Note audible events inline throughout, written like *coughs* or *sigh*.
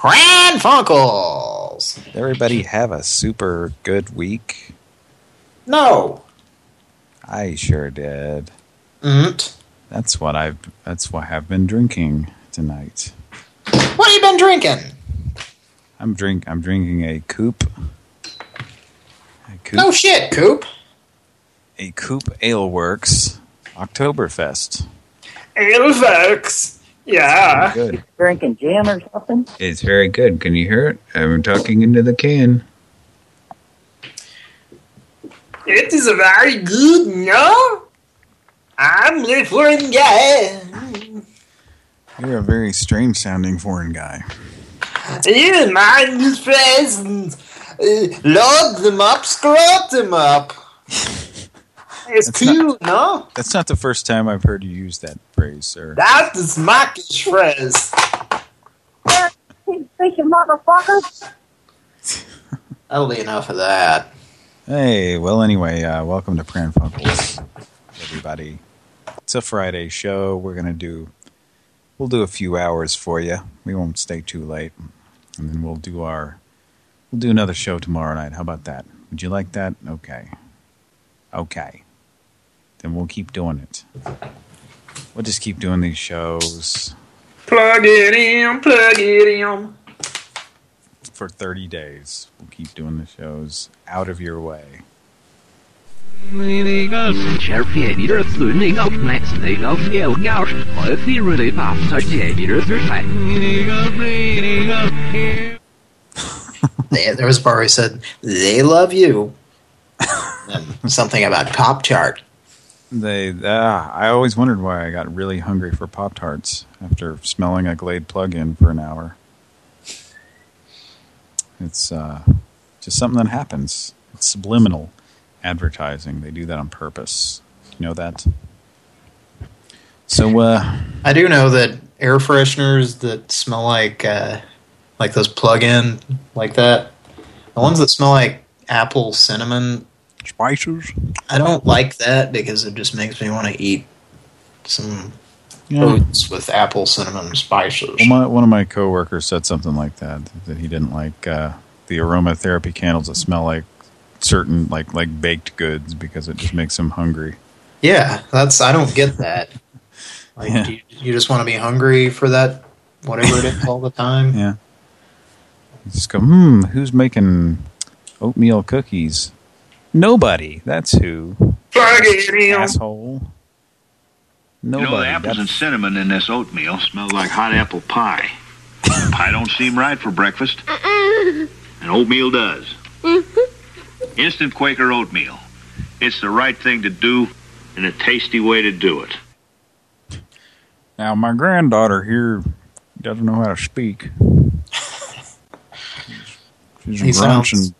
Pran Funkels. Everybody have a super good week. No. I sure did. Mm. That's what I've. That's why I've been drinking tonight. What have you been drinking? I'm drink. I'm drinking a Coop. A. No shit, Coop. A Coop Ale Works Oktoberfest. Alefax. Yeah. Good. drinking gin or something? It's very good. Can you hear it? I'm talking into the can. It is a very good, no? I'm the foreign guy. You're a very strange sounding foreign guy. You mind his presence. Uh, load them up, scrub them up. *laughs* It's That's cool, no? That's not the first time I've heard you use that phrase, sir. That is my phrase. Fishing motherfucker. *laughs* That'll be enough of that. Hey, well, anyway, uh, welcome to Pran Funkels, everybody. It's a Friday show. We're gonna do, we'll do a few hours for you. We won't stay too late, and then we'll do our, we'll do another show tomorrow night. How about that? Would you like that? Okay, okay. Then we'll keep doing it. We'll just keep doing these shows Plug it in, plug it in. for 30 days. We'll keep doing the shows out of your way. There there was a part where he said, they love you. and *laughs* something about Pop Tart. They, ah, I always wondered why I got really hungry for Pop Tarts after smelling a Glade plug-in for an hour. It's uh, just something that happens. It's subliminal advertising. They do that on purpose. You know that? So, uh, I do know that air fresheners that smell like uh, like those plug-in like that, the ones that smell like apple cinnamon, spices. I don't like that because it just makes me want to eat some Yeah. oats with apple cinnamon spices. Well, my, one of my coworkers said something like that. That he didn't like uh, the aromatherapy candles that smell like certain like like baked goods because it just makes him hungry. Yeah, that's I don't get that. *laughs* Like, Yeah. do you, you just want to be hungry for that, whatever it is, all the time? *laughs* Yeah. You just go, hmm, who's making oatmeal cookies? Nobody. That's who. Plug it. Asshole. Nobody. You know, the apples and cinnamon in this oatmeal smell like hot apple pie. *laughs* pie don't seem right for breakfast. And oatmeal does. Mm-hmm. Instant Quaker oatmeal. It's the right thing to do and a tasty way to do it. Now, my granddaughter here doesn't know how to speak. *laughs* She's He grunts sounds- and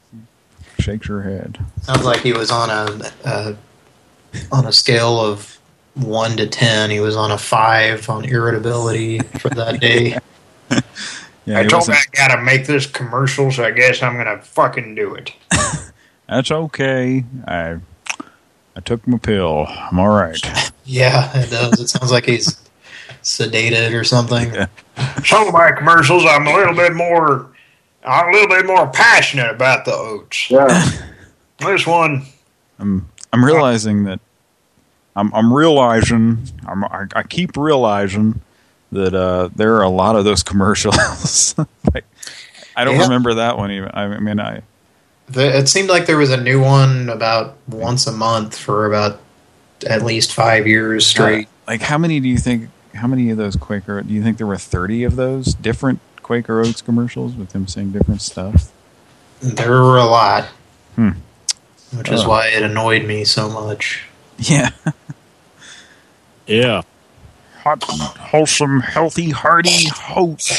shakes her head. Sounds like he was on a, a on a scale of one to ten. He was on a five on irritability *laughs* for that day. Yeah, I told wasn't- that guy to make this commercial, so I guess I'm gonna fucking do it. *laughs* That's okay. I I took my pill. I'm all right. *laughs* Yeah, it does. It sounds like he's sedated or something. Yeah. Some of my commercials, I'm a little bit more, I'm a little bit more passionate about the oats. Yeah. *laughs* This one, I'm I'm realizing that I'm I'm realizing I'm I, I keep realizing that uh, there are a lot of those *laughs* commercials. *laughs* like, I don't Yeah. remember that one even. I mean, I the, it seemed like there was a new one about once a month for about at least five years straight. like how many do you think? How many of those Quaker? Do you think there were thirty of those different Quaker Oats commercials with him saying different stuff? There were a lot, Hmm. which is Oh. why it annoyed me so much. Yeah. *laughs* Yeah. Hot, wholesome, healthy, hearty oats.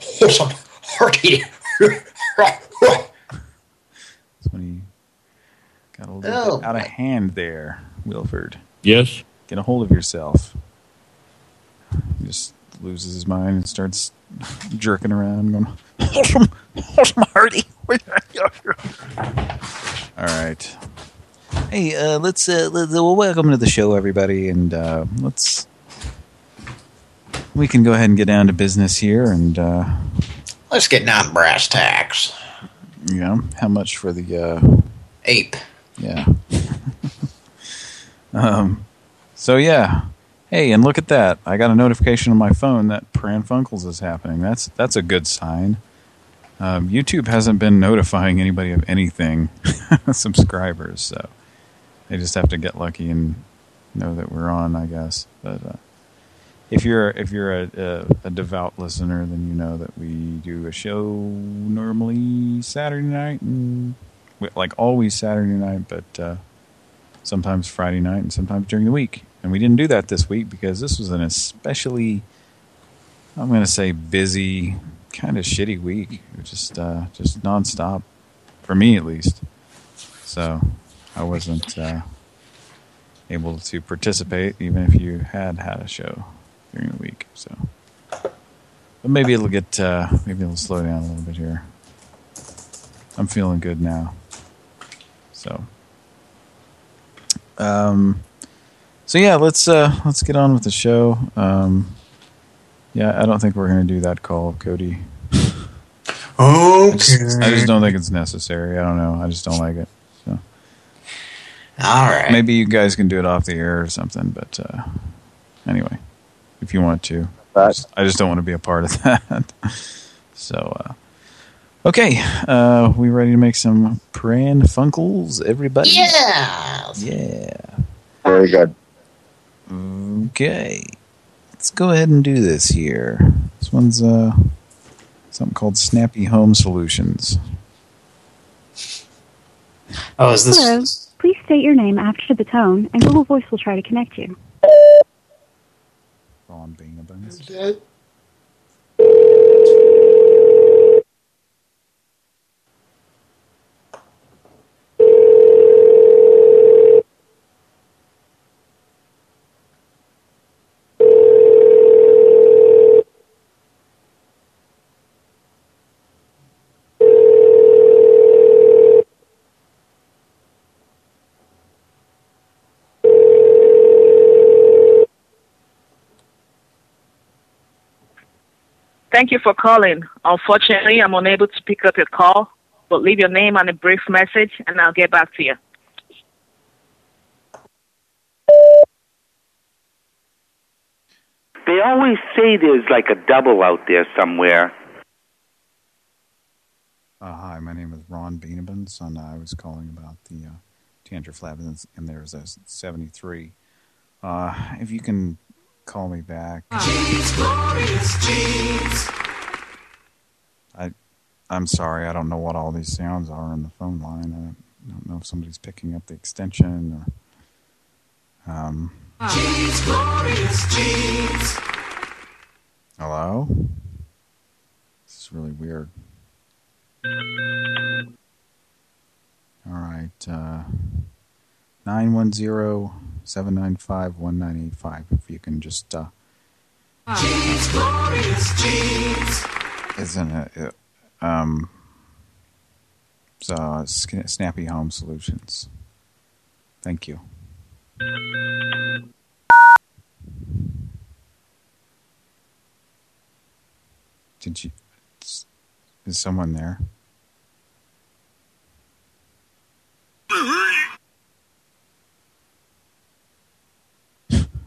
Wholesome, Hardy. That's when he got a little Oh, bit out of hand there, Wilford. Yes. Get a hold of yourself. He just loses his mind and starts *laughs* jerking around, going, *laughs* "Awesome, awesome, Hardy." All right. Hey, uh, let's uh, let's well, welcome to the show, everybody, and uh, let's we can go ahead and get down to business here, and uh, Let's get down brass tacks. you know how much for the uh, Ape. Yeah. *laughs* um. So yeah. Hey, and look at that! I got a notification on my phone that Pran Funkels is happening. That's that's a good sign. Um, YouTube hasn't been notifying anybody of anything, *laughs* subscribers, so they just have to get lucky and know that we're on, I guess. But uh, if you're if you're a, a, a devout listener, then you know that we do a show normally Saturday night and like always Saturday night, but uh, sometimes Friday night and sometimes during the week. And we didn't do that this week because this was an especially, I'm going to say, busy, kind of shitty week. Just uh, just nonstop, for me at least. So I wasn't uh, able to participate, even if you had had a show during the week. So, but maybe it'll get, uh, maybe it'll slow down a little bit here. I'm feeling good now. So, um, so yeah, let's uh, let's get on with the show. Um, yeah, I don't think we're gonna do that call, Cody. I just, I just don't think it's necessary. I don't know. I just don't like it. So All right. maybe you guys can do it off the air or something. But uh, anyway, if you want to, I just, I just don't want to be a part of *laughs* that. so. Uh, Okay, uh, we ready to make some Pran Funkels, everybody? Yeah. Yeah. Very good. Okay. Let's go ahead and do this here. This one's uh something called Snappy Home Solutions. Oh, is this? Hello. Please state your name after the tone, and Google Voice will try to connect you. Ron Beanabans. Thank you for calling. Unfortunately, I'm unable to pick up your call, but leave your name and a brief message, and I'll get back to you. They always say there's like a double out there somewhere. Uh, hi, my name is Ron Beanabans, and I was calling about the uh, Tantra Flabbins, and there's a 73. Uh, if you can call me back. I, I'm sorry, I don't know what all these sounds are on the phone line. I don't know if somebody's picking up the extension or... Um, hello? This is really weird. All right, uh, 910-795-1985. If you can just, uh, isn't it, uh, um, so, uh, Snappy Home Solutions. Thank you. Did you, is someone there?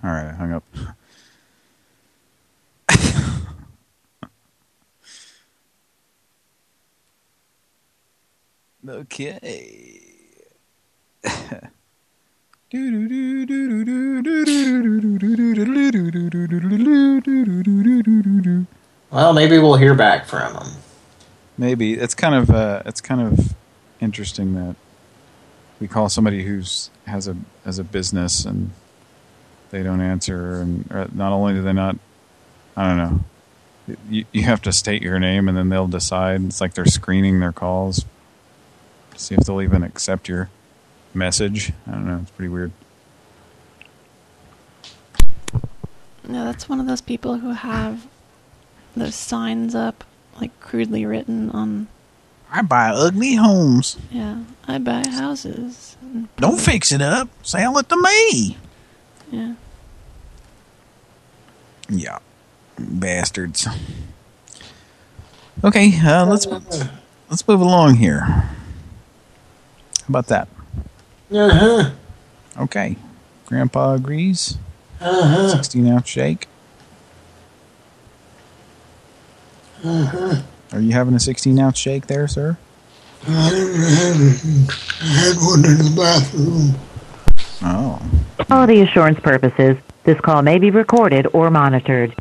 All right, I hung up. *laughs* okay. Well, maybe we'll hear back from him. Maybe it's kind of uh, it's kind of interesting that we call somebody who's has a has a business and they don't answer, and uh, not only do they not, I don't know, You, you have to state your name and then they'll decide. It's like they're screening their calls. See if they'll even accept your message. I don't know. It's pretty weird. No, that's one of those people who have those signs up, like crudely written on. I buy ugly homes. Yeah, I buy houses. Don't fix it up. Sell it to me. Yeah. Yeah. Bastards. Okay, uh, let's let's move along here. How about that? Uh-huh. Okay. Grandpa agrees. Uh-huh. 16 ounce shake. Uh-huh. Are you having a 16 ounce shake there, sir? I had one in the bathroom. Oh. For Quality assurance purposes, this call may be recorded or monitored.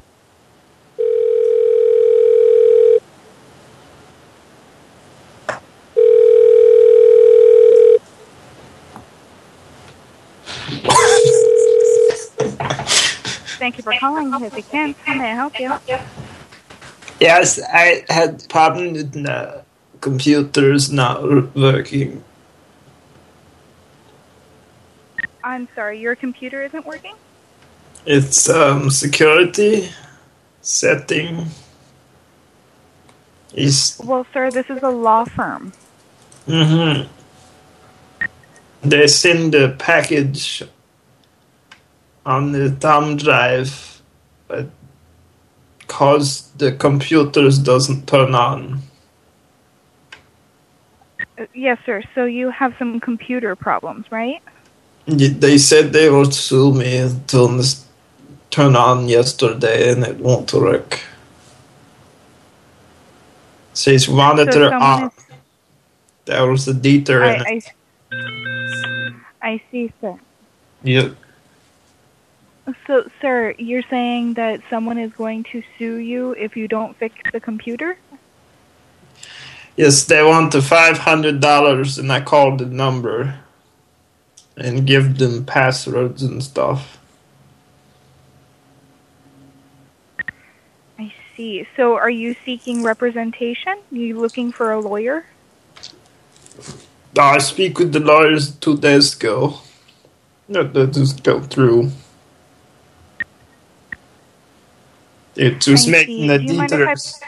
Thank you for calling. If you can, how may I help you? Yes, I had problem with the computers not working. I'm sorry, your computer isn't working? It's um security setting is Well, sir, this is a law firm. mm-hmm. They send the package on the thumb drive, but cause the computers doesn't turn on. Uh, Yes, sir. So you have some computer problems, right? They said they would sue me to turn on yesterday and it won't work. Says monitor So on. There was a detail in it. I, I, I see, sir. Yep. So, sir, you're saying that someone is going to sue you if you don't fix the computer? Yes, they want the five hundred dollars, and I called the number and give them passwords and stuff. I see. So, are you seeking representation? Are you looking for a lawyer? I speak with the lawyers two days ago. That that just go through. It was I making see. the Do you mind if I- details.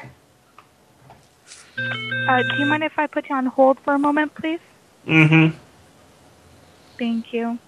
Uh, do you mind if I put you on hold for a moment, please? Mm-hmm. Thank you.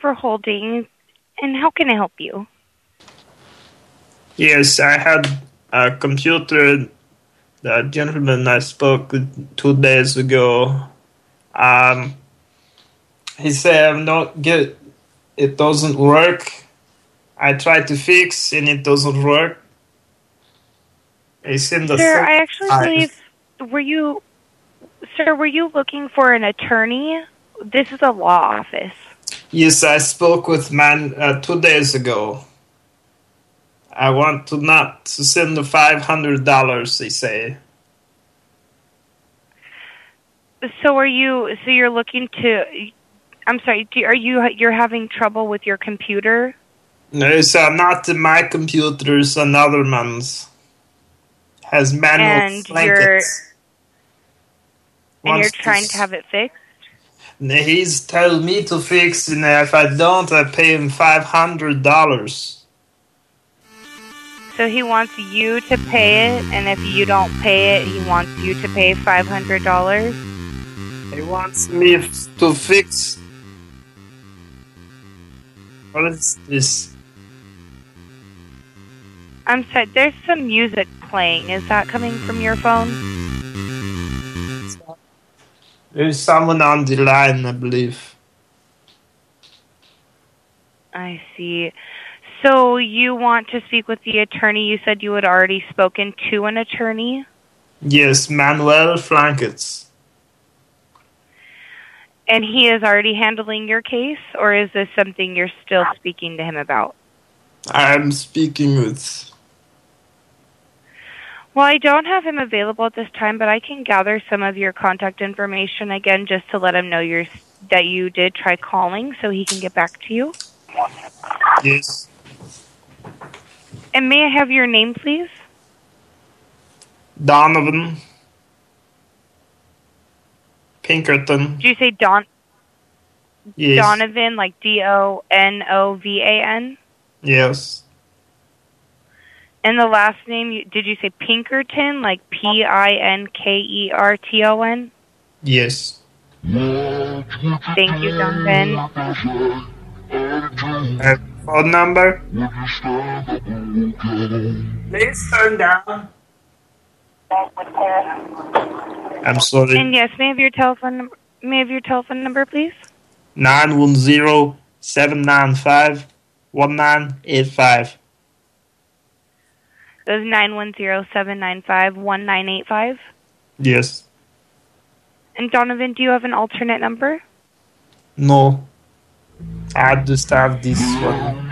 For holding. And how can I help you? Yes, I had a computer. The gentleman I spoke with two days ago. Um, he said I'm not get. It doesn't work. I tried to fix and it doesn't work. It's in the Sir, I actually believe were you Sir, were you looking for an attorney? This is a law office. Yes, I spoke with man uh, two days ago. I want to not to send the five hundred dollars. They say. So are you? So you're looking to? I'm sorry. Do, are you? You're having trouble with your computer? No, it's uh, not my computer. It's another man's. Has manual And you're- blankets. And you're Wants to trying to have it fixed? He's told me to fix it, and if I don't, I pay him five hundred dollars. So he wants you to pay it, and if you don't pay it, he wants you to pay five hundred dollars. He wants me to fix. What is this? I'm sorry. There's some music playing. Is that coming from your phone? There's someone on the line, I believe. I see. So you want to speak with the attorney? You said you had already spoken to an attorney. Yes, Manuel Flankets. And he is already handling your case, or is this something you're still speaking to him about? I'm speaking with. Well, I don't have him available at this time, but I can gather some of your contact information again just to let him know you're, that you did try calling so he can get back to you. Yes. And may I have your name, please? Donovan. Pinkerton. Did you say Don Yes. Donovan, like D O N O V A N? Yes. And the last name, did you say Pinkerton, like P I N K E R T O N? Yes. Thank you, Donovan. Uh, phone number? Please turn down. I'm sorry. And yes, may I have your telephone number? May I have your telephone number, please? Nine one zero seven nine five one nine eight five. That was nine one zero seven nine five one nine eight five. Yes. And Donovan, do you have an alternate number? No. I just have this one.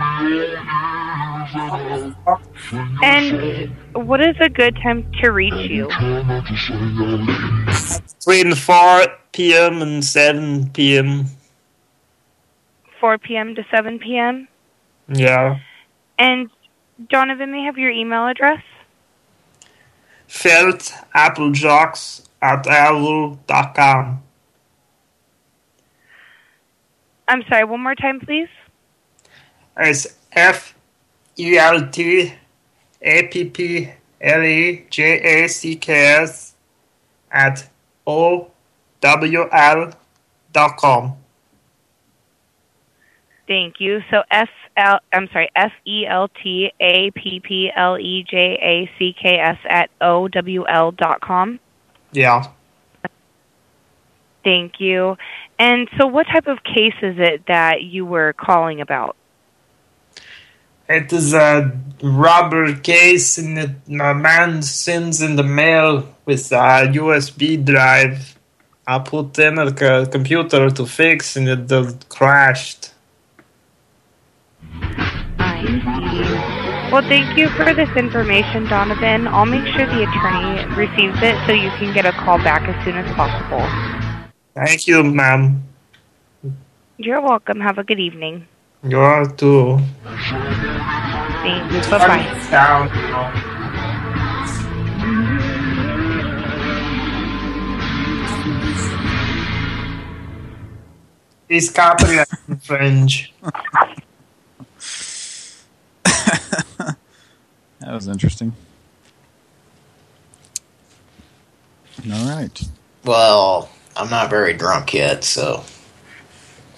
And what is a good time to reach you? Between 4 p.m. and 7 p.m. 4 p.m. to 7 p.m. Yeah. And Donovan, may I have your email address? Felt applejocks at com. I'm sorry, one more time, please. It's F E L T A P P L E J A C K S at O W L dot com. Thank you. So S L I'm sorry, S E L T A P P L E J A C K S at O W L dot com. Yeah. Thank you. And so what type of case is it that you were calling about? It is a rubber case and a man sends in the mail with a USB drive. I put in a computer to fix and it Well, thank you for this information, Donovan. I'll make sure the attorney receives it so you can get a call back as soon as possible. Thank you, ma'am. You're welcome. Have a good evening. You are too. Thank you. Bye-bye. He's copyright infringe. *laughs* That was interesting. All right. Well, I'm not very drunk yet, so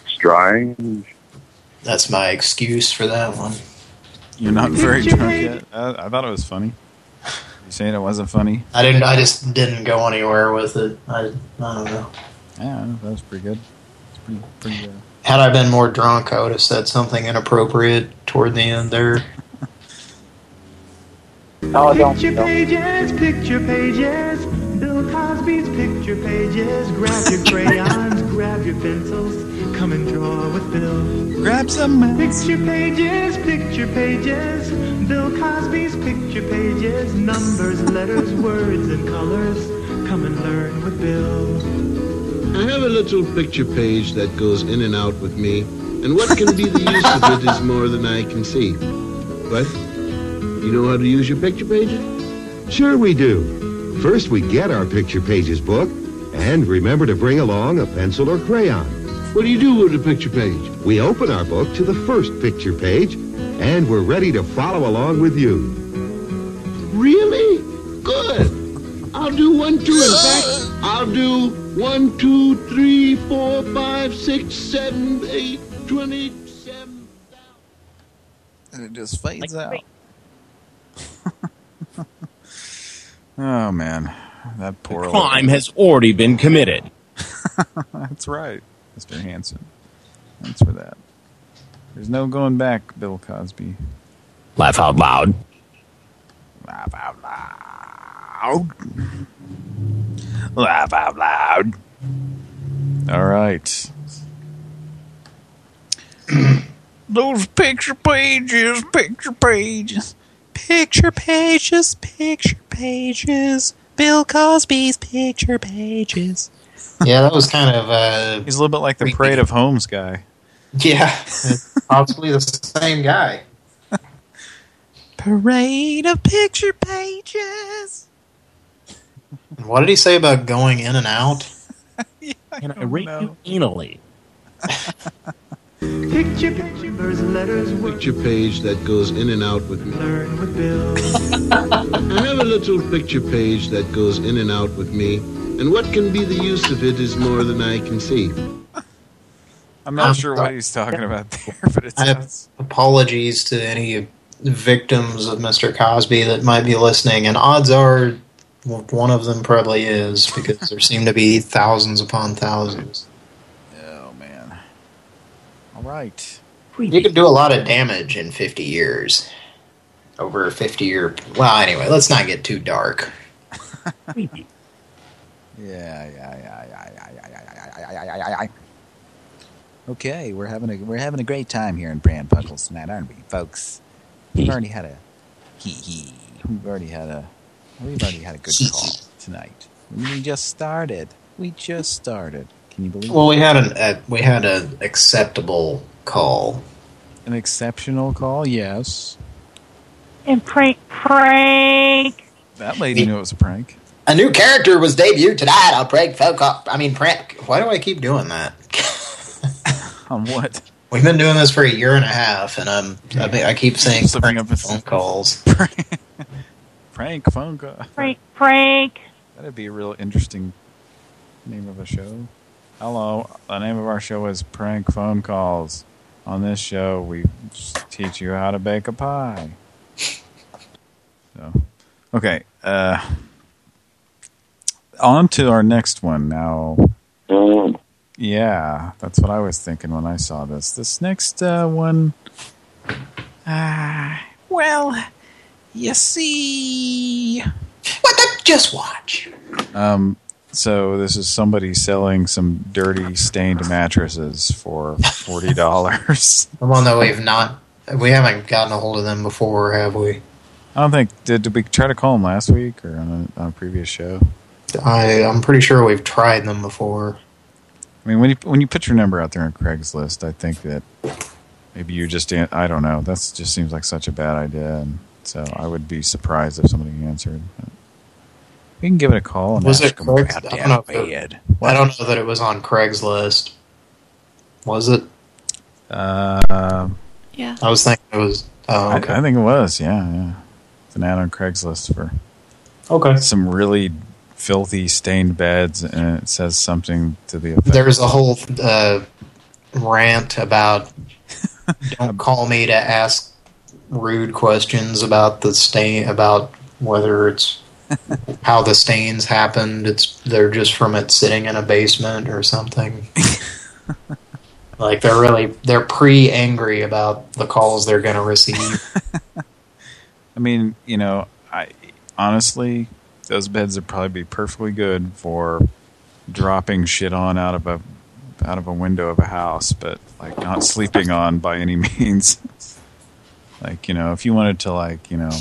Strange. that's my excuse for that one. You're not very drunk yet? Uh, I thought it was funny. You saying it wasn't funny? I didn't. I just didn't go anywhere with it. I, I don't know. Yeah, that was pretty good. It's pretty, pretty. Uh, Had I been more drunk, I would have said something inappropriate toward the end there. Oh, don't, Picture don't. pages, picture pages, Bill Cosby's picture pages. Grab your crayons, *laughs* grab your pencils. Come and draw with Bill. Grab some Picture pages, picture pages. Bill Cosby's picture pages. Numbers, letters, *laughs* words, and colors. Come and learn with Bill. I have a little picture page that goes in and out with me, and what can be the use of it is more than I can see. What? You know how to use your picture pages? Sure we do. First we get our picture pages book, and remember to bring along a pencil or crayon. What do you do with a picture page? We open our book to the first picture page, and we're ready to follow along with you. Really? Good. I'll do one, two. In fact, I'll do one, two, three, four, five, six, seven, eight, twenty-seven. And it just fades out. Oh, man. That poor old- Crime has already been committed. *laughs* That's right, Mr. Hanson. Thanks for that. There's no going back, Bill Cosby. Laugh out loud. Laugh out loud. Laugh out loud. All right. *clears throat* Those picture pages, picture pages, picture pages, picture pages. Bill Cosby's picture pages. Yeah, that was kind of uh He's a little bit like the Parade of Homes guy. yeah, it's possibly the same guy. Parade of picture pages. What did he say about going in and out? *laughs* Can I rape you anally? *laughs* Picture pictures, letters. Picture page that goes in and out with me. Learn with Bill. *laughs* I have a little picture page that goes in and out with me, and what can be the use of it is more than I can see. I'm not Um, sure what he's talking about there, *laughs* but it I have sounds... apologies to any victims of Mr. Cosby that might be listening, and odds are one of them probably is because there seem to be thousands upon thousands. All right. You could do a lot of damage in 50 years. Over 50 year... Well, anyway, let's not get too dark. yeah, yeah, yeah, yeah, yeah, yeah, yeah, yeah, yeah, yeah. Okay, we're having a we're having a great time here in Brand Buckles tonight, aren't we, folks? We've already had a he he. We've already had a we've already had a good call tonight. We just started. We just started. Can you believe Well, it? we had an uh, we had an acceptable call. An exceptional call, yes. And prank, prank. That lady knew it was a prank. A new character was debuted tonight on Prank Folk. I mean, prank. Why do I keep doing that? *laughs* *laughs* On what? We've been doing this for a year and a half, and I'm I, mean, I keep saying Slipping prank up phone calls. *laughs* Prank phone call. Prank, prank. That'd be a real interesting name of a show. Hello, the name of our show is Prank Phone Calls. On this show, we teach you how to bake a pie. So, okay, uh, on to our next one now. Yeah, that's what I was thinking when I saw this. This next uh, one, ah, well, you see. What the? Just watch. Um, so this is somebody selling some dirty stained mattresses for forty dollars. *laughs* The one that we've not, we haven't gotten a hold of them before, have we? I don't think did, did we try to call them last week or on a, on a previous show? I I'm pretty sure we've tried them before. I mean, when you when you put your number out there on Craigslist, I think that maybe you just I don't know. That just seems like such a bad idea, and so I would be surprised if somebody answered. But we can give it a call and Was ask it them Craig? about I don't, know bed. it, I don't know that it was on Craigslist. Was it? Uh, Yeah. I was thinking it was. Oh, okay. I, I think it was. Yeah, yeah. It's an ad on Craigslist for Okay. some really filthy stained beds, and it says something to the effect. There's a whole uh, rant about *laughs* don't call me to ask rude questions about the stain about whether it's *laughs* how the stains happened. It's they're just from it sitting in a basement or something. *laughs* like they're really they're pre-angry about the calls they're going to receive. *laughs* I mean, you know, I honestly, those beds would probably be perfectly good for dropping shit on out of a out of a window of a house, but like not sleeping on by any means. like you know, if you wanted to like you know,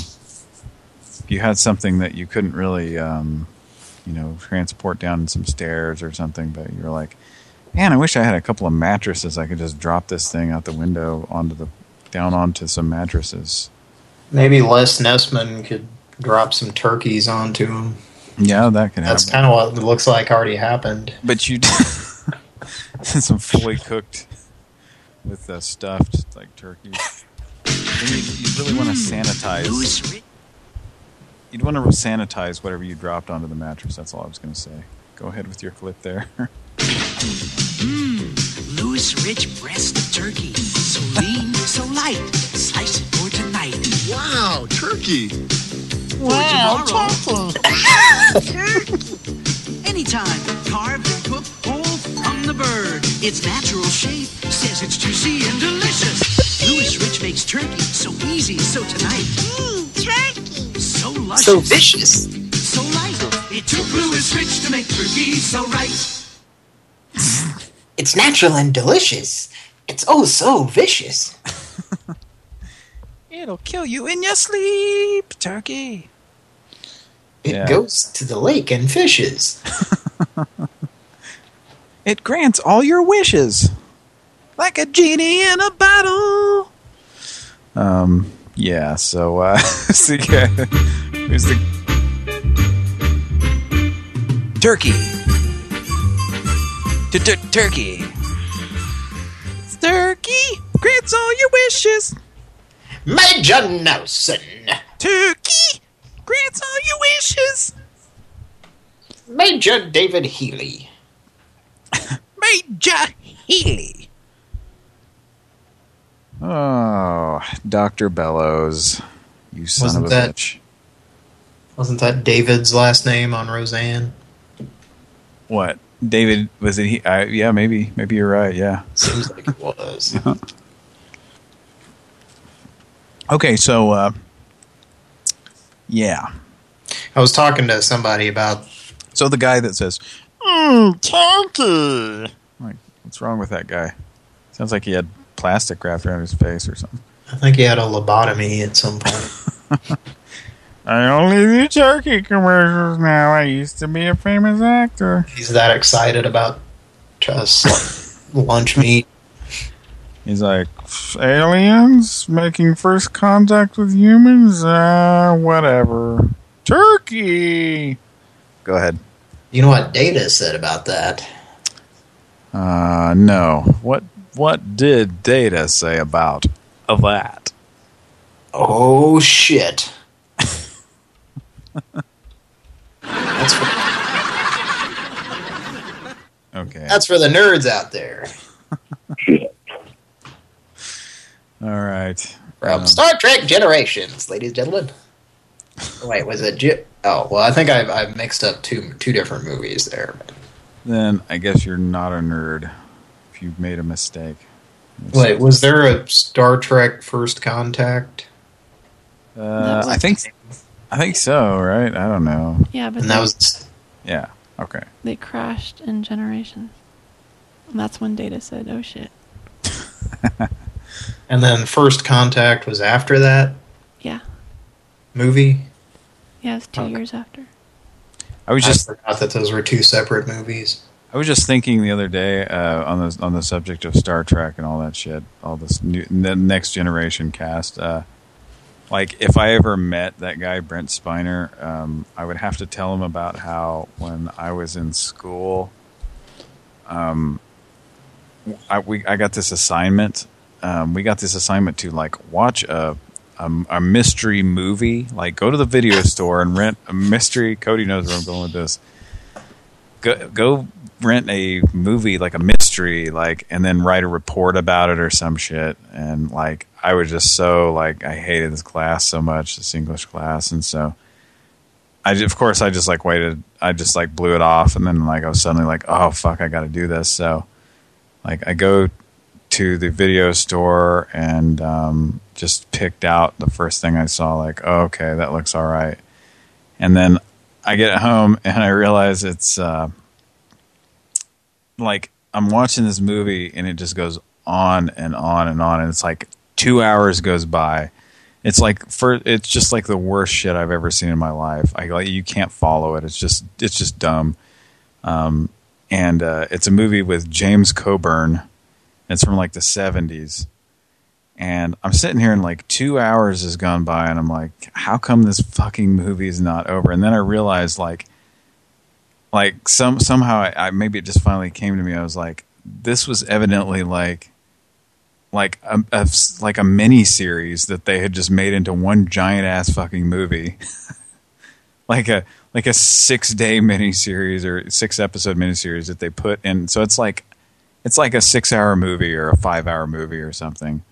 you had something that you couldn't really um, you know transport down some stairs or something, but you're like, man, I wish I had a couple of mattresses. I could just drop this thing out the window onto the down onto some mattresses. Maybe Les Nessman could drop some turkeys onto him. Yeah, that could That's happen. kind of what it looks like already happened. But you *laughs* some fully cooked with uh, stuffed like turkeys. You, you really want to sanitize. You'd want to sanitize whatever you dropped onto the mattress. That's all I was going to say. Go ahead with your clip there. Mmm, *laughs* Louis Rich breast of turkey. So lean, so light. Slice it for tonight. Wow, turkey. Wow, *laughs* turkey. Anytime, carved and cooked whole from the bird. Its natural shape says it's juicy and delicious. Louis Rich makes turkey so easy, so tonight. Mmm, turkey. So luscious. So vicious. So light. It took Louis Rich to make turkey so right. It's natural and delicious. It's oh so vicious. *laughs* It'll kill you in your sleep, turkey. It Yeah. goes to the lake and fishes. *laughs* It grants all your wishes. Like a genie in a bottle. Um, yeah, so, uh, *laughs* so yeah, who's the... Turkey. Turkey. Turkey grants all your wishes. Major Nelson. Turkey grants all your wishes. Major David Healy. *laughs* Major Healy. Oh, Dr. Bellows. You son Wasn't of a that- bitch. Wasn't that David's last name on Roseanne? What? David, was it he? Uh, yeah, maybe. Maybe you're right, yeah. Seems like it was. *laughs* Okay, so, uh, yeah. I was talking to somebody about So the guy that says, Mmm, turkey. Like, what's wrong with that guy? Sounds like he had plastic wrapped around his face or something. I think he had a lobotomy at some point. *laughs* I only do turkey commercials now. I used to be a famous actor. He's that excited about just *laughs* lunch meat. He's like, aliens making first contact with humans? Uh, whatever. Turkey! Go ahead. You know what Data said about that? Uh, no. What what did Data say about that? Oh shit. That's for, Okay. that's for the nerds out there. *laughs* All right. From Um, Star Trek Generations, ladies and gentlemen. Wait, was it? Ge- oh, well, I think I've, I've mixed up two two different movies there. then I guess you're not a nerd if you've made a mistake. Wait, was there a Star Trek First Contact? Uh, I think I think so, right? I don't know. Yeah, but And that was Yeah. Okay. they crashed in Generations. And that's when Data said, oh shit. *laughs* and then First Contact was after that Yeah. movie. Yeah, it's two years after. I was just I forgot that those were two separate movies. I was just thinking the other day uh, on the on the subject of Star Trek and all that shit, all this new the next generation cast. Uh, like if I ever met that guy Brent Spiner, um, I would have to tell him about how when I was in school, um, I we I got this assignment. Um, we got this assignment to like watch a, a a mystery movie. Like go to the video store and rent a mystery. Cody knows where I'm going with this go go rent a movie like a mystery like and then write a report about it or some shit. And like I was just so like I hated this class so much this English class. And so I of course I just like waited I just like blew it off. And then like I was suddenly like oh fuck I got to do this. So like I go to the video store and um, just picked out the first thing I saw like oh, okay that looks all right. And then I get home and I realize it's uh, like I'm watching this movie and it just goes on and on and on and it's like two hours goes by. It's like for it's just like the worst shit I've ever seen in my life. I like you can't follow it. It's just it's just dumb. Um, and uh, it's a movie with James Coburn. It's from like the 70s. And I'm sitting here and like two hours has gone by and I'm like, how come this fucking movie is not over? And then I realized like, like some somehow I, I maybe it just finally came to me. I was like, this was evidently like, like a, a like a mini series that they had just made into one giant ass fucking movie, *laughs* like a like a six day mini series or six episode mini series that they put in. So it's like it's like a six hour movie or a five hour movie or something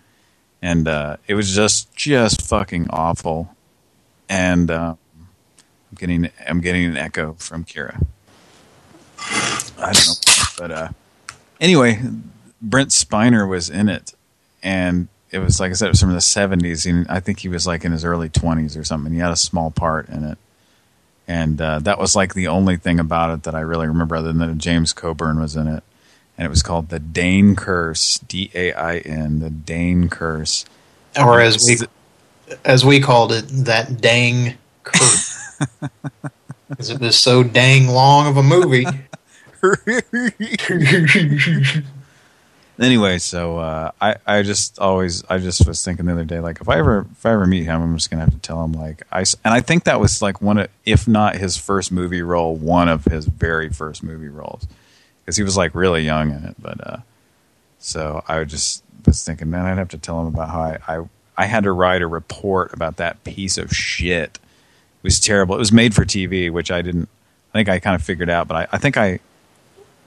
and uh, it was just just fucking awful. And uh, I'm getting I'm getting an echo from Kira. I don't know, but uh, anyway, Brent Spiner was in it, and it was like I said, it was from the '70s, and I think he was like in his early 20s or something. He had a small part in it, and uh, that was like the only thing about it that I really remember, other than that James Coburn was in it and it was called the Dain Curse, D-A-I-N, the Dain Curse. Or as we as we called it, that dang curse. *laughs* Because it was so dang long of a movie. *laughs* anyway, so uh, I I just always I just was thinking the other day like if I ever if I ever meet him, I'm just gonna have to tell him like I and I think that was like one of if not his first movie role, one of his very first movie roles because he was like really young in it. But uh, so I just was thinking, man, I'd have to tell him about how I, I I had to write a report about that piece of shit. It was terrible. It was made for TV, which I didn't. I think I kind of figured out, but I, I think I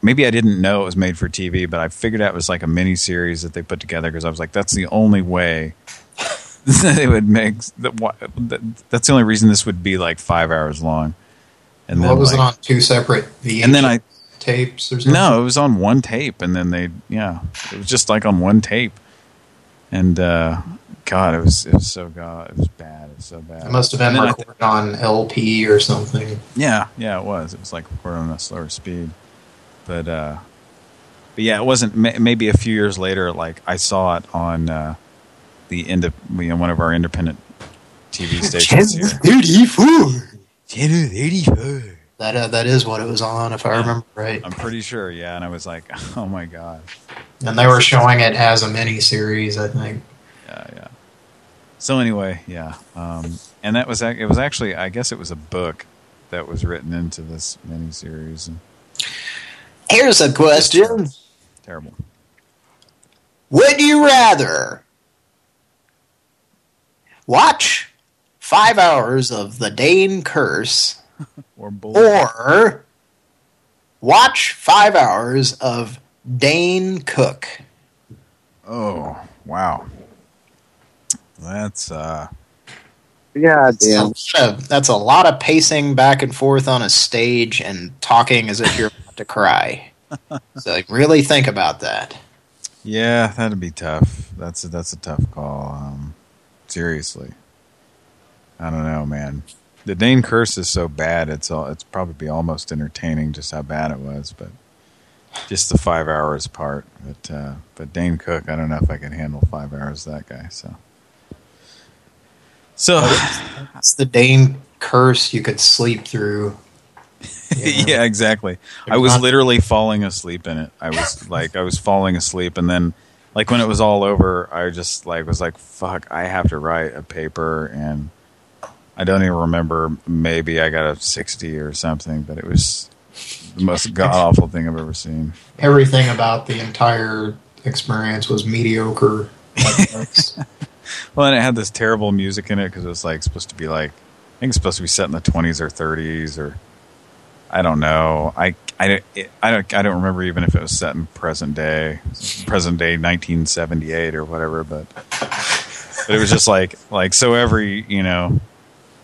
maybe I didn't know it was made for TV, but I figured out it was like a mini series that they put together because I was like, that's the only way *laughs* that it would make. That, that's the only reason this would be like five hours long. And what then was like, it on two separate VHS And then I tapes or something? No, it was on one tape, and then they, yeah, it was just like on one tape. And uh, God, it was it was so god, it was bad, it was so bad. It must have been recorded on LP or something. Yeah, yeah, it was. It was like recorded on a slower speed, but uh, but yeah, it wasn't. Maybe a few years later, like I saw it on uh, the end of you know one of our independent TV *laughs* stations Channel Thirty Four. Channel Thirty Four. That uh, that is what it was on, if I remember right. I'm pretty sure, yeah. And I was like, *laughs* oh my god. And they were showing it as a mini series, I think. Yeah, yeah. So anyway, yeah. Um, and that was it was actually, I guess it was a book that was written into this mini series. Here's a question. Terrible. Would you rather watch five hours of The Dain Curse *laughs* or, or watch five hours of Dane Cook. Oh, wow. That's, uh... Yeah, damn. That's a lot of pacing back and forth on a stage and talking as if you're about *laughs* to cry. So like, really think about that. Yeah, that'd be tough. That's a, that's a tough call. Um, seriously. I don't know, man. The Dain Curse is so bad, it's all, it's probably almost entertaining just how bad it was, but just the five hours part. But uh, but Dane Cook, I don't know if I can handle five hours that guy. So so it's the Dain Curse you could sleep through. *laughs* Yeah, yeah exactly. I was literally falling asleep in it. I was *laughs* like, I was falling asleep, and then like when it was all over, I just like was like, fuck, I have to write a paper and I don't even remember. Maybe I got a 60 or something, but it was the most *laughs* god-awful thing I've ever seen. Everything about the entire experience was mediocre. well, and it had this terrible music in it because it was like supposed to be like, I think it's supposed to be set in the 20s or 30s or I don't know. I I it, I don't I don't remember even if it was set in present day, present day 1978 or whatever. But but it was just like like so every you know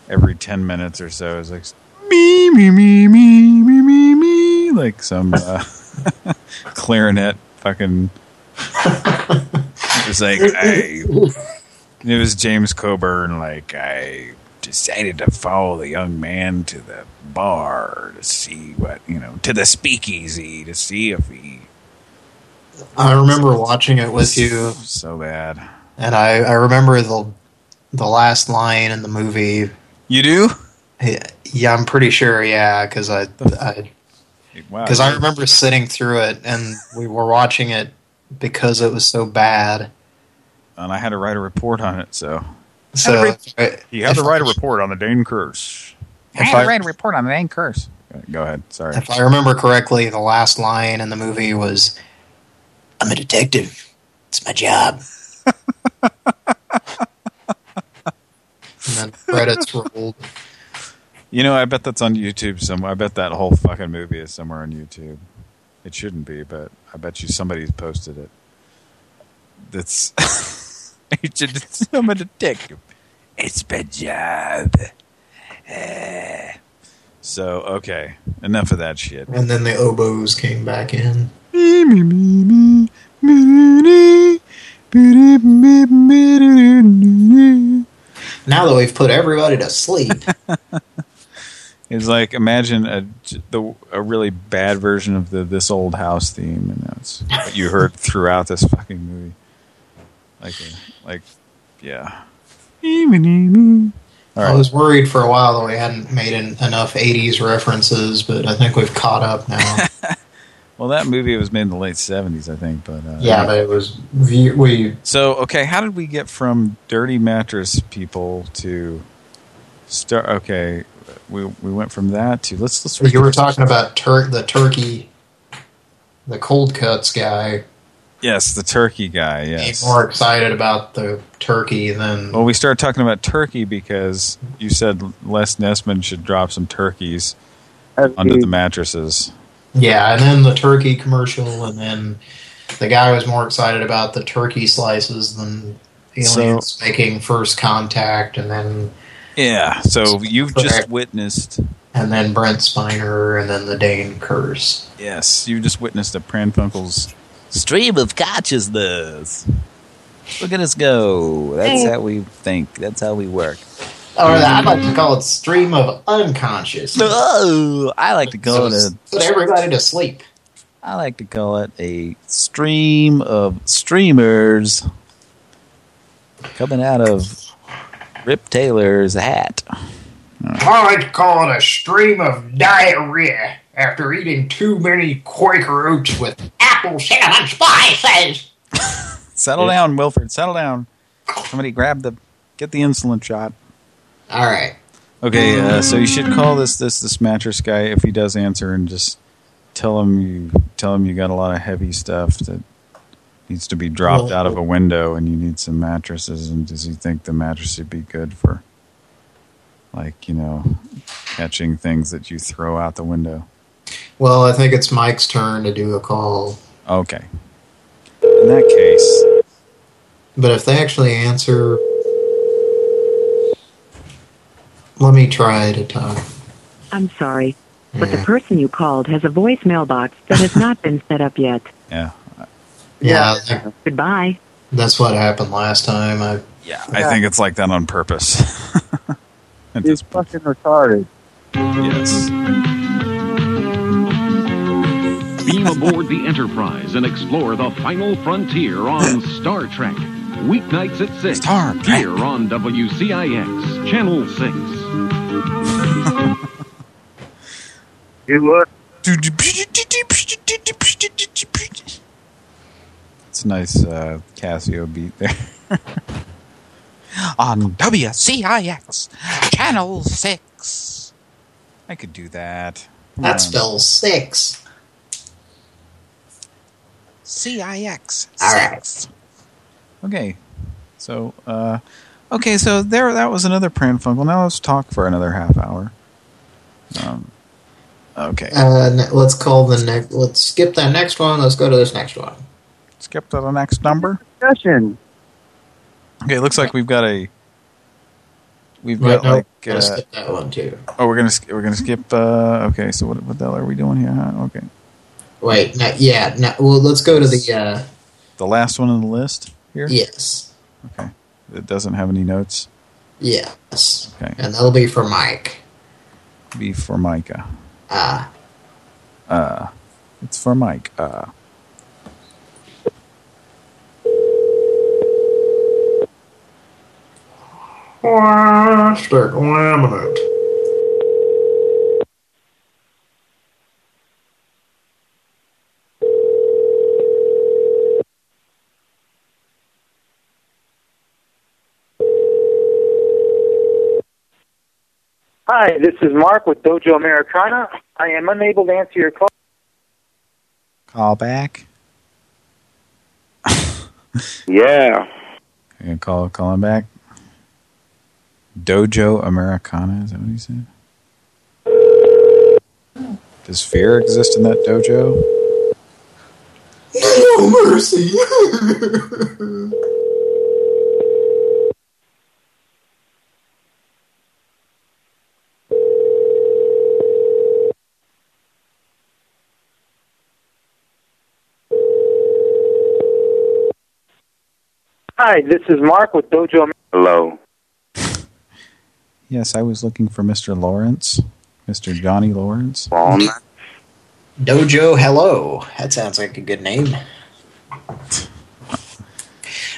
every 10 minutes or so is like me me me me me me me like some uh, *laughs* clarinet fucking it was like I it was James Coburn like I decided to follow the young man to the bar to see what, you know, to the speakeasy to see if he... I remember watching it with you. So bad. And I, I remember the the last line in the movie. You do? Yeah, yeah I'm pretty sure, yeah, because I... I Wow. Because I remember sitting through it, and we were watching it because it was so bad. And I had to write a report on it, so... So He had to write a report on the Dain curse. I If had to write a report on the Dain curse. Go ahead. Sorry. If I remember correctly, the last line in the movie was, "I'm a detective. It's my job." and then credits rolled. You know, I bet that's on YouTube somewhere. I bet that whole fucking movie is somewhere on YouTube. It shouldn't be, but I bet you somebody's posted it. That's... *laughs* I'm a detective. It's my job. Eh. So, okay. Enough of that shit. And then the oboes came back in. Now that we've put everybody to sleep, It's like imagine a the a really bad version of the this old house theme, and that's what you heard throughout this fucking movie. Like, a, *laughs* like, yeah. All I was worried for a while that we hadn't made en enough 80s references, but I think we've caught up now. *laughs* Well, that movie was made in the late '70s, I think, but uh, yeah, but it was... We So, okay, how did we get from dirty mattress people to start? Okay, we we went from that to let's let's. You were talking about tur the turkey, the cold cuts guy. Yes, the turkey guy. Being Yes. more excited about the turkey than Well, we started talking about turkey because you said Les Nessman should drop some turkeys under the mattresses. yeah, and then the turkey commercial, and then the guy was more excited about the turkey slices than aliens making first contact, and then Yeah. So you've just witnessed. and then Brent Spiner, and then the Dain curse. Yes, you just witnessed a Pranfunkel's stream of consciousness. Look at us go. That's how we think. That's how we work. Or I'd like to call it stream of unconscious. Oh, I like to call it a Put everybody to sleep. I like to call it a stream of streamers coming out of Rip Taylor's hat. I like to call it a stream of diarrhea after eating too many Quaker oats with apple cinnamon spices. *laughs* Settle down, Wilford. Settle down. Somebody grab the, get the insulin shot. All right. Okay, uh, so you should call this this this mattress guy if he does answer and just tell him you tell him you got a lot of heavy stuff that needs to be dropped Well- out of a window and you need some mattresses and does he think the mattress would be good for like you know catching things that you throw out the window? Well, I think it's Mike's turn to do a call. Okay. In that case, But if they actually answer... Let me try to talk. I'm sorry, but the person you called has a voicemail box that has not been set up yet. *laughs* yeah, Yeah, Goodbye. that's what happened last time. I yeah, I think it's like that on purpose. *laughs* He's fucking retarded. yes. Beam aboard the Enterprise and explore the final frontier on Star Trek. Weeknights at 6. Star Here on WCIX, Channel 6. *laughs* You what? It's a nice uh, Casio beat there. *laughs* On WCIX, Channel 6. I could do that. Come that on. spells six. CIX. All right. Six. Okay. So, uh, okay, so there, that was another Pranfunkel. Now let's talk for another half hour. Um, okay. Uh, let's call the next. Let's skip that next one. Let's go to this next one. Skip to the next number. Discussion. Okay, it looks like we've got a. We've Right, got no, like. gotta Uh, skip that one too. oh, we're gonna we're gonna skip. Uh, okay, so what what the hell are we doing here? Huh? Okay, Wait, no, yeah. No, well, let's go to the. Uh, the last one on the list here. yes. Okay, it doesn't have any notes. Yes. Okay. And that'll be for Mike. Be for Micah. Ah. Uh, it's for Mike. Uh. Plastic laminate. Hi, this is Mark with Dojo Americana. I am unable to answer your call. Call back. *laughs* Yeah. You gonna call call him back? Dojo Americana, is that what he said? Does fear exist in that dojo? *laughs* No mercy. *laughs* Hi, this is Mark with Dojo. Hello. *laughs* Yes, I was looking for Mr. Lawrence. Mr. Johnny Lawrence. Walnut. Dojo Hello. That sounds like a good name.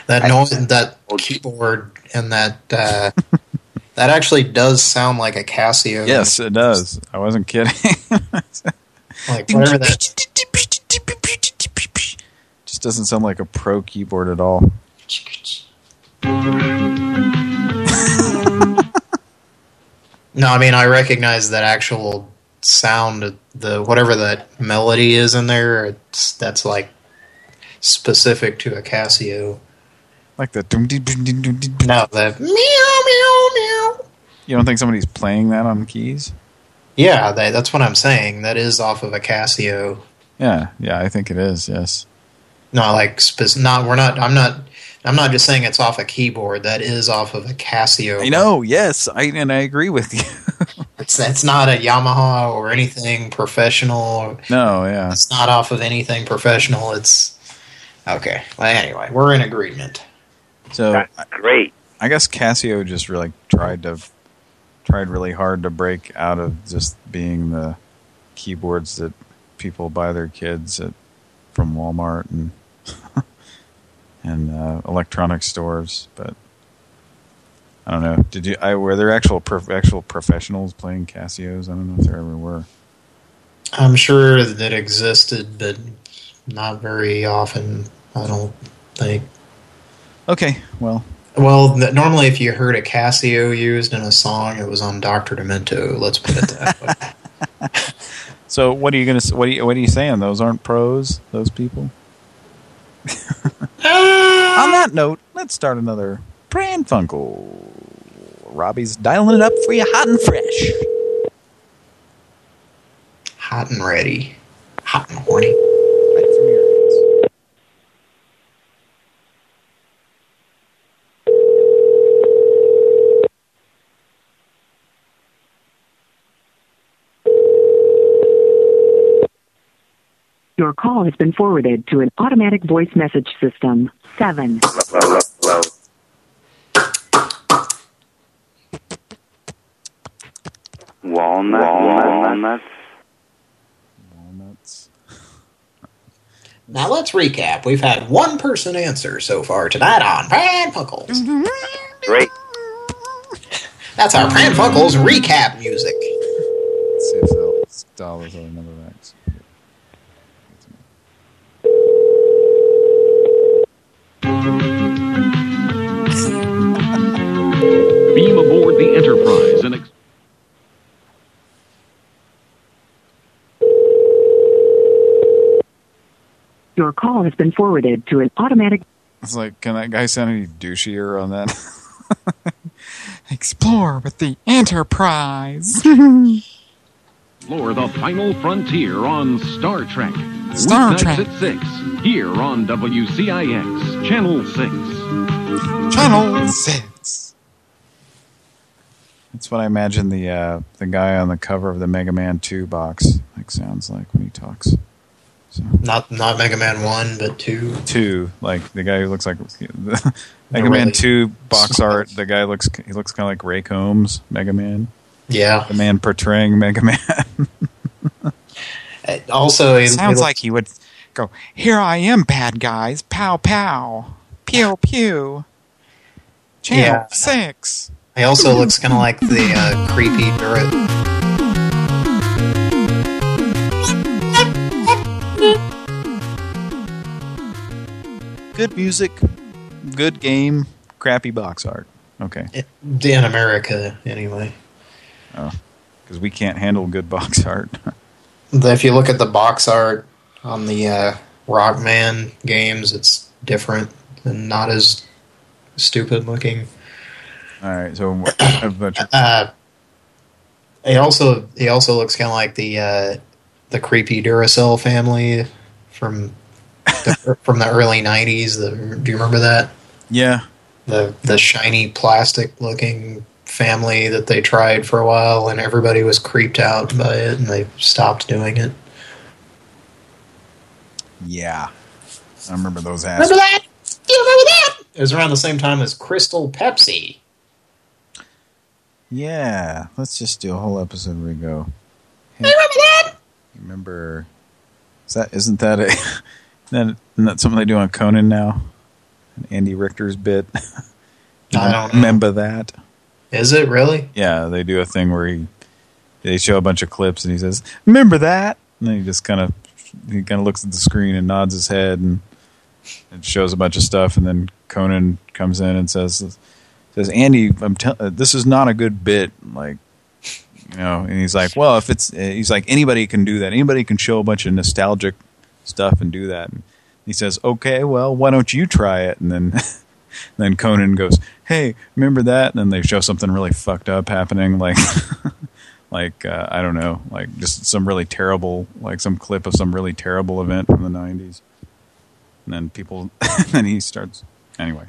That noise, that keyboard, and that uh, *laughs* that actually does sound like a Casio. Yes, it does. I wasn't kidding. Like whatever that. *laughs* Just doesn't sound like a pro keyboard at all. No, I mean I recognize that actual sound. The whatever that melody is in there. It's that's like specific to a Casio. Like the dum dee dum dee dum dee dum. No, the meow meow meow. You don't think somebody's playing that on keys? Yeah, that, that's what I'm saying. That is off of a Casio. Yeah, yeah, I think it is. Yes. No, like spec- not. We're not. I'm not. I'm not just saying it's off a keyboard. That is off of a Casio. I know. Yes, I and I agree with you. *laughs* It's it's not a Yamaha or anything professional. no, yeah. It's not off of anything professional. It's okay. Well, anyway, we're in agreement. So Great. I guess Casio just really tried to tried really hard to break out of just being the keyboards that people buy their kids at from Walmart and and uh, electronic stores, but I don't know. Did you? I were there actual prof, actual professionals playing Casios? I don't know if there ever were. I'm sure that existed, but not very often. I don't think. Okay, well, Well, th- normally if you heard a Casio used in a song, it was on Doctor Demento. Let's put it that way. *laughs* so what are you gonna? What are you? What are you saying? Those aren't pros. Those people. *laughs* On that note, let's start another Pran Funkel. Robbie's dialing it up for you, hot and fresh. Hot and ready. Hot and horny. Right from your hands. Your call has been forwarded to an automatic voice message system. 7. Hello. Hello. Walnut. Walnuts. Walnuts. *laughs* Now let's recap. We've had one person answer so far tonight on Pran Funkels. Mm-hmm. Great. *laughs* That's our Pran Funkels recap music. Let's see if they'll stall those other number backs. Beam aboard the Enterprise and ex- Your call has been forwarded to an automatic It's like, can that guy sound any douchier on that? *laughs* Explore with the Enterprise. explore the final frontier on Star Trek. Star Weeknights Trek. at 6, here on WCIX, Channel 6. Channel six. That's what I imagine the uh, the guy on the cover of the Mega Man 2 box like sounds like when he talks. Not not Mega Man one, but two. Two, like the guy who looks like the, *laughs* Mega really Man Two box art. The guy looks he looks kind of like Ray Combs, Mega Man. Yeah, the man portraying Mega Man. *laughs* Also, it, sounds it like he would go. Here I am, bad guys. Pow pow. Pew pew. Channel Yeah. six. He also *laughs* looks kind of like the uh, creepy Dura. Good music, good game, crappy box art. Okay. in America, anyway. Oh, because we can't handle good box *laughs* art. If you look at the box art on the uh, Rockman games, it's different and not as stupid looking. All right, so *coughs* a bunch of- Uh, he also he also looks kind of like the uh, the creepy Duracell family from the, *laughs* from the early '90s. The, do you remember that? yeah, The the shiny plastic looking family that they tried for a while, and everybody was creeped out by it, and they stopped doing it. yeah. I remember those ass. Remember that? You remember that? It was around the same time as Crystal Pepsi. Yeah, let's just do a whole episode where we go. Hey, remember that? remember? Is that isn't that a *laughs* isn't that, isn't that something they do on Conan now? An Andy Richter's bit. *laughs* I don't know. Remember that? Is it really? Yeah, they do a thing where he they show a bunch of clips and he says, "Remember that?" And then he just kind of he kind of looks at the screen and nods his head and it shows a bunch of stuff and then Conan comes in and says says Andy, I'm uh, this is not a good bit like you know, and he's like, "Well, if it's uh, he's like anybody can do that. Anybody can show a bunch of nostalgic stuff and do that." And he says, "Okay, well, why don't you try it?" And then *laughs* then Conan goes, "Hey, remember that?" And then they show something really fucked up happening, like, *laughs* like uh, I don't know, like just some really terrible, like some clip of some really terrible event from the '90s. And then people, *laughs* and then he starts. Anyway,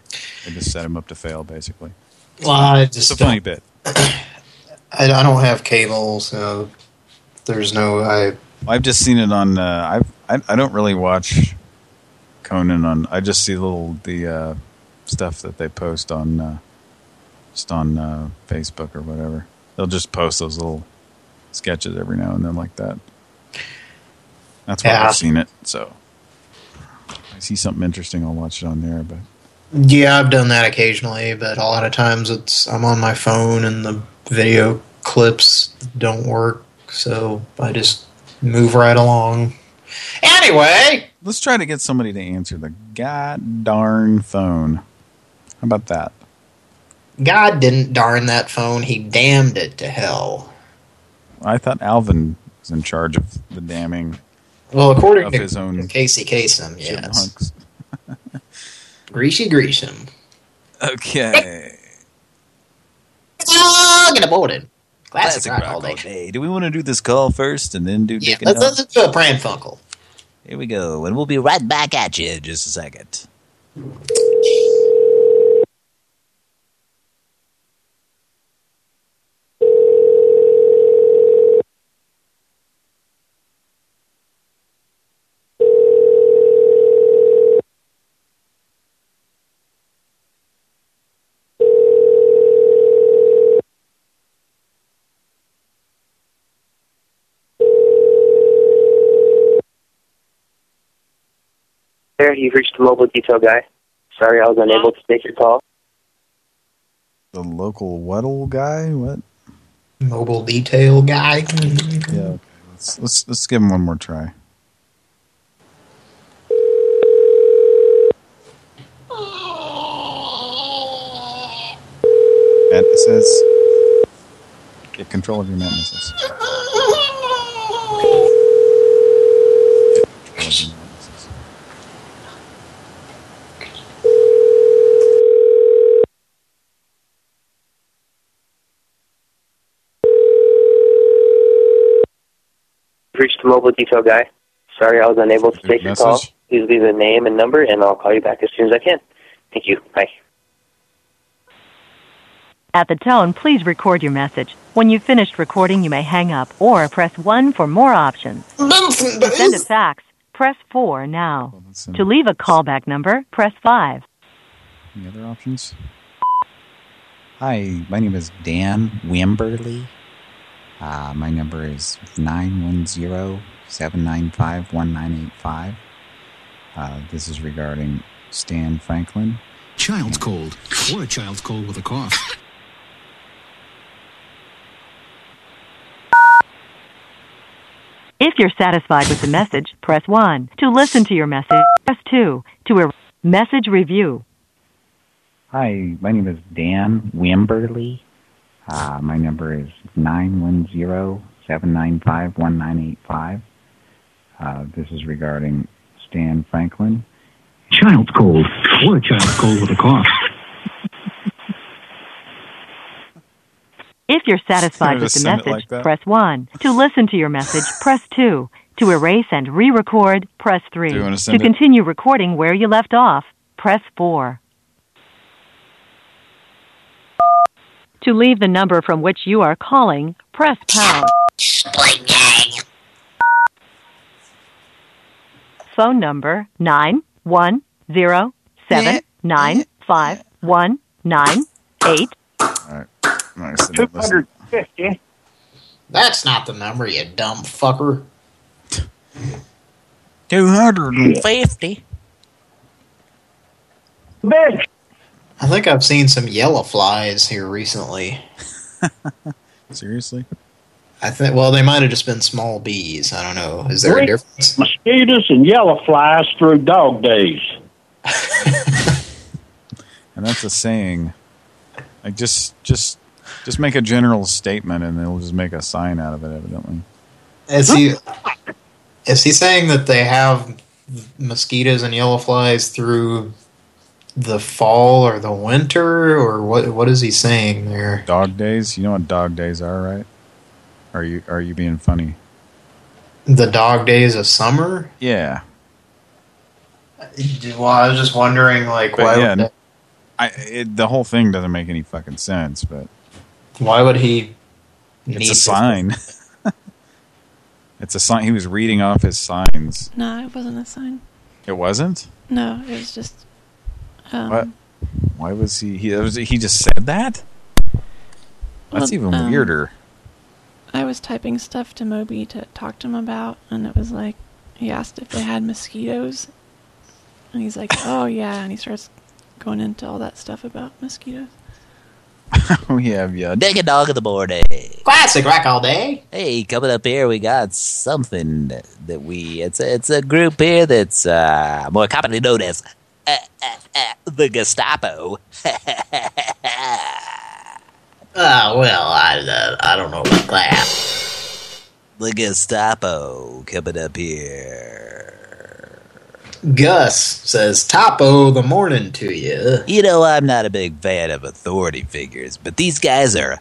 they just set him up to fail, basically. Well, I It's just a funny bit. I, *clears throat* I don't have cable, so there's no. I I've just seen it on. Uh, I've, I I don't really watch Conan on. I just see little the uh, stuff that they post on uh, just on uh, Facebook or whatever. They'll just post those little sketches every now and then like that. That's why Yeah. I've seen it. So if I see something interesting, I'll watch it on there. But yeah, I've done that occasionally, but a lot of times it's I'm on my phone and the video clips don't work, so I just move right along. Anyway, let's try to get somebody to answer the god darn phone. How about that? God didn't darn that phone; He damned it to hell. I thought Alvin was in charge of the damning. Well, according of to his own Casey Kasem, yes. *laughs* Greasy Greasem. Okay. Oh, get aborted. Classic, Classic rock, rock all day. all day. Do we want to do this call first and then do Yeah, Dick and let's, let's do a Pran Funkel. Here we go, and we'll be right back at you in just a second. You've reached the mobile detail guy. Sorry I was unable to take your call. The local Weddle guy? What? Mobile detail guy. Yeah. Okay. Let's let's let's give him one more try. Mantises. Get control of your mantises. Get control of your mantises. You've reached the mobile detail guy. Sorry I was unable to take your call. Please leave a name and number, and I'll call you back as soon as I can. Thank you. Bye. At the tone, please record your message. When you've finished recording, you may hang up or press 1 for more options. To send a fax, press 4 now. Listen. To leave a callback number, press 5. Any other options? Hi, my name is Dan Wimberly. Uh, my number is 910-795-1985. Uh, this is regarding Stan Franklin. Child's cold, or a child's cold with a cough. If you're satisfied with the message, press 1. To listen to your message, press 2. To er- message review. Hi, my name is Dan Wimberly. Uh, my number is 910-795-1985. Uh, this is regarding Stan Franklin. Child's cold, or a child's cold with a cough. If you're satisfied with the message, like press 1. To listen to your message, press 2. To erase and re-record, press 3. Do you wanna To it? continue recording where you left off, press 4. To leave the number from which you are calling, press pound. Phone number nine one zero seven nine five one nine eight. Alright. Nice. I didn't listen. 250. That's not the number, you dumb fucker. 250. Bitch. I think I've seen some yellow flies here recently. *laughs* Seriously? I think. Well, they might have just been small bees. I don't know. Is there a difference? Mosquitoes and yellow flies through dog days. *laughs* And that's a saying. Like just just just make a general statement and they'll just make a sign out of it evidently. Is he? Is he saying that they have mosquitoes and yellow flies through the fall or the winter, or what? What is he saying there? Dog days? You know what dog days are, right? Are you are you being funny? The dog days of summer. Yeah. Well, I was just wondering, like, But why? yeah, would I it, the whole thing doesn't make any fucking sense, but why would he? it's a sign. *laughs* it's a sign. He was reading off his signs. No, it wasn't a sign. It wasn't. No, it was just. Um, What? Why was he? He was, he just said that. That's Well, even um, weirder. I was typing stuff to Moby to talk to him about, and it was like he asked if they had mosquitoes, and he's like, "Oh yeah," and he starts going into all that stuff about mosquitoes. we *laughs* have yeah. Dig a dog in the morning. Classic rock all day. Hey, coming up here, we got something that, that we. It's a, it's a group here that's uh, more commonly known as *laughs* the Gestapo. Oh *laughs* well, I uh, I don't know about that. the Gestapo coming up here. Gus says, "Topo the morning to you." You know, I'm not a big fan of authority figures, but these guys are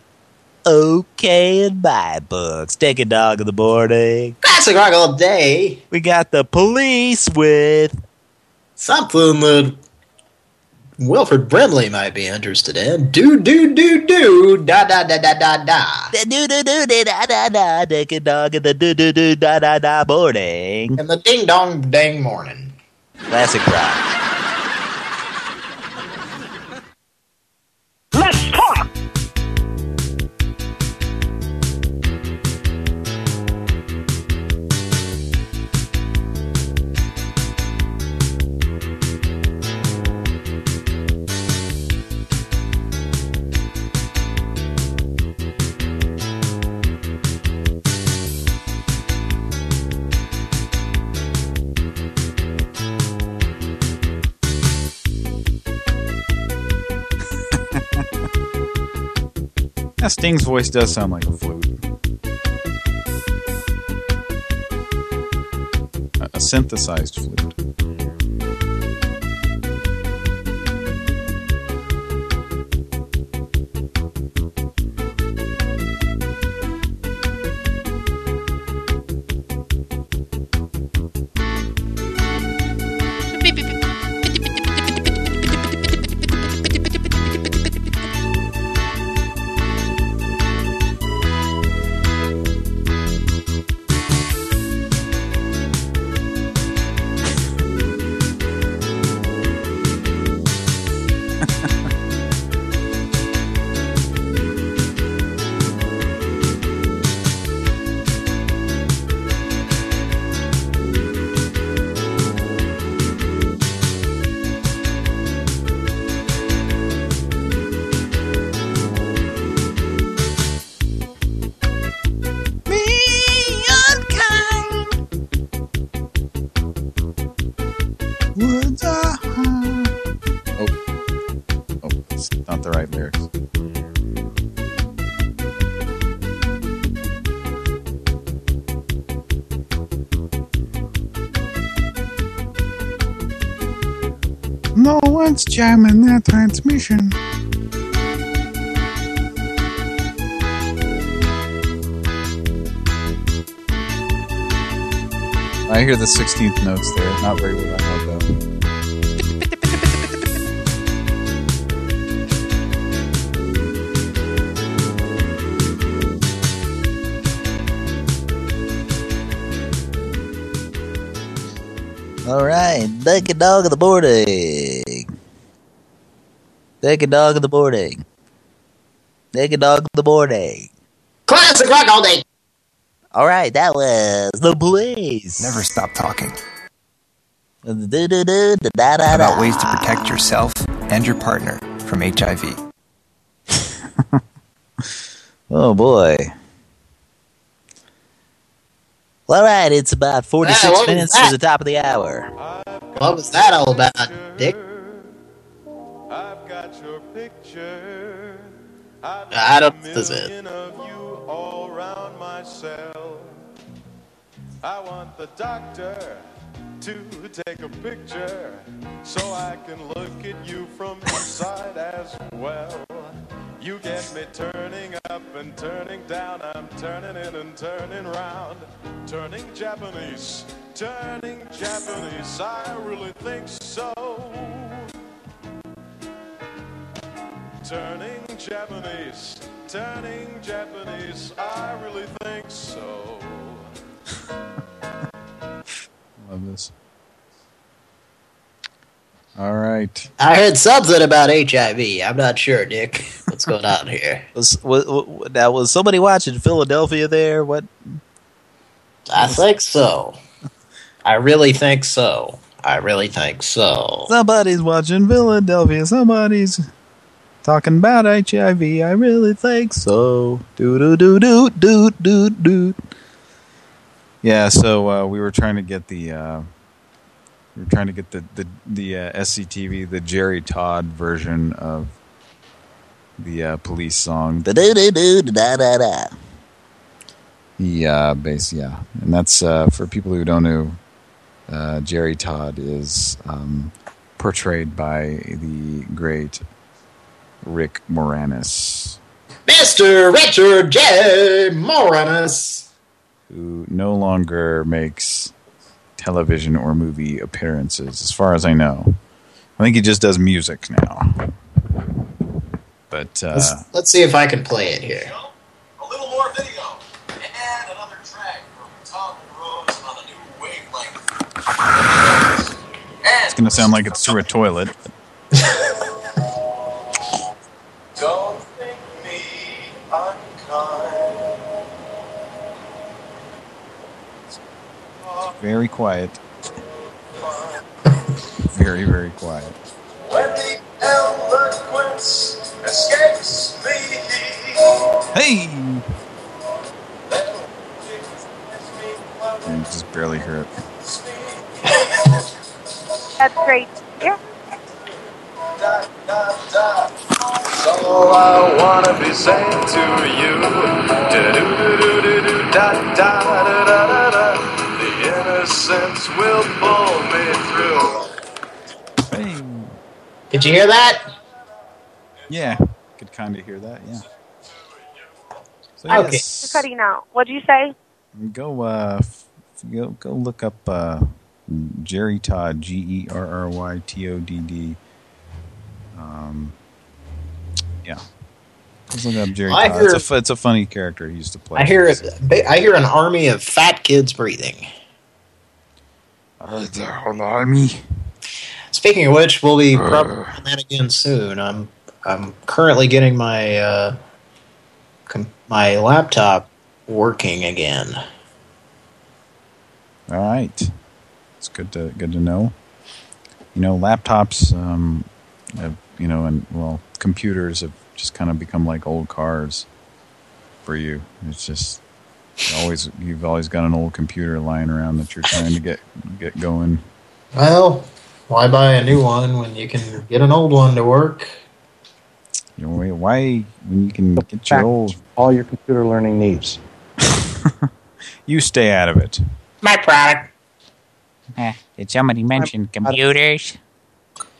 okay in my books. Take a dog in the morning. Classic rock all day. We got the police with Something that Wilford Brimley might be interested in. Do do do do da da da da da da. the do do do da da da da. Dog in the do do do da da da morning. And the ding dong dang morning. Classic rock. That Sting's voice does sound like a flute. A synthesized flute. One's jamming that transmission. I hear the 16th notes there. Not very well, though. All right, Naked Dog of the Morning. Naked Dog of the Morning. Naked Dog of the Morning. Classic rock all day. All right, that was the Blaze. Never stop talking about about ways to protect yourself and your partner from HIV. *laughs* Oh boy. All right, it's about 46 Ah, minutes to the top of the hour. What was that all about, Dick? I don't know this is. all around myself. I want the doctor to take a picture so I can look at you from inside as well. You get me turning up and turning down. I'm turning in and turning round. Turning Japanese, turning Japanese. I really think so. Turning Japanese, turning Japanese. I really think so. *laughs* Love this. All right. I heard something about HIV. I'm not sure, Nick. What's going on here? Was, *laughs* was, was, now, was somebody watching Philadelphia there? What? I think so. I really think so. I really think so. Somebody's watching Philadelphia. Somebody's talking about HIV. I really think so. Do do do do do do do. Yeah, so uh, we were trying to get the uh, we were trying to get the the the uh, SCTV, the Gerry Todd version of the uh, police song. Da da da da da da da. Uh, bass, yeah, and that's uh, for people who don't know. Uh, Gerry Todd is um, portrayed by the great Rick Moranis, Mr. Richard J. Moranis. who no longer makes television or movie appearances, as far as I know. I think he just does music now. But uh, Let's, let's see if I can play it here. A little more video. And another track from Tom Rose on a new wavelength. it's going to sound like it's through a toilet. *laughs* Very quiet. very, very quiet. When the eloquence escapes me. Hey! You just barely hear it. That's great. Yeah. So I wanna be saying to you, da-do-do-do-do-do, da da da da da da. The innocence will pull me through. Did you hear that? Yeah, could kind of hear that, yeah. So Okay. You're cutting out. What'd you say? go uh, f- go go look up uh, Gerry Todd, G E R R Y T O D D. Um, yeah, let's look up Gerry I Todd. It's a, hear- it's a funny character he used to play. I hear it. I hear an army of fat kids breathing. An army. Speaking of which, we'll be probably on that again soon. I'm I'm currently getting my uh, my laptop working again. All right, it's good to good to know. You know, laptops, um, have, you know, and well, computers have just kind of become like old cars for you. It's just you always you've always got an old computer lying around that you're trying to get get going. Well, Why buy a new one when you can get an old one to work? You know, why when you can get your old... All your computer learning needs. *laughs* You stay out of it. My product. Eh, did somebody mention computers?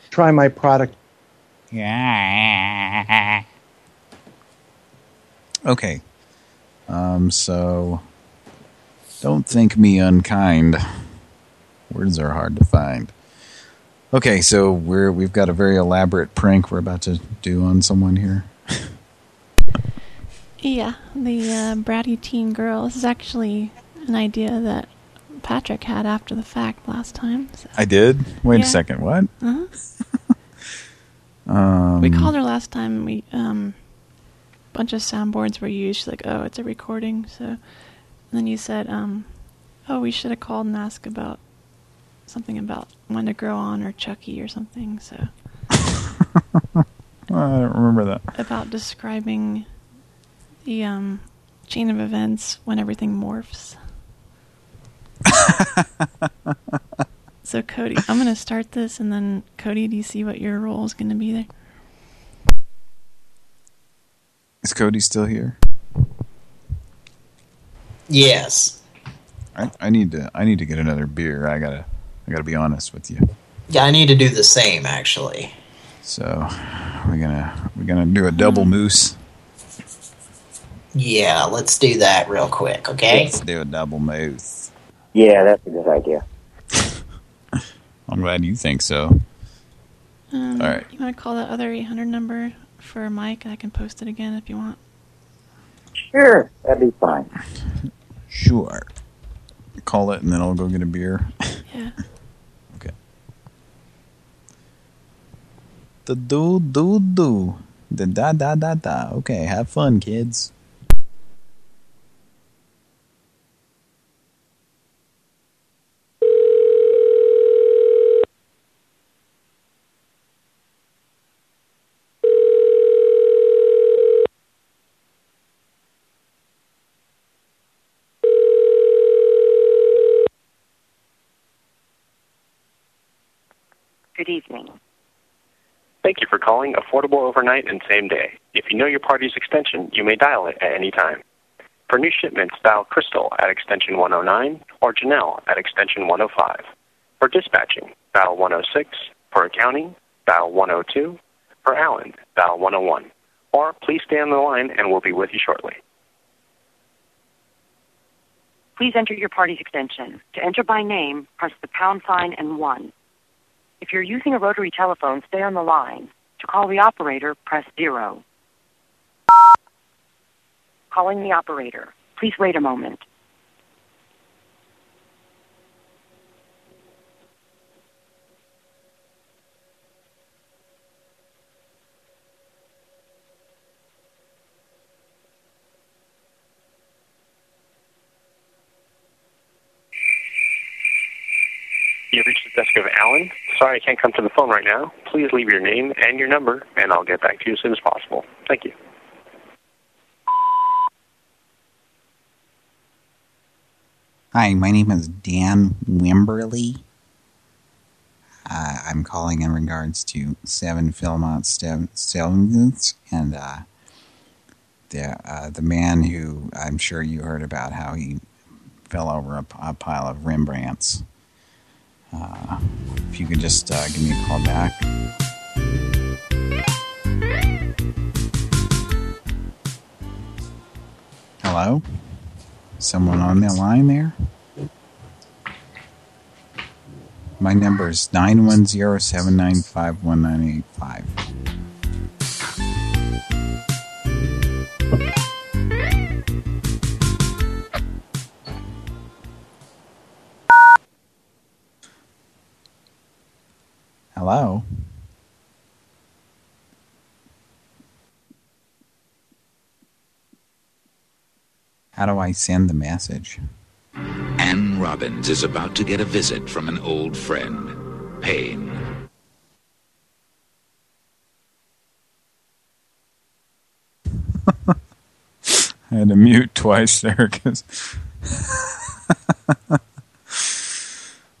Try my product. Yeah. Okay. Um, so... Don't think me unkind. Words are hard to find. Okay, so we're we've got a very elaborate prank we're about to do on someone here. Yeah, the uh, bratty teen girl. This is actually an idea that Patrick had after the fact last time. So. I did? Wait Yeah. a second, what? Uh-huh. *laughs* Um, we called her last time. We um, bunch of soundboards were used. She's like, "Oh, it's a recording." So, and then you said, um, "Oh, we should have called and asked about something about when to grow on or Chucky or something." So, *laughs* I don't remember that. about describing the um, chain of events when everything morphs. *laughs* so Cody, I'm gonna start this, and then Cody, do you see what your role is gonna be there? Is Cody still here? Yes. I, I need to I need to get another beer. I gotta I gotta be honest with you. Yeah, I need to do the same, actually. So we're gonna we're gonna do a double moose. Yeah, let's do that real quick, okay? Let's do a double moose. Yeah, that's a good idea. *laughs* I'm glad you think so. Um, All right. You want to call that other 800 number for Mike? I can post it again if you want. Sure, that'd be fine. Sure. Call it and then I'll go get a beer. Yeah. *laughs* okay. The do do do. The da da da da. Okay, have fun, kids. Good evening. Thank you for calling Affordable Overnight and Same Day. If you know your party's extension, you may dial it at any time. For new shipments, dial Crystal at extension 109 or Janelle at extension 105. For dispatching, dial 106. For accounting, dial 102. For Allen, dial 101. Or please stay on the line and we'll be with you shortly. Please enter your party's extension. To enter by name, press the pound sign and 1. If you're using a rotary telephone, stay on the line. To call the operator, press 0. Calling the operator. Please wait a moment. You've reached the desk of Allen. Sorry I can't come to the phone right now. Please leave your name and your number, and I'll get back to you as soon as possible. Thank you. Hi, my name is Dan Wimberly. Uh, I'm calling in regards to Seven Philmont Stevens and uh, the uh, the man who I'm sure you heard about how he fell over a, a pile of Rembrandts. Uh, if you could just uh, give me a call back. Hello? Someone on the line there? My number is 910-795-1985. Hello? How do I send the message? Anne Robbins is about to get a visit from an old friend, Payne. *laughs* I had to mute twice there because. *laughs* oh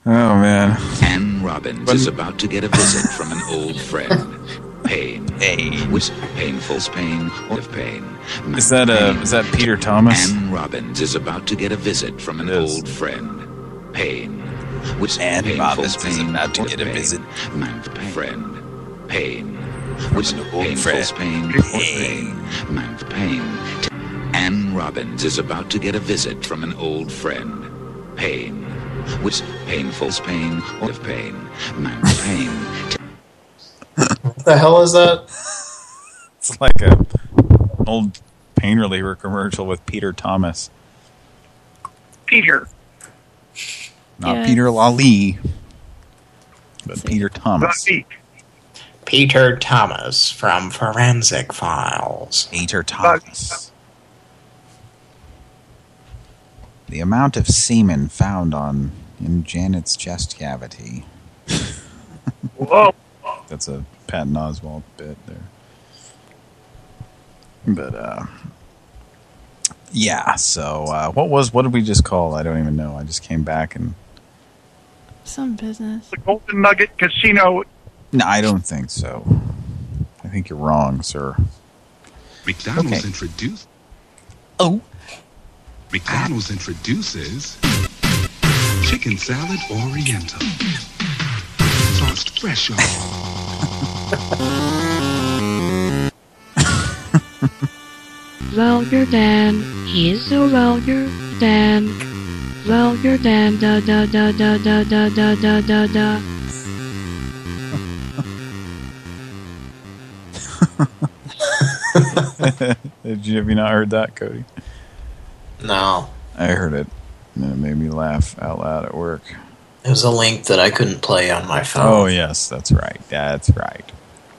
man. Anne Robbins is about to get a visit from an old friend. Pain. Pain. Which painful's pain of pain. Is that uh is that Peter Thomas? Anne Robbins is about to get a visit from an old friend. Pain. Which Anne painful's Robbins is pain about to get a pain. visit. Man, friend. Pain. Which painful's friend. pain pain. Man, pain. Anne Robbins is about to get a visit from an old friend. Pain. Which painful's pain or pain. Man, pain. What the hell is that? It's like a old pain reliever commercial with Peter Thomas. Peter. Not Yeah. Peter Lally, but Peter Thomas. Peter Thomas from Forensic Files. Peter Thomas. The amount of semen found on in Janet's chest cavity. Whoa. *laughs* That's a Patton Oswalt bit there. But uh yeah, so uh what was what did we just call? I don't even know. I just came back and Some business. The Golden Nugget Casino. No, I don't think so. I think you're wrong, sir. McDonald's Okay. introduced. Oh. McDonald's introduces chicken salad Oriental, sauced fresh. Vulgar Dan, he's so vulgar Dan. Vulgar Dan, da da da da da da da da da da. *laughs* Did you have you not heard that, Cody? No. I heard it. And it made me laugh out loud at work. It was a link that I couldn't play on my phone. Oh yes, that's right. That's right.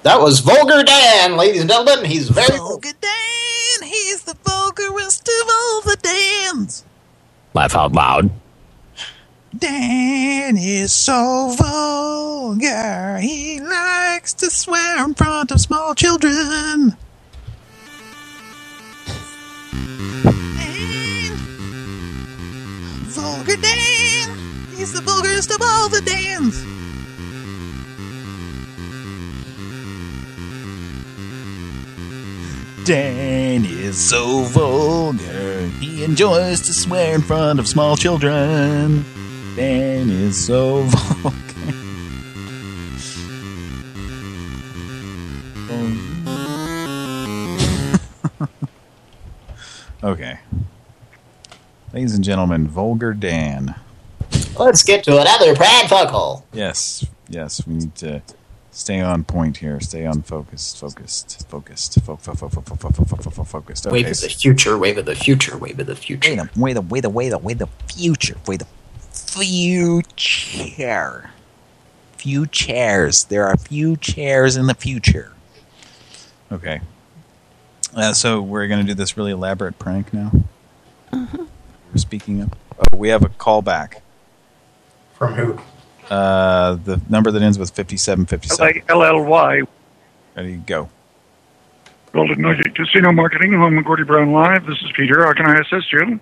That was Vulgar Dan, ladies and gentlemen. He's very Vulgar Dan. He's the vulgarest of all the Dans. Laugh out loud. Dan is so vulgar. He likes to swear in front of small children. He's the vulgarest of all the Dans. Dan is so vulgar. He enjoys to swear in front of small children. Dan is so vulgar. *laughs* okay. Ladies and gentlemen, Vulgar Dan. Let's get to another pranfuckle. Yes, yes, we need to stay on point here. Stay on focused, focused, focused, fo fo fo fo fo fo fo fo fo fo focused. Wave of the future, wave of the future, wave of the future. Way the way the way the way the future, way the future. Few chairs. There are few chairs in the future. Okay. Uh, so we're going to do this really elaborate prank now. Uh-huh. We're speaking up. Oh, we have a call back. From who? Uh, the number that ends with fifty-seven fifty-seven. LLY. Ready, go. Golden Nugget Casino Marketing, home of Gordie Brown Live. This is Peter. How can I assist you?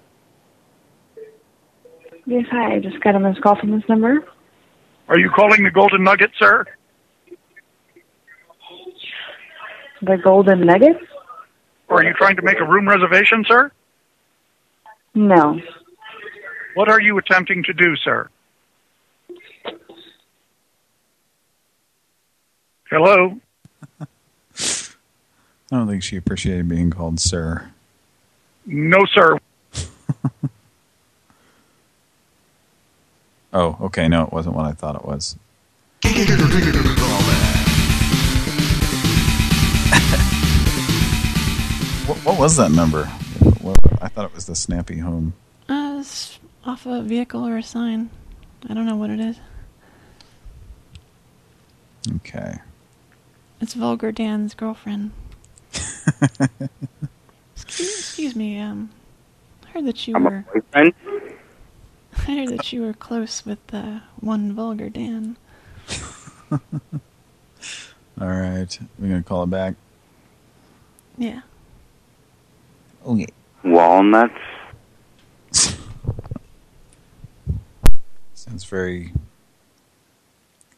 Yes, hi. I just got a missed call from this number. Are you calling the Golden Nugget, sir? The Golden Nugget? Or are you trying to make a room reservation, sir? No. What are you attempting to do, sir? Hello? I don't think she appreciated being called sir. No, sir. *laughs* Oh, okay. No, it wasn't what I thought it was. *laughs* what, what was that number? What, I thought it was the Snappy Home. Uh, it's off a vehicle or a sign. I don't know what it is. Okay. It's Vulgar Dan's girlfriend. *laughs* excuse, excuse me, um, I heard that you were. boyfriend. *laughs* I heard that you were close with uh, one Vulgar Dan. *laughs* All right. We're going to call it back. Yeah. Okay. Walnuts. Sounds very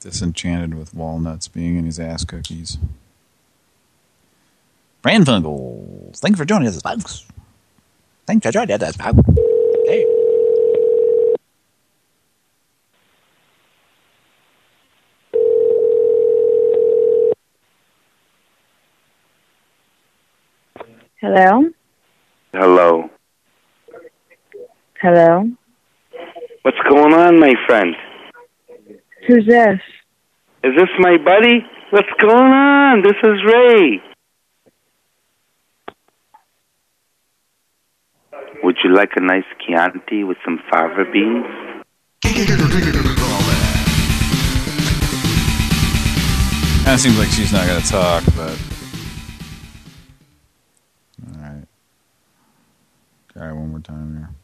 Disenchanted with walnuts being in his ass cookies. Pran Funkels, thank you for joining us, folks. Thanks for joining us, folks. Hey. Hello? Hello. Hello? What's going on, my friend? Who's this? Is this my buddy? What's going on? This is Ray. Would you like a nice Chianti with some fava beans? Kind of seems like she's not going to talk, but... Alright. Try one more time here.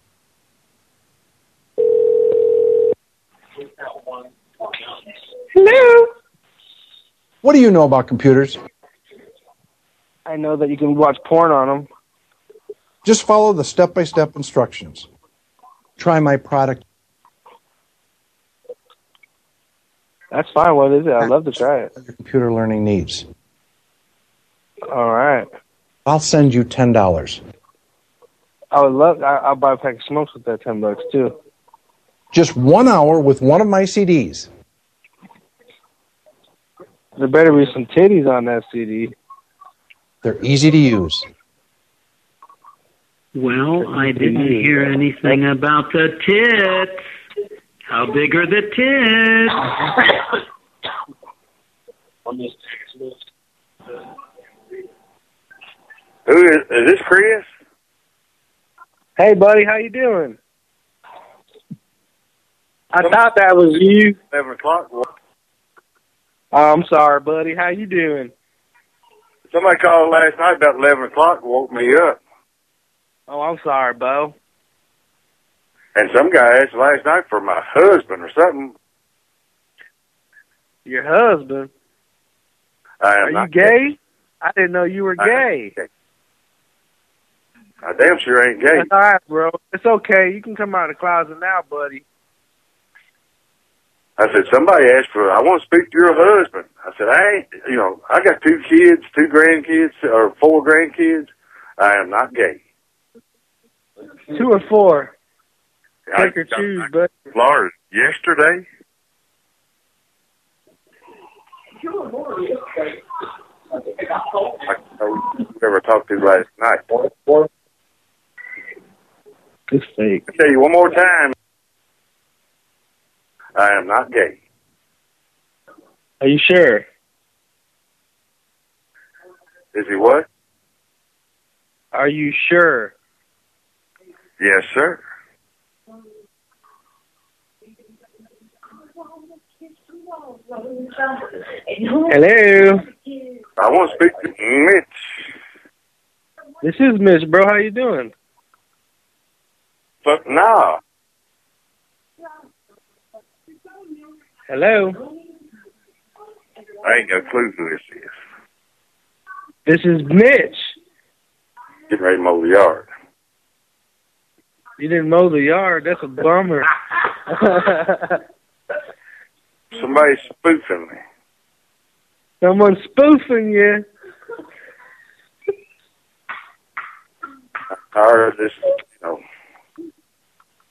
Hello? What do you know about computers? I know that you can watch porn on them. Just follow the step-by-step instructions. Try my product. That's fine. What is it? I'd love to try it. Your computer learning needs. All right. I'll send you ten dollars. I would love. I, I'll buy a pack of smokes with that ten bucks too. Just one hour with one of my CDs. There better be some titties on that CD. They're easy to use. Well, I didn't hear anything about the tits. How big are the tits? Who is, is this Chris? Hey, buddy, how you doing? I thought that was you. Seven o'clock. Oh, I'm sorry, buddy. How you doing? Somebody called last night about eleven o'clock and woke me up. Oh, I'm sorry, Bo. And some guy asked last night for my husband or something. Your husband? I am Are you not gay? I didn't know you were I gay. I damn sure ain't gay. That's all right, bro. It's okay. You can come out of the closet now, buddy. I said, somebody asked for, I want to speak to your husband. I said, I ain't, you know, I got two kids, two grandkids, or four grandkids. I am not gay. Two or four. I- Take or choose, but. Florida yesterday. I never talked to you last night. It's fake. I tell you one more time. I am not gay. Are you sure? Is he what? Are you sure? Yes, sir. Hello. I want to speak to Mitch. This is Mitch, bro. How you doing? But nah. Hello. I ain't got a clue who this is. This is Mitch. Getting ready to mow the yard. You didn't mow the yard. That's a bummer. *laughs* Somebody's spoofing me. Someone's spoofing you. I heard this, you know,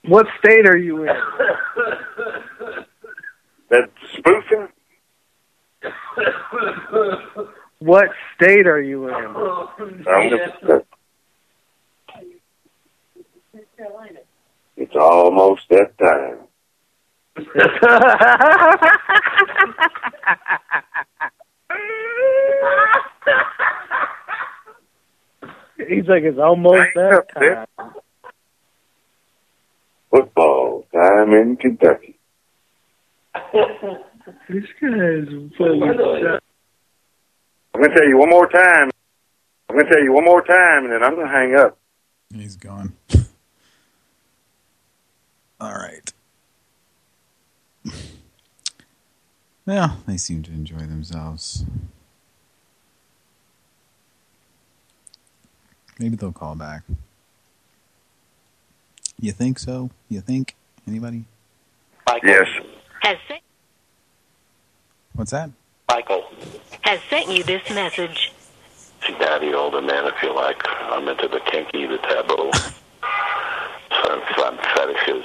What state are you in? *laughs* that spoofing. What state are you in? I'm just, it's almost that time. He's like, it's almost that time. Football time in Kentucky. *laughs* This guy's full of shit. I'm gonna tell you one more time. I'm gonna tell you one more time, and then I'm gonna hang up. He's gone. *laughs* All right. Yeah, they seem to enjoy themselves. Maybe they'll call back. You think so? You think? Anybody? Yes. What's that? Michael. Has sent you this message. See, Daddy, older man, I feel like I'm into the kinky, the taboo. *laughs* Some fun fetishes.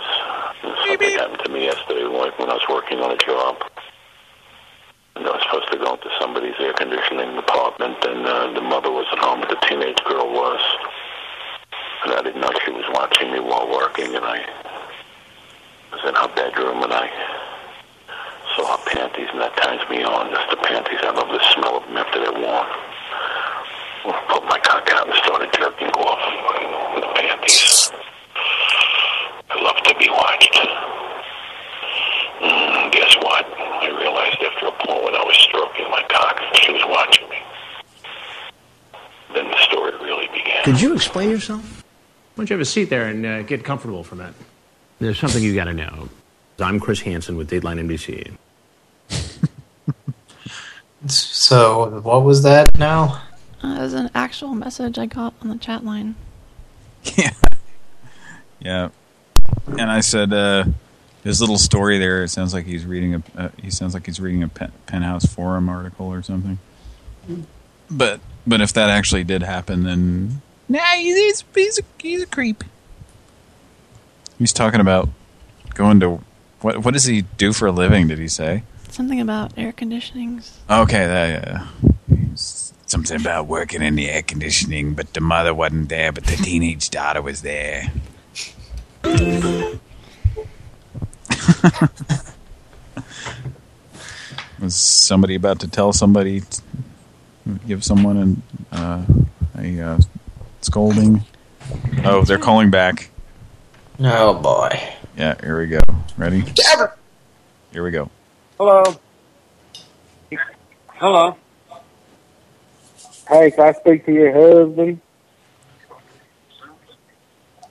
Something happened to me yesterday like when I was working on a job. And I was supposed to go into somebody's air conditioning department, and uh, the mother wasn't home, but the teenage girl was. And I didn't know she was watching me while working, and I was in her bedroom, and I saw her panties, and that turns me on. Just the panties. I love the smell of them after they're worn. I put my cock out and started jerking off with the panties. I love to be watched. Mm, guess what? I realized after a point when I was stroking my cock, she was watching me. Then the story really began. Could you explain yourself? Why don't you have a seat there and uh, get comfortable for a minute? There's something you got to know. I'm Chris Hansen with Dateline NBC. So, what was that now? Uh, it was an actual message I got on the chat line. *laughs* Yeah. yeah. And I said, uh, his little story there, it sounds like he's reading a, uh, he sounds like he's reading a pen, Penthouse Forum article or something. But, but if that actually did happen, then, nah, he's, he's, a, he's a creep. He's talking about going to, what, what does he do for a living, did he say? Something about air conditionings. Okay, that, yeah. Something about working in the air conditioning, but the mother wasn't there, but the teenage daughter was there. *laughs* was somebody about to tell somebody, give someone an, uh, a uh, scolding? Oh, they're calling back. Oh, boy. Yeah, here we go. Ready? Here we go. Hello. Hello. Hey, can I speak to your husband?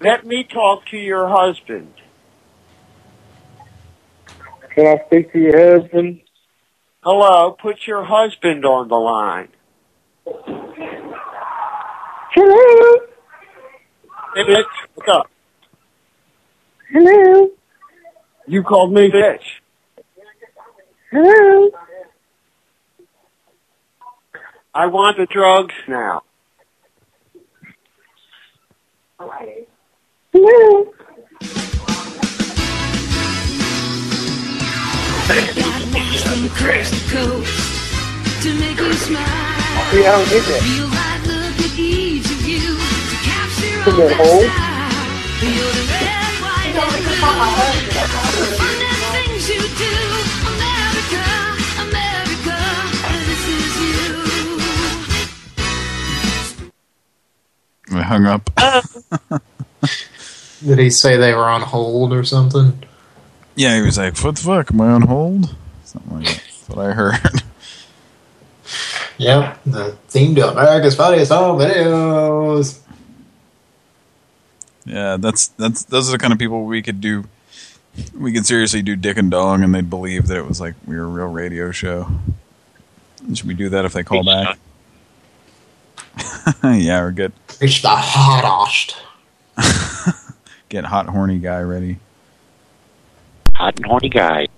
Let me talk to your husband. Can I speak to your husband? Hello, put your husband on the line. Hello. Hey, bitch, what's up? Hello. You called me bitch. Hello. I want the drugs now. Hello. From coast to coast to make you smile. See, I don't get that. Feel right, look at each of you to capture all that that hole. style. You're the red, white, and blue. Hung up. Uh, Did he say they were on hold or something? Yeah, he was like, what the fuck, am I on hold? Something like that. That's what I heard. *laughs* Yep, the theme to America's Funniest Home Videos. Yeah, that's that's those are the kind of people we could do. We could seriously do Dick and Dong, and they'd believe that it was like we were a real radio show. Should we do that if they call back? *laughs* yeah, we're good. It's the hottest. *laughs* get hot horny guy ready. Hot and horny guy.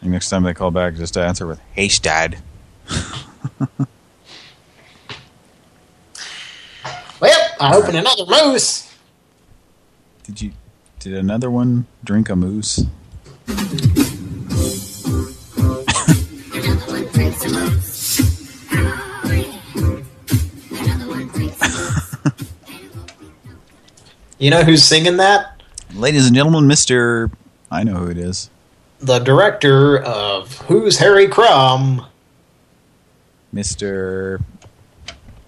And next time they call back, just answer with "Hey, Stad." *laughs* Well, I opened another moose. Did you? Did another one drink a moose? You know who's singing that? Ladies and gentlemen, Mister, I know who it is. The director of Who's Harry Crumb. Mister.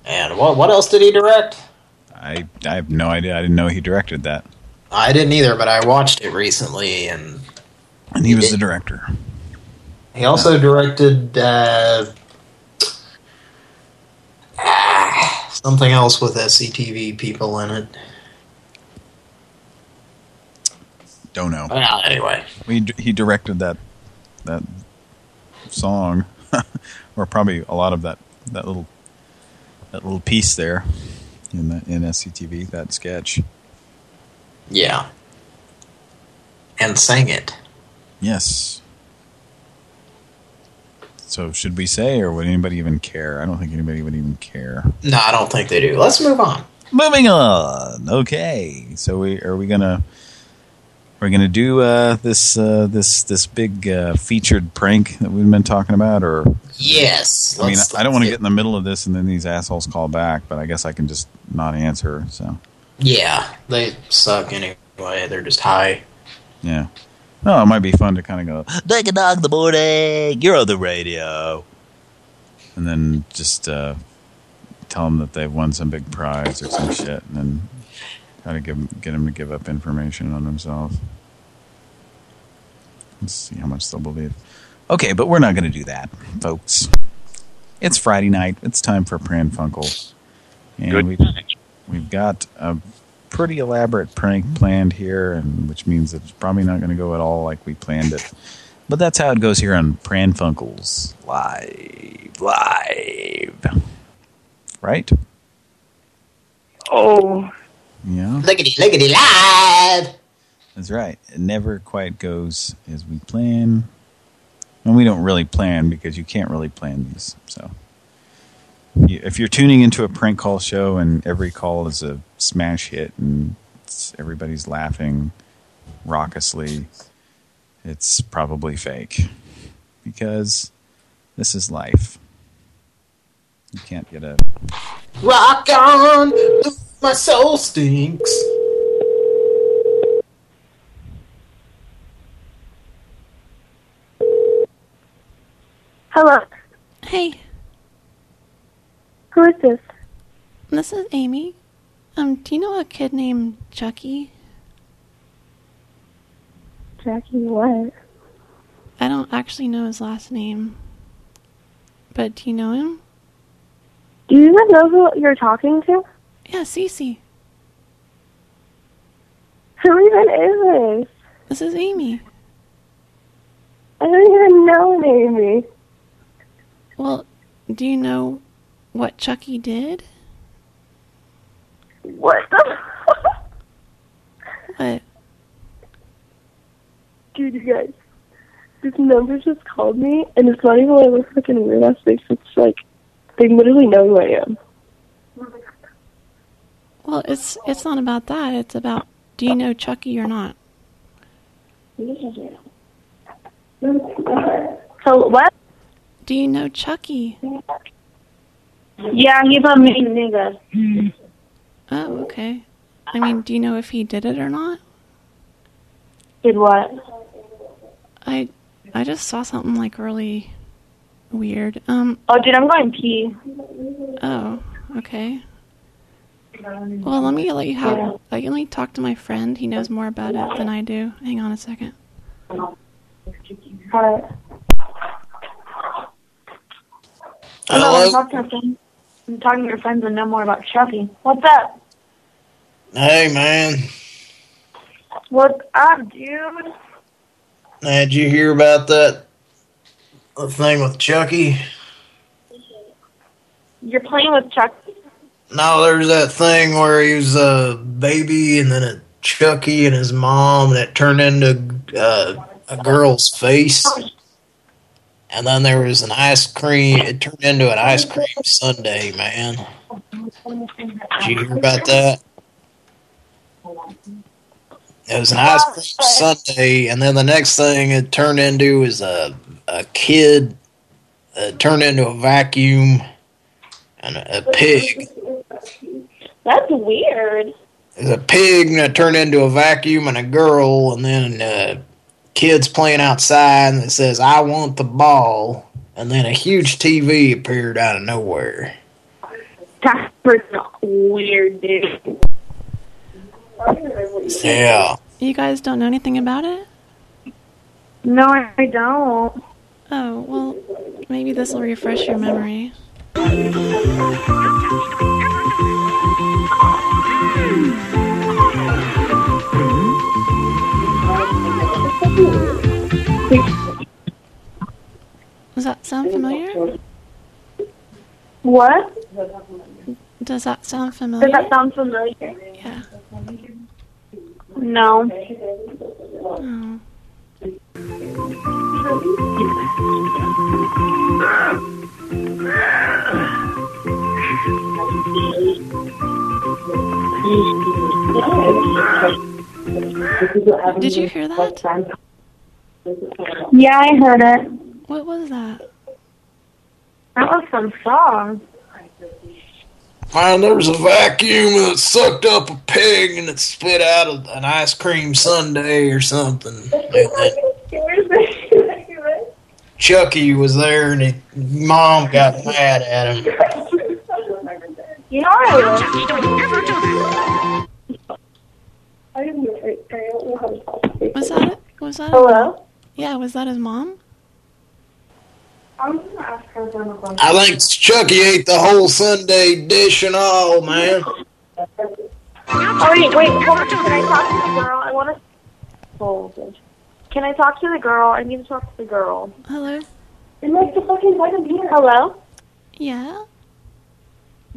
And what what else did he direct? I I have no idea. I didn't know he directed that. I didn't either, but I watched it recently, and And he was the director. he also directed uh, something else with SCTV people in it. Don't know. Well, anyway. He he directed that that song, *laughs* or probably a lot of that that little that little piece there in the in SCTV that sketch. Yeah. And sang it. Yes. So should we say, or would anybody even care? I don't think anybody would even care. No, I don't think they do. Let's move on. Moving on. Okay. So we are we gonna we're gonna do uh, this uh, this this big uh, featured prank that we've been talking about, or Yes. I mean, I don't want to get in the middle of this and then these assholes call back, but I guess I can just not answer. So Yeah, they suck anyway. They're just high. yeah. No, it might be fun to kind of go Take a dog the morning. You're on the radio. and then just uh, tell them that they've won some big prize or some shit, and then try to give get them to give up information on themselves. Let's see how much they'll believe. Okay, but we're not going to do that, folks. It's Friday night. It's time for Pran Funkel, and Good we've we've got a pretty elaborate prank planned here, and which means it's probably not going to go at all like we planned it. But that's how it goes here on Pran Funkels live, live, right? Oh. Yeah. Lickety, lickety, live. That's right. It never quite goes as we plan. And we don't really plan because you can't really plan these. So if you're tuning into a prank call show and every call is a smash hit and it's, everybody's laughing raucously, it's probably fake. Because this is life. You can't get a... Rock on, my soul stinks. Hello. Hey, Who is this? this is Amy. Um, do you know a kid named Chucky? Jackie what? I don't actually know his last name. But do you know him? Do you even know who you're talking to? Yeah, Cece. Who even is this? This is Amy. I don't even know an Amy. Well, do you know what Chucky did? What the What? *laughs* Dude, you guys. This number just called me, and it's not even one of those fucking weird ass things. It's like, they literally know who I am. Well, it's it's not about that. It's about do you know Chucky or not? So, what? Do you know Chucky? Yeah, he's a mean nigga. Oh, okay. I mean, do you know if he did it or not? Did what? I I just saw something like really weird. Um. Oh, dude, I'm going pee. Oh, okay. Well, let me let you have. Like, let me talk to my friend. He knows more about it than I do. Hang on a second. Alright. Hello? I'm talking to friends. I'm talking to your friends and know more about Chucky. What's up? Hey, man. What's up, dude? Did you hear about that the thing with Chucky? You're playing with Chucky? No, there's that thing where he was a baby and then a Chucky and his mom and it turned into uh, a girl's face. And then there was an ice cream, it turned into an ice cream sundae, man. Did you hear about that? It was an ice cream sundae, and then the next thing it turned into was a a kid. It turned into a vacuum and a, a pig. That's weird. There's a pig that turned into a vacuum and a girl, and then uh, kids playing outside, and it says "I want the ball," and then a huge TV appeared out of nowhere. That's freaking weird, dude. Yeah. You guys don't know anything about it? No, I don't. Oh, well, maybe this will refresh your memory. *laughs* Does that sound familiar? What? Does that sound familiar? Does that sound familiar? Yeah. No. Oh. Did you hear that? Yeah, I heard it. What was that? That was some song. Man, there was a vacuum that sucked up a pig and it spit out a, an ice cream sundae or something. And Chucky was there and his mom got mad at him. You know Was that it? Was that? Hello? Yeah, was that his mom? I'm gonna ask her one of them. I think Chucky ate the whole Sunday dish and all, man. Oh wait, wait, hold on. Can I talk to the girl? I want to. Hold on. Can I talk to the girl? I need to talk to the girl. Hello? It makes the fucking second here. Hello? Yeah.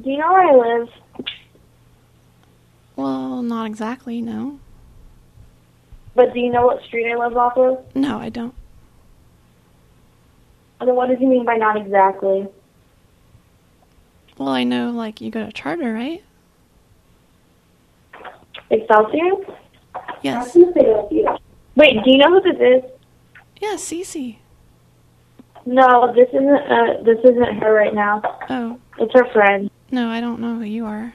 Do you know where I live? Well, not exactly, no. But do you know what street I live off of? No, I don't. And then what does he mean by not exactly? Well, I know, like, you go to charter, right? Excelsior? Yes. Wait, do you know who this is? Yeah, Cece. No, this isn't. Uh, this isn't her right now. Oh. It's her friend. No, I don't know who you are.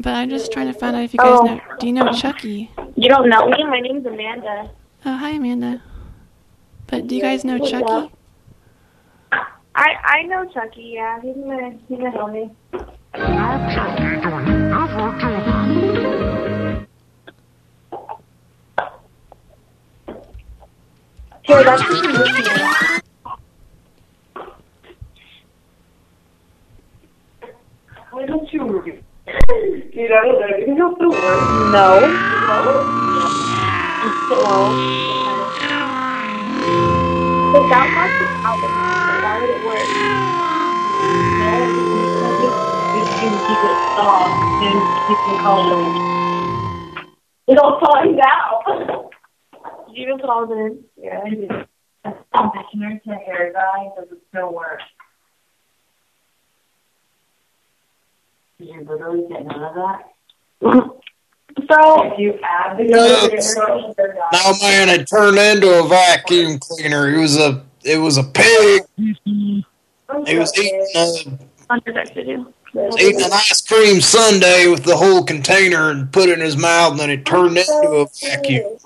But I'm just trying to find out if you guys Oh. know. Do you know Chucky? You don't know me? My name's Amanda. Oh, hi, Amanda. But do you guys know What's Chucky? up? I I know Chucky. Yeah, he's my he's my homie. Here, that's just me listening. Why don't you get out of there? You don't feel work. No. No. But that must be how the why would it work? You can keep it soft and you can call it. It'll find out. Did you even put all of it in? Yeah, I did. Conditioner to hair dye, does it still work? You literally get none of that? *laughs* So, if you add the No, man, it turned into a vacuum cleaner. It was a, it was a pig. He was eating a, Contradicted you. was eating an ice cream sundae with the whole container and put it in his mouth, and then it turned into a vacuum.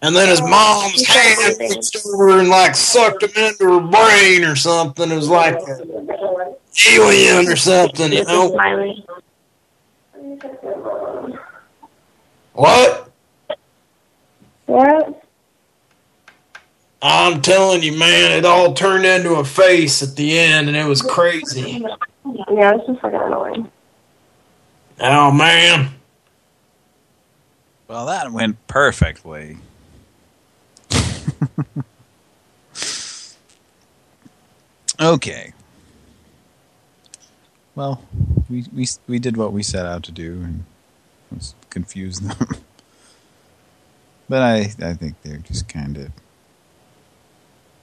And then his mom's hand reached over and like sucked him into her brain or something. It was like an alien or something, you know? Smiley. What? What? I'm telling you, man, it all turned into a face at the end, and it was crazy. Yeah, this is fucking annoying. Oh, man. Well, that went perfectly. *laughs* okay. Well, we we we did what we set out to do and was confuse them. *laughs* but I I think they're just kind of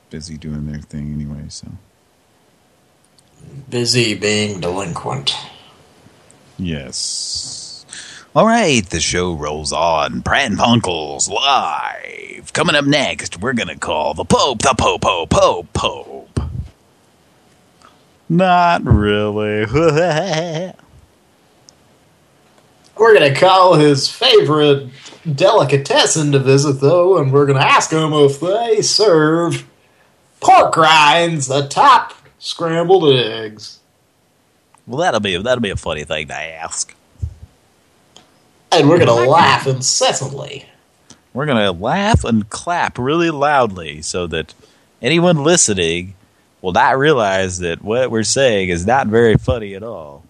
busy doing their thing anyway. So Busy being delinquent. yes. All right, the show rolls on. Pratt and Funkels live. Coming up next, we're gonna call the Pope, the Pope, Pope, Pope, Pope. Not really. *laughs* We're going to call his favorite delicatessen to visit, though, and we're going to ask him if they serve pork rinds atop scrambled eggs. Well, that'll be that'll be a funny thing to ask. And we're going to laugh incessantly. We're gonna laugh and clap really loudly so that anyone listening will not realize that what we're saying is not very funny at all.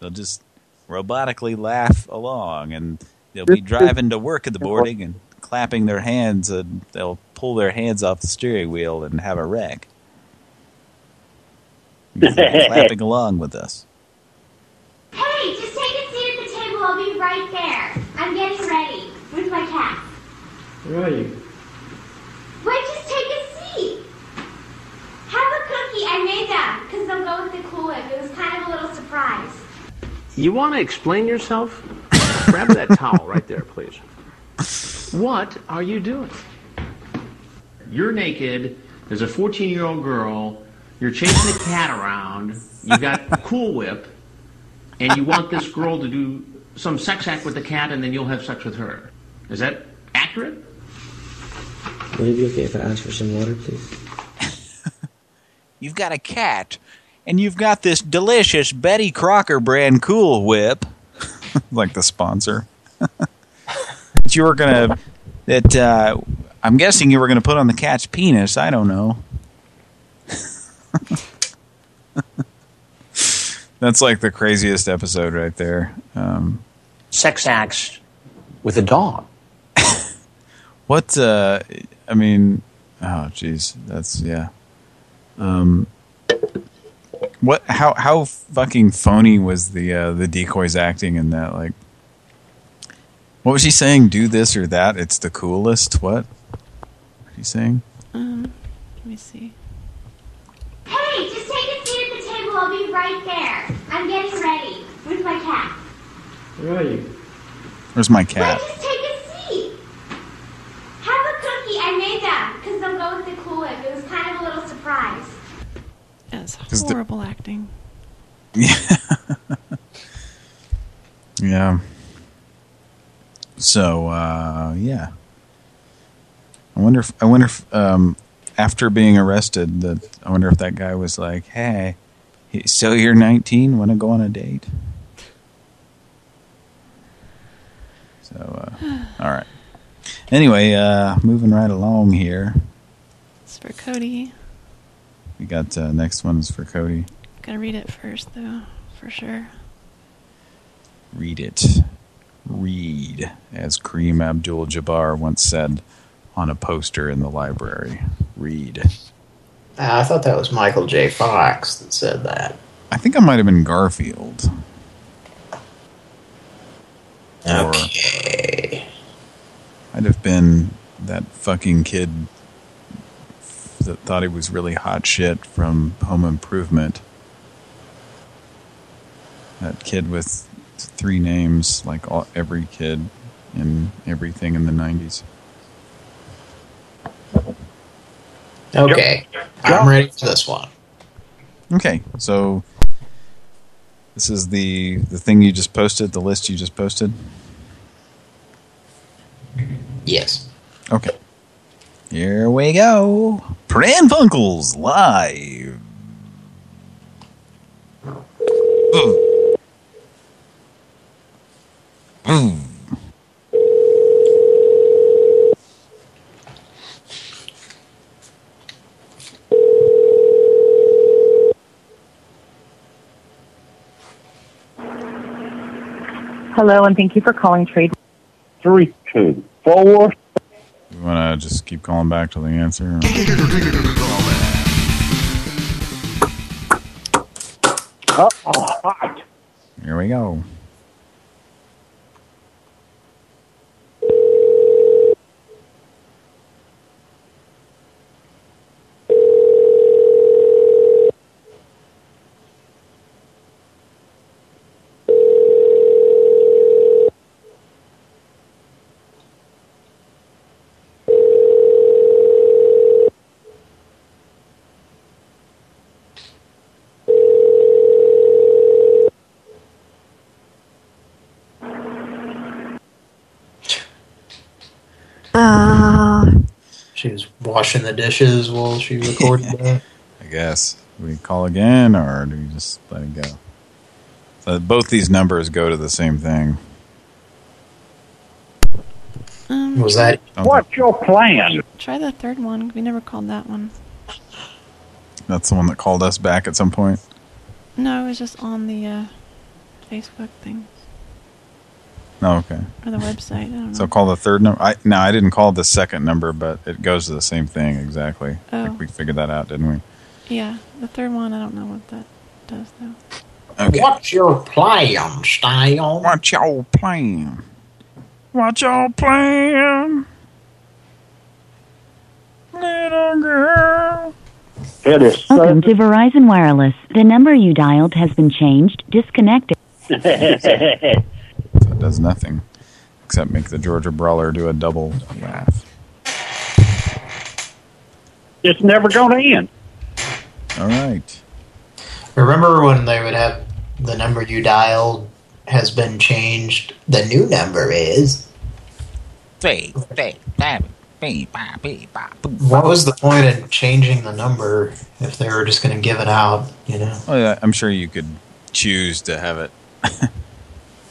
They'll just robotically laugh along, and they'll be driving to work in the morning and clapping their hands, and they'll pull their hands off the steering wheel and have a wreck. *laughs* Clapping along with us. Hey, just take a seat at the table. I'll be right there. I'm getting ready. Where's my cat? Where are you? Wait, just take a seat. Have a cookie. I made them because they'll go with the Cool Whip. It was kind of a little surprise. You want to explain yourself? *coughs* Grab that towel right there, please. What are you doing? You're naked. There's a 14 year old girl. You're chasing a cat around. You got Cool Whip. And you want this girl to do some sex act with the cat and then you'll have sex with her. Is that accurate? Would it be okay if I ask for some water, please? You've got a cat, and you've got this delicious Betty Crocker brand Cool Whip, *laughs* like the sponsor. *laughs* that you were gonna, that uh, I'm guessing you were gonna put on the cat's penis. I don't know. *laughs* That's like the craziest episode right there. Um, Sex acts with a dog. What, uh, I mean, oh, jeez, that's, yeah. Um, what, how, how fucking phony was the, uh, the decoys acting in that? Like, what was he saying? Do this or that? It's the coolest? What? What are you saying? Um, let me see. Hey, just take a seat at the table. I'll be right there. I'm getting ready. Where's my cat? Where are you? Where's my cat? Wait, just take a seat. Have a cookie. I made them because they'll go with the Cool Whip. It was kind of a little surprise. That's 'Cause the- horrible acting. *laughs* Yeah. So, uh, yeah. I wonder if, I wonder if, um, after being arrested, that I wonder if that guy was like, hey, so you're 19, want to go on a date? So, uh, *sighs* all right. Anyway, uh, moving right along here. It's for Cody. We got, uh, next one is for Cody. Gotta read it first, though, for sure. Read it. Read, as Kareem Abdul-Jabbar once said on a poster in the library. Read. Ah, I thought that was Michael J. Fox that said that. I think I might have been Garfield. Or Okay. I'd have been that fucking kid that thought he was really hot shit from Home Improvement. That kid with three names, like all, every kid in everything in the 90s. Okay. I'm ready for this one. Okay, so this is the the thing you just posted, the list you just posted? Yes. Okay. Here we go. Pran Funkels live. Boom. Boom. Hello, and thank you for calling Trade. Three, two, four. You want to just keep calling back till the answer? or- Oh, hot. Here we go. She was washing the dishes while she *laughs* recorded that. I guess. Do we call again, or do we just let it go? So both these numbers go to the same thing. Um, Was that? What's your plan? Try the third one. We never called that one. That's the one that called us back at some point. No, it was just on the uh, Facebook thing Oh, okay. or the website. I don't know. So call the third number. I no, I didn't call the second number, but it goes to the same thing exactly. I Oh. think we figured that out, didn't we? Yeah, the third one. I don't know what that does though. Okay. What's your plan, style? What's your plan? What's your plan? Little girl. It is. Welcome to Verizon Wireless. The number you dialed has been changed. Disconnected. *laughs* So it does nothing except make the Georgia Brawler do a double laugh. it's never going to end. All right. Remember when they would have the number you dialed has been changed? The new number is. Three, three, seven, beep, bop, beep, bop, boop. What was the point in changing the number if they were just going to give it out? You know. Well, yeah, I'm sure you could choose to have it. *laughs*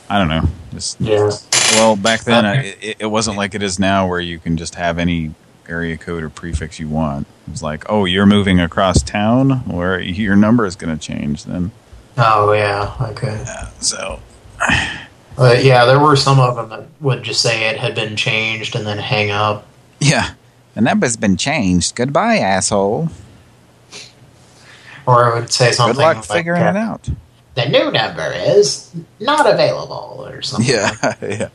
I don't know. Just Yeah. well, back then I, it, it wasn't like it is now, where you can just have any area code or prefix you want. It's like, oh, you're moving across town, where your number is going to change. Then, Oh yeah. Okay. so Uh, yeah, there were some of them that would just say it had been changed and then hang up. yeah, the number's been changed. Goodbye, asshole. Or it would say something Good luck like, figuring uh, it out. The new number is not available or something. Yeah, *laughs* yeah.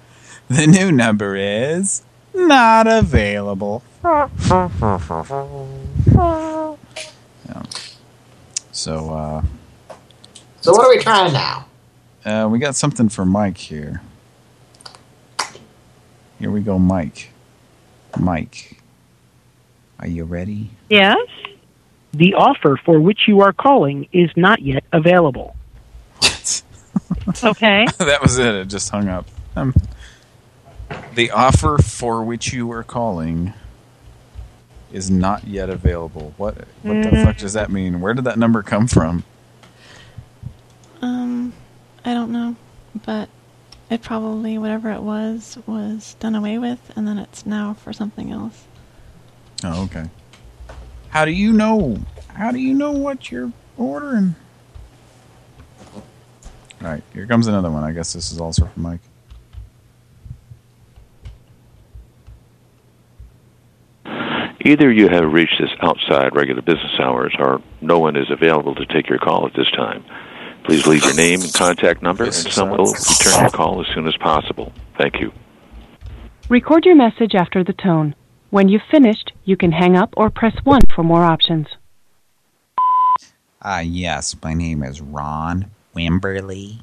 The new number is not available. Yeah. So, uh, So what are we trying now? uh, we got something for Mike here. Here we go, Mike. Mike, are you ready? Yes? The offer for which you are calling is not yet available. Okay. *laughs* that was it. It just hung up. Um, the offer for which you were calling is not yet available. What what the Mm. fuck does that mean? Where did that number come from? Um, I don't know, but it probably whatever it was was done away with, and then it's now for something else. Oh, okay. How do you know? How do you know what you're ordering? All right, here comes another one. I guess this is also for Mike. Either you have reached this outside regular business hours or no one is available to take your call at this time. Please leave your name and contact number and someone will return your call as soon as possible. Thank you. Record your message after the tone. When you've finished, you can hang up or press 1 for more options. Uh, yes, my name is Ron Wimberly.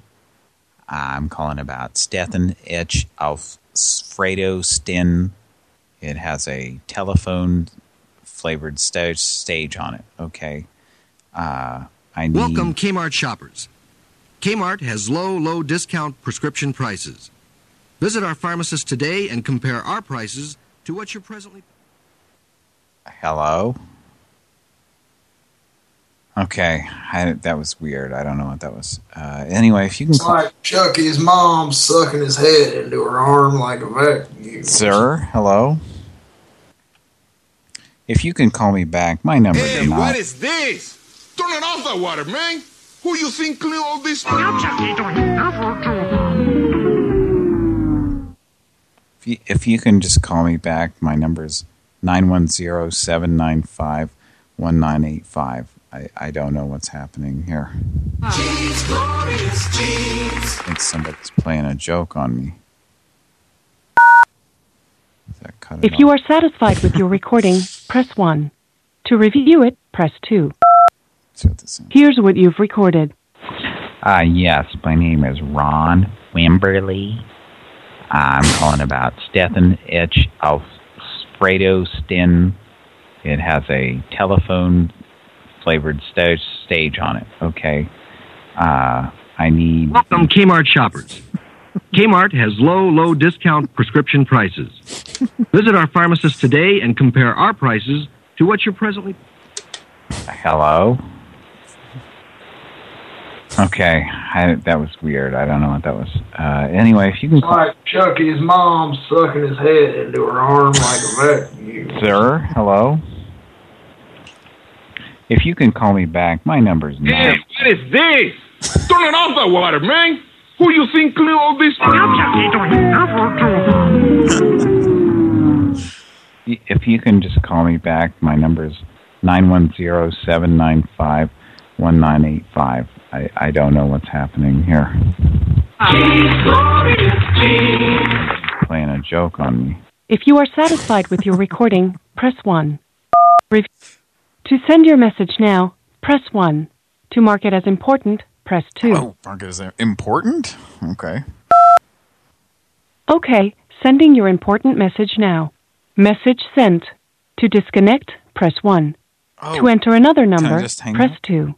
I'm calling about Stethan Itch Alfredo Stin. It has a telephone flavored stage stage on it. Okay. Uh, I need. Welcome, Kmart shoppers. Kmart has low, low discount prescription prices. Visit our pharmacist today and compare our prices to what you're presently. Hello. Okay, I, that was weird. I don't know what that was. Uh, anyway, if you can, It's like Chucky's mom sucking his head into her arm like a vacuum. sir, hello. If you can call me back, my number Hey, is not. what is this? Turn it off that water, man. Who you think clean all this? If you, if you can just call me back, my number is 910-795-1985. I, I don't know what's happening here. Cheese, glorious cheese. I think somebody's playing a joke on me. That cut it If you are satisfied with your recording, press 1. To review it, press 2. Here's what you've recorded. Uh, yes, my name is Ron Wimberly. I'm calling about Stethan Itch Alfredo Stin. It has a telephone flavored stage stage on it. Okay. Uh, I need. Welcome, Kmart shoppers. Kmart has low, low discount prescription prices. Visit our pharmacist today and compare our prices to what you're presently. Hello? Okay, I, that was weird. I don't know what that was. Uh, anyway, if you can It's like Chucky's mom sucking his head into her arm like a vacuum. Sir, hello? If you can call me back, my number's Hey, nine. what is this? Turn it off that water, man. Who you think clean all this? If you can just call me back, my number's 910-795-1985. I, I don't know what's happening here. Cheese, glorious cheese. Playing a joke on me. If you are satisfied with your recording, press 1. To send your message now, press 1. To mark it as important, press 2. Oh, mark it as important? Okay. Okay, sending your important message now. Message sent. To disconnect, press 1. Oh, to enter another number, press up? 2.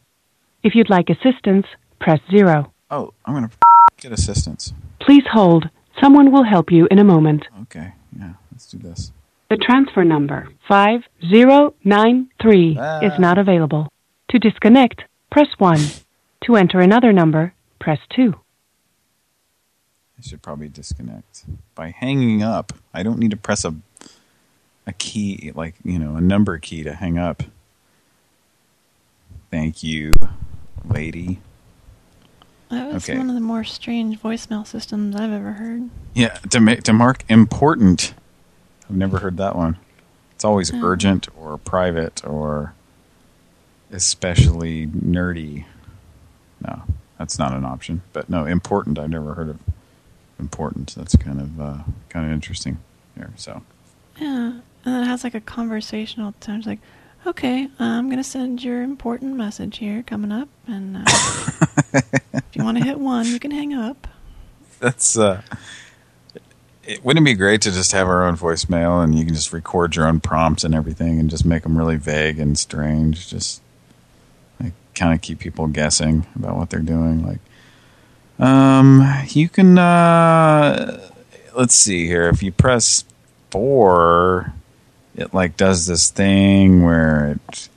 If you'd like assistance, press 0. Oh, I'm going to get assistance. Please hold. Someone will help you in a moment. Okay, yeah, let's do this. The transfer number 5093 ah. is not available. To disconnect, press 1. To enter another number, press 2. I should probably disconnect. By hanging up, I don't need to press a a key, like, you know, a number key to hang up. Thank you, lady. That was Okay. one of the more strange voicemail systems I've ever heard. Yeah, to make to mark important. I've never heard that one. It's always Oh. urgent or private or especially nerdy. No, that's not an option. But no, important. I've never heard of important. That's kind of uh, kind of interesting here. So Yeah, and then it has like a conversational tone. It's like, okay, I'm gonna send your important message here coming up, and uh, *laughs* if you want to hit one, you can hang up. that's uh, it, wouldn't it be great to just have our own voicemail and you can just record your own prompts and everything and just make them really vague and strange. Just like kind of keep people guessing about what they're doing. Like, um, you can uh, let's see here. If you press four, it like does this thing where it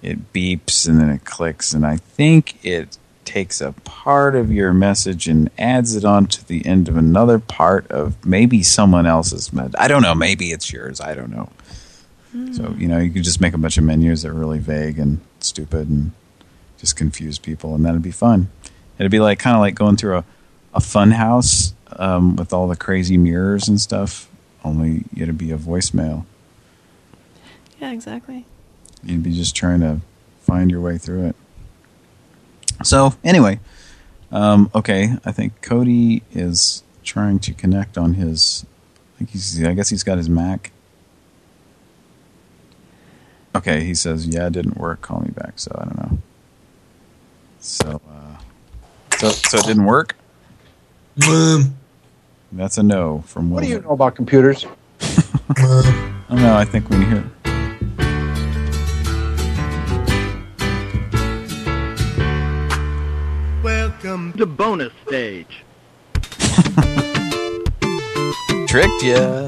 it beeps and then it clicks, and I think it takes a part of your message and adds it onto the end of another part of maybe someone else's message. I don't know. Maybe it's yours. I don't know. So, you know, you could just make a bunch of menus that are really vague and stupid and just confuse people, and that'd be fun. It'd be like kind of like going through a, a fun house um, with all the crazy mirrors and stuff, only it'd be a voicemail. Yeah, exactly. You'd be just trying to find your way through it. So, anyway, um, okay, I think Cody is trying to connect on his, I think he's, I guess he's got his Mac. Okay, he says, yeah, it didn't work, call me back, so I don't know. So, uh, so, so it didn't work? That's a no from What do you know about computers? *laughs* I don't know, I think when you hear Welcome to bonus stage. *laughs* Tricked ya.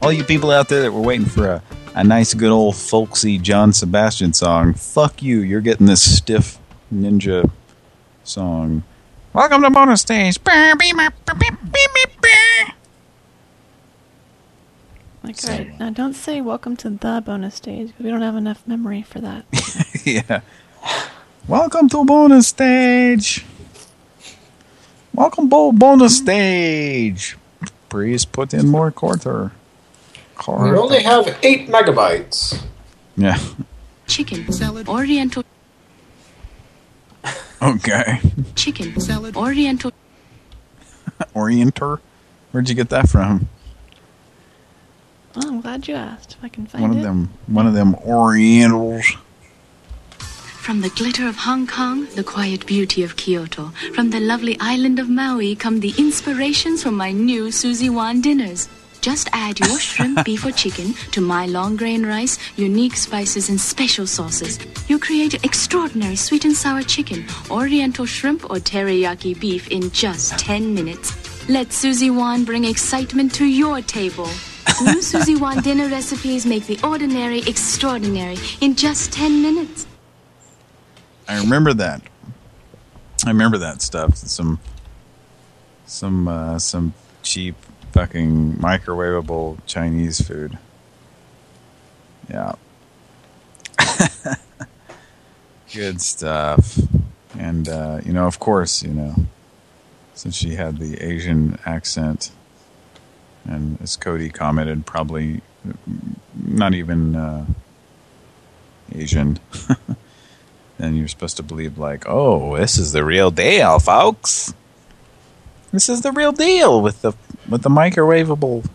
All you people out there that were waiting for a, a nice, good old folksy John Sebastian song, fuck you. You're getting this stiff ninja song. Welcome to bonus stage. Like, all right, now don't say welcome to the bonus stage because we don't have enough memory for that. *laughs* yeah. Welcome to bonus stage. Welcome to bonus stage. Please put in more quarter. quarter. We only have eight megabytes. Yeah. Chicken salad, Oriental Okay. chicken salad, Oriental *laughs* Orienter. Where'd you get that from? Oh, I'm glad you asked. If I can find One it. of them. One of them Orientals. From the glitter of Hong Kong, the quiet beauty of Kyoto. From the lovely island of Maui come the inspirations for my new Suzi Wan dinners. Just add your *laughs* shrimp, beef, or chicken to my long grain rice, unique spices, and special sauces. You create extraordinary sweet and sour chicken, oriental shrimp, or teriyaki beef in just 10 minutes. Let Suzi Wan bring excitement to your table. New Suzi Wan dinner recipes make the ordinary extraordinary in just 10 minutes. I remember that. I remember that stuff. Some, some, uh, some cheap fucking microwavable Chinese food. Yeah. *laughs* Good stuff. And, uh, you know, of course, you know, since she had the Asian accent, and as Cody commented, probably not even uh, Asian. *laughs* and you're supposed to believe like, oh, this is the real deal, folks. This is the real deal with the with the microwavable.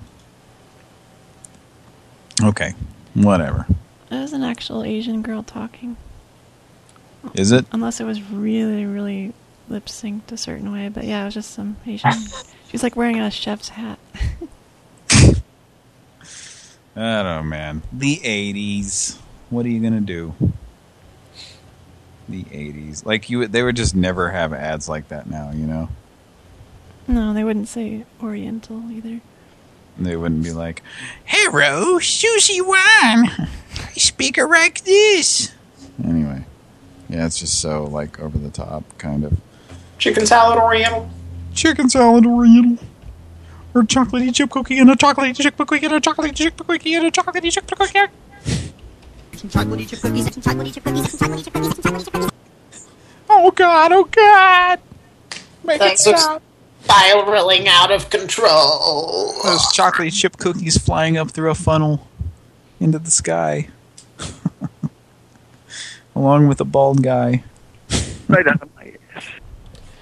Okay, whatever. That was an actual Asian girl talking. Is it? Unless it was really, really lip synced a certain way. But yeah, it was just some Asian. *laughs* she was like wearing a chef's hat. *laughs* I don't know, man. The 80s. What are you gonna do? The 80s. Like you, they would just never have ads like that now. You know, No, they wouldn't say Oriental either. they wouldn't be like, "Hello, Suzi Wan. I speak like this." Anyway, yeah, it's just so like over the top, kind of. Chicken salad oriental. Chicken salad oriental. Or chocolatey chip cookie and a chocolatey chip cookie and a chocolatey chip cookie and a chocolatey chip cookie. Oh God! Oh God! Make That's it stop! spiraling out of control. Those chocolatey chip cookies flying up through a funnel into the sky, *laughs* along with a bald guy. Right out of my ass.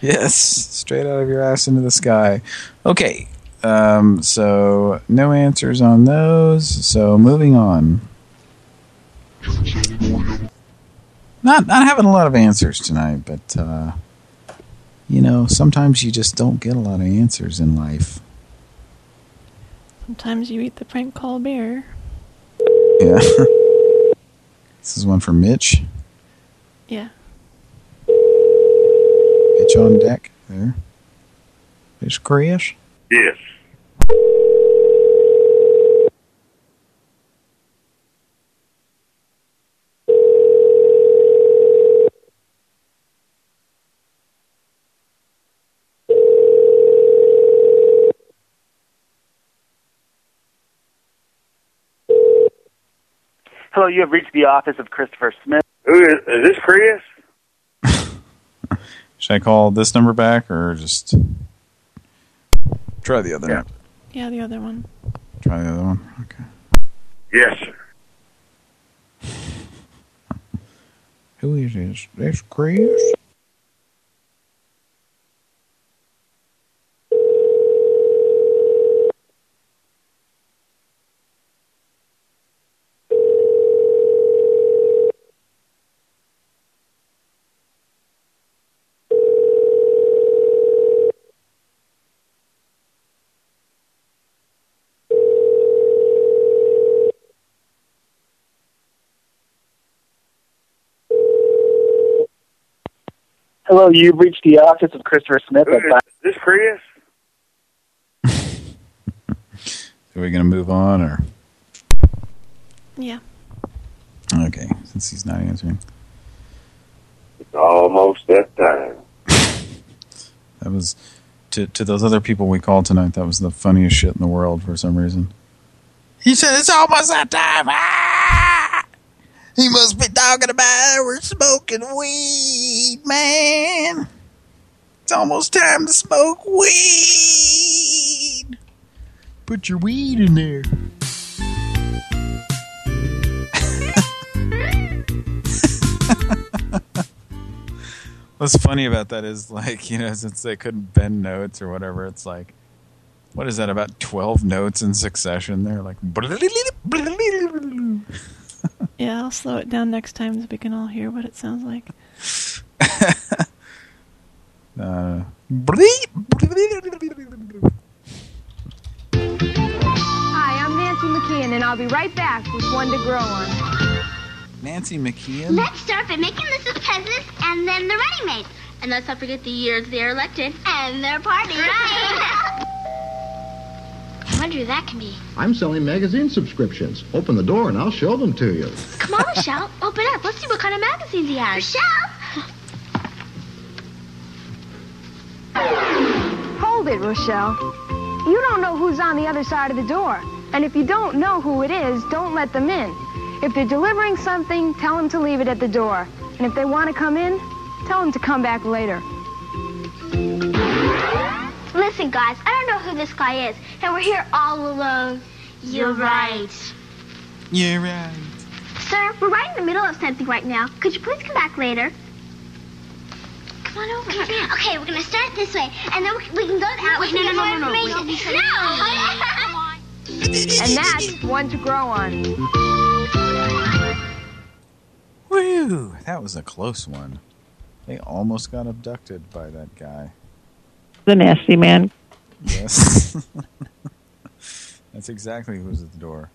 Yes, straight out of your ass into the sky. Okay, um, so no answers on those. So moving on. Not not having a lot of answers tonight, but uh, you know, sometimes you just don't get a lot of answers in life. Sometimes you eat the prank call bear. Yeah. *laughs* this is one for Mitch. Yeah. Mitch on deck there. There's Chris. Yes. Hello, you have reached the office of Christopher Smith. Who is, is this Chris? *laughs* Should I call this number back or just try the other? Yeah. Yeah, the other one. Try the other one. Okay. Yes, sir. Who is this? This Chris. Hello, you've reached the office of Christopher Smith. Who is, is this Chris? *laughs* Are we gonna move on or? Yeah. Okay, since he's not answering. It's almost that time. *laughs* That was to to those other people we called tonight. That was the funniest shit in the world for some reason. He said it's almost that time. Ah! He must be talking about we're smoking weed, man. It's almost time to smoke weed. Put your weed in there. *laughs* What's funny about that is like, you know, since they couldn't bend notes or whatever, it's like, what is that, about 12 notes in succession? They're like, Yeah, I'll slow it down next time so we can all hear what it sounds like. *laughs* uh, Hi, I'm Nancy McKeon, and I'll be right back with one to grow on. Nancy McKeon? Let's start by making lists of presidents and then the running mates. And let's not forget the years they're elected and their party. Right. *laughs* *laughs* I wonder who that can be. I'm selling magazine subscriptions. Open the door and I'll show them to you. Come on, *laughs* Michelle. Open up. Let's see what kind of magazines he has. Michelle! *laughs* Hold it, Rochelle. You don't know who's on the other side of the door. And if you don't know who it is, don't let them in. If they're delivering something, tell them to leave it at the door. And if they want to come in, tell them to come back later. Listen, guys, I don't know who this guy is, and we're here all alone. You're right. You're right. Sir, we're right in the middle of something right now. Could you please come back later? Come Come on over. Okay, we're gonna start this way, and then we we can go out. Wait, we no, no, no, no, no. Wait, No. *laughs* And that's one to grow on. Woo! That was a close one. They almost got abducted by that guy. The nasty man. Yes. *laughs* That's exactly who was at the door.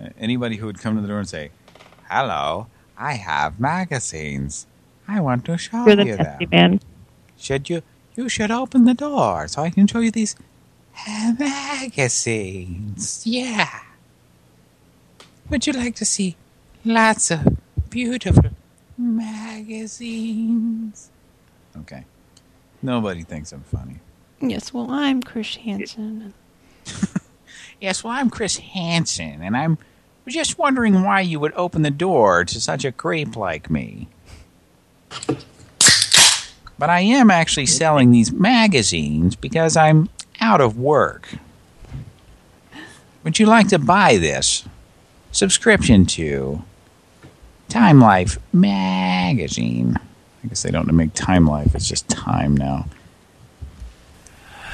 Uh, Anybody who would come to the door and say, Hello, I have magazines. I want to show You're the you nasty them. man. Should you? You should open the door so I can show you these magazines. Yeah. Would you like to see lots of beautiful magazines? Okay. Nobody thinks I'm funny. Yes, well, I'm Chris Hansen. *laughs* Yes, well, I'm Chris Hansen, and I'm just wondering why you would open the door to such a creep like me. But I am actually selling these magazines because I'm out of work. Would you like to buy this subscription to Time Life magazine? I guess they don't make Time Life. It's just Time now.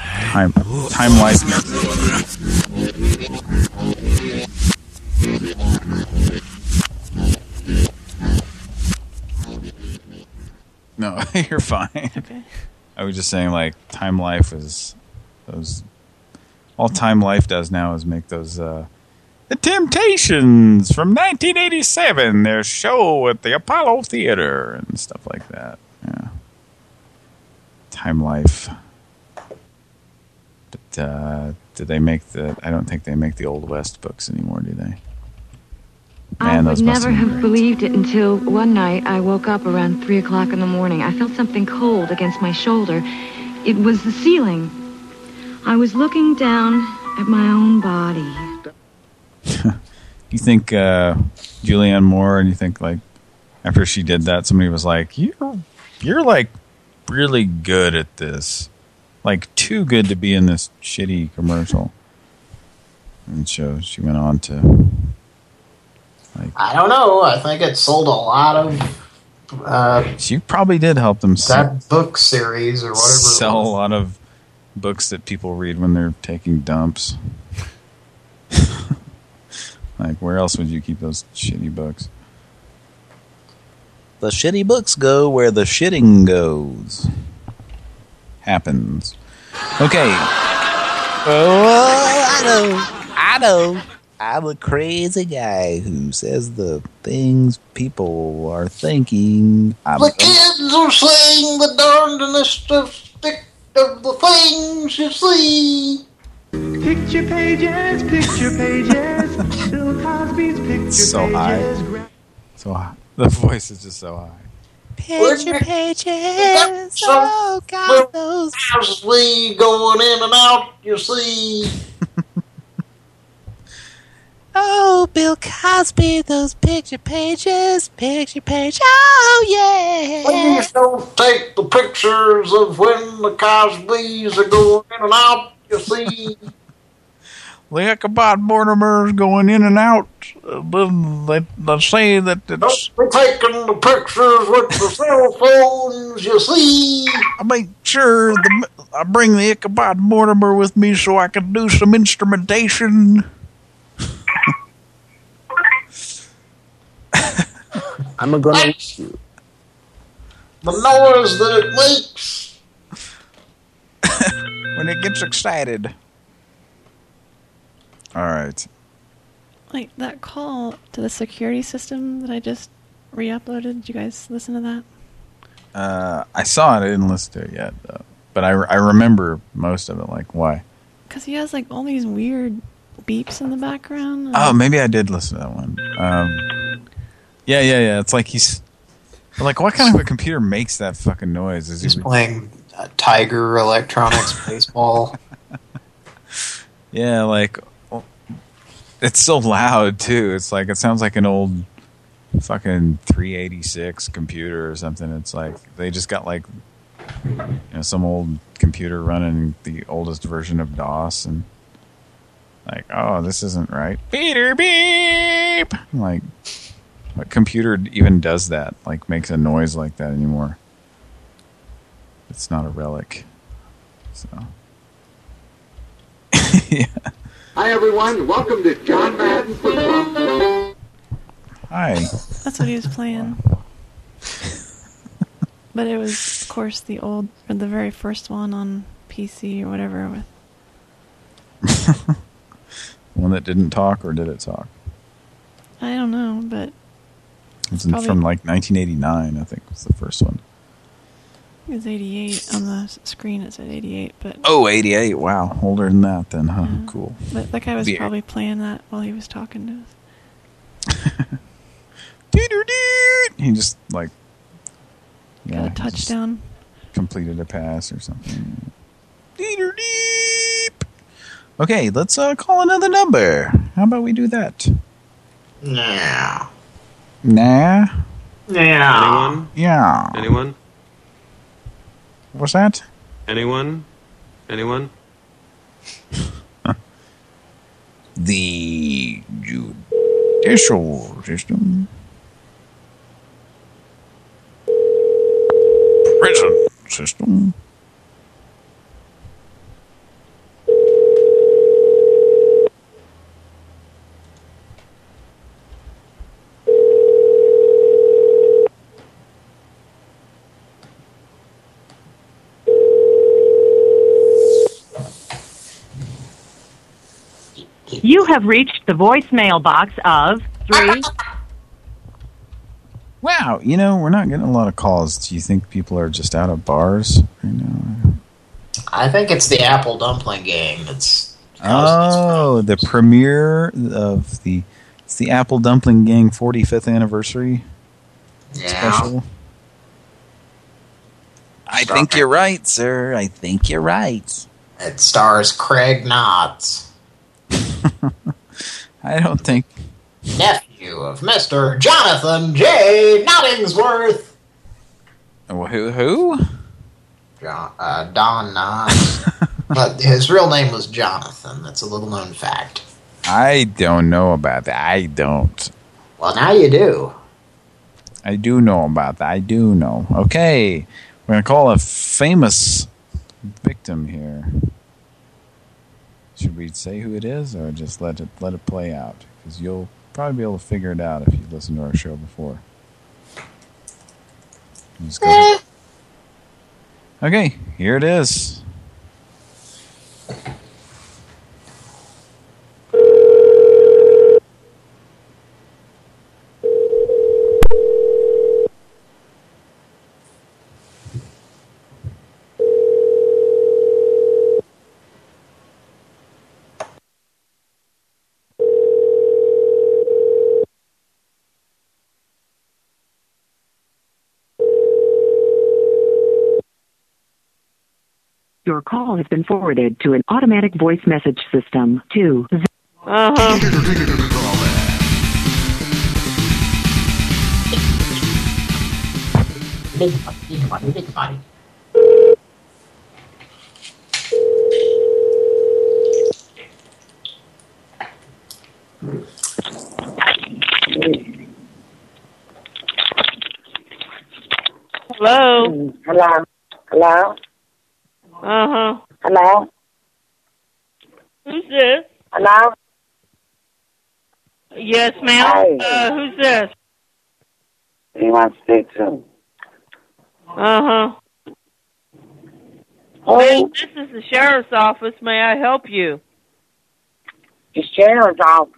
Time, time Life No, *laughs* you're fine. Okay. I was just saying, like, Time Life is those. All Time Life does now is make those. uh The Temptations from 1987, their show at the Apollo Theater and stuff like that. Yeah. Time Life. But uh, do they make the? I don't think they make the Old West books anymore, do they? I Man, would those never have have believed it until one night I woke up around three o'clock in the morning. I felt something cold against my shoulder. It was the ceiling. I was looking down at my own body. *laughs* You think uh, Julianne Moore, and you think like after she did that, somebody was like, "You're, you're like really good at this, like too good to be in this shitty commercial." And so she went on to I don't know. I think it sold a lot of uh, She probably did help them sell, that book series or whatever. sell a lot of books that people read when they're taking dumps. Like, where else would you keep those shitty books? The shitty books go where the shitting hmm. goes. Happens. Okay. Oh, I know. I know. I'm a crazy guy who says the things people are thinking. I'm The kids are saying the darndest of stick of the things you see. Picture pages, picture pages, Bill Cosby's picture so pages. high. So high. The voice is just so high. Picture pages. Oh, God, those. Cosby going in and out, you see. *laughs* Oh, Bill Cosby, those picture pages, picture page. Oh, yeah. Please don't take the pictures of when the Cosbys are going in and out, you see. The Ichabod Mortimer's going in and out. Uh, They, they say that it's... We're taking the pictures with the cell phones, you see. I make sure the, I bring the Ichabod Mortimer with me so I can do some instrumentation. I'm gonna you. The noise that it makes. *laughs* when it gets excited. All right. Like that call to the security system that I just re-uploaded. Did you guys listen to that? Uh, I saw it. I didn't listen to it yet, though. But I, I remember most of it. Like, why? Because he has like all these weird beeps in the background. Oh, maybe I did listen to that one. Um, yeah, yeah, yeah. It's like he's... Like, what kind of a computer makes that fucking noise? Is He's he playing uh, Tiger Electronics baseball. *laughs* Yeah, like it's so loud too. It's like it sounds like an old fucking 386 computer or something. It's like they just got like you know some old computer running the oldest version of DOS and like oh this isn't right. Peter beep. Like what computer even does that? Like makes a noise like that anymore? It's not a relic. So. *laughs* Hi, everyone. Welcome to John Madden Football. Hi. That's what he was playing. *laughs* but it was, of course, the old, or the very first one on PC or whatever. With *laughs* One that didn't talk, or did it talk? I don't know, but It's in- Probably- from like 1989, I think was the first one. It was 88 on the screen. It said 88, but Oh, 88. Wow. Older than that then, huh? Cool. but that guy was Yeah. probably playing that while he was talking to us. He just like Got a touchdown. completed a pass or something. Okay, let's uh, call another number. How about we do that? Nah. Nah. Yeah. Anyone? Yeah. Anyone? What's that? Anyone? Anyone? *laughs* The judicial system. Prison system. You have reached the voicemail box of three. *laughs* Wow, you know, we're not getting a lot of calls. Do you think people are just out of bars right now? I think it's the Apple Dumpling Gang that's Oh, the premiere of the it's the Apple Dumpling Gang 45th anniversary special. I think you're right, sir. I think you're right. It stars Craig Knotts, I don't think nephew of Mr. Jonathan J. Nottingsworth. Who? Who? John, uh, Don Knotts. *laughs* but his real name was Jonathan. That's a little known fact. I don't know about that. I don't. Well, now you do. I do know about that. I do know. Okay, we're gonna call a famous victim here. Should we say who it is, or just let it let it play out? Because you'll probably be able to figure it out if you listened to our show before. Ahead. Eh. Okay, here it is. Your call has been forwarded to an automatic voice message system. Two. Big money, big money, big money. Hello. Hello. Hello. Uh huh. Hello. Who's this? Hello. Yes, ma'am. Hi. Uh, who's this? You want to speak to? Uh huh. Who? This is the sheriff's office. May I help you? The sheriff's office.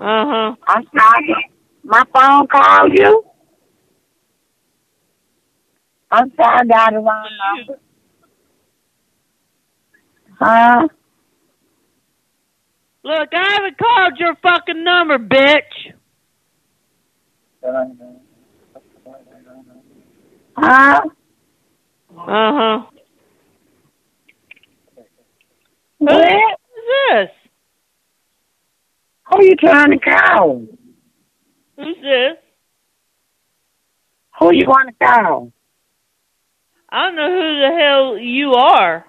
Uh huh. I'm sorry. My phone called you. I'm sorry, I got the wrong number. Huh? Look, I haven't called your fucking number, bitch. Huh? Uh huh. Who What? is this? Who are you trying to call? Who's this? Who you want to call? I don't know who the hell you are.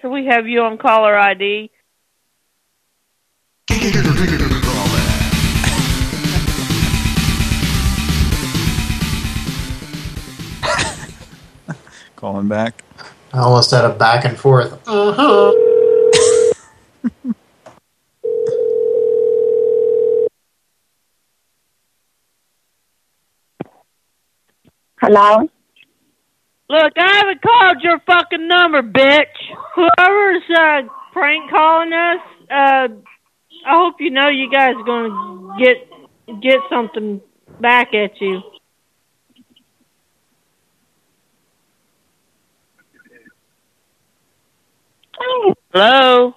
So we have you on caller ID. Calling back. I almost had a back and forth. Uh huh. Hello? Look, I haven't called your fucking number, bitch. Whoever's uh, prank calling us, uh, I hope you know you guys are gonna get get something back at you. Hello.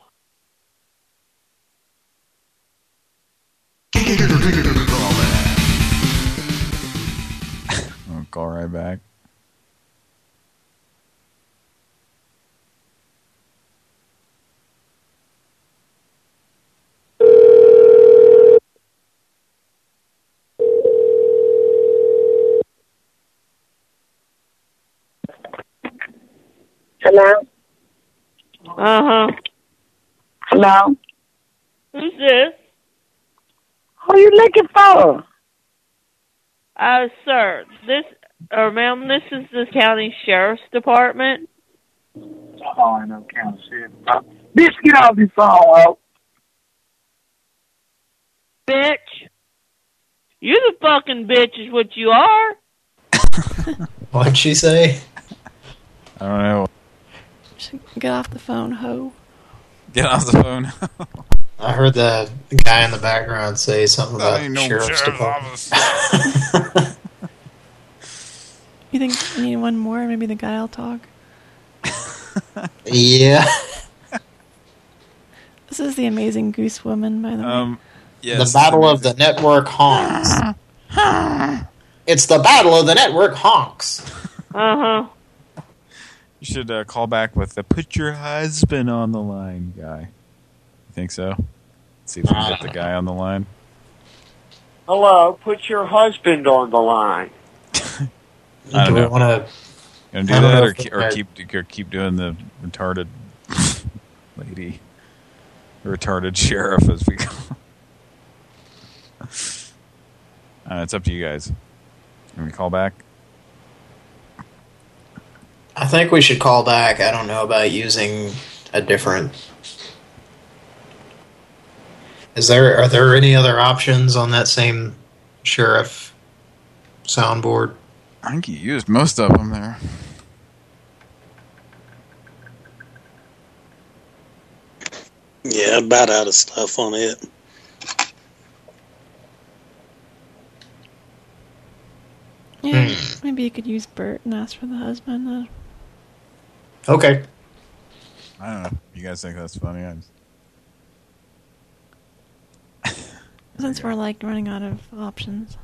*laughs* call right back. Hello? Uh huh. Hello? Who's this? Who you looking for? Uh, sir, this, or ma'am, this is the county sheriff's department. Oh, I know, county of shit. Bitch, get off this phone, oh. Bitch. You the fucking bitch is what you are. *laughs* What'd she say? I don't know. Get off the phone, ho. Get off the phone. I heard the guy in the background say something about ain't no sheriff's sheriff's department. *laughs* You think you need one more? Maybe the guy will talk. *laughs* yeah. *laughs* This is the amazing Goose Woman, by the way. Um, the battle of the network honks. *laughs* it's the battle of the network honks. Uh huh. You should uh, call back with the "Put your husband on the line" guy. You think so? see if we can get the guy on the line. Hello, put your husband on the line. I don't Do we know. want to? Gonna do that, or, ke- or keep or keep doing the retarded *laughs* lady, retarded sheriff, as we call. *laughs* Uh, it's up to you guys. Can we call back? I think we should call back. I don't know about using a different. Is there are there any other options on that same sheriff soundboard? I think you used most of them there. Yeah, about out of stuff on it. Yeah, Hmm. maybe you could use Bert and ask for the husband. Uh, Okay. I don't know. You guys think that's funny? I just- *laughs* since we're like running out of options.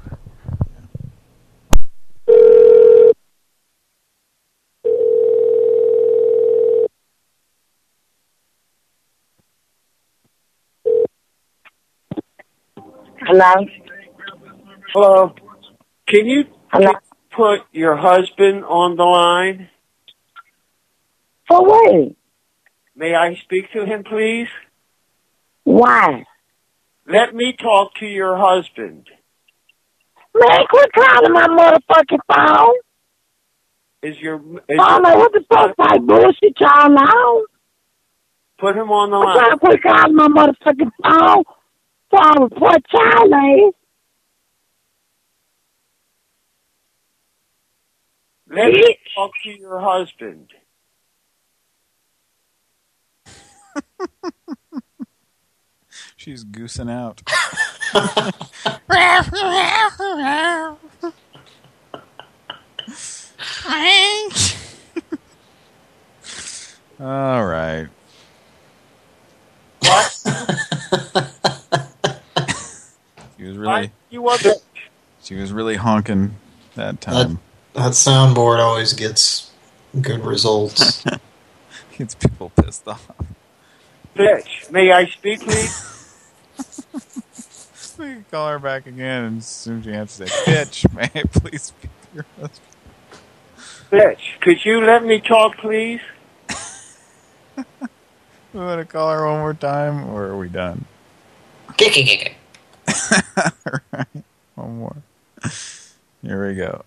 Hello? Hello. Can you Hello? put your husband on the line? For what? May I speak to him, please? Why? Let me talk to your husband. Man, quit calling my motherfucking phone. Is your is oh, don't know what the fuck like bullshit y'all know. put him on the I'm trying to line? quit calling my motherfucking phone. So I report child ass. Let me talk to your husband. *laughs* She's goosing out. *laughs* All right. *laughs* she was really, You want she was really honking that time. That soundboard always gets good results. *laughs* Gets people pissed off. bitch? May I speak, please? *laughs* We can call her back again and as soon as she answers, say, "Bitch, *laughs* may I please speak to your husband?" Bitch, could you let me talk, please? We want to call her one more time, or are we done? All *laughs* right. One more. Here we go.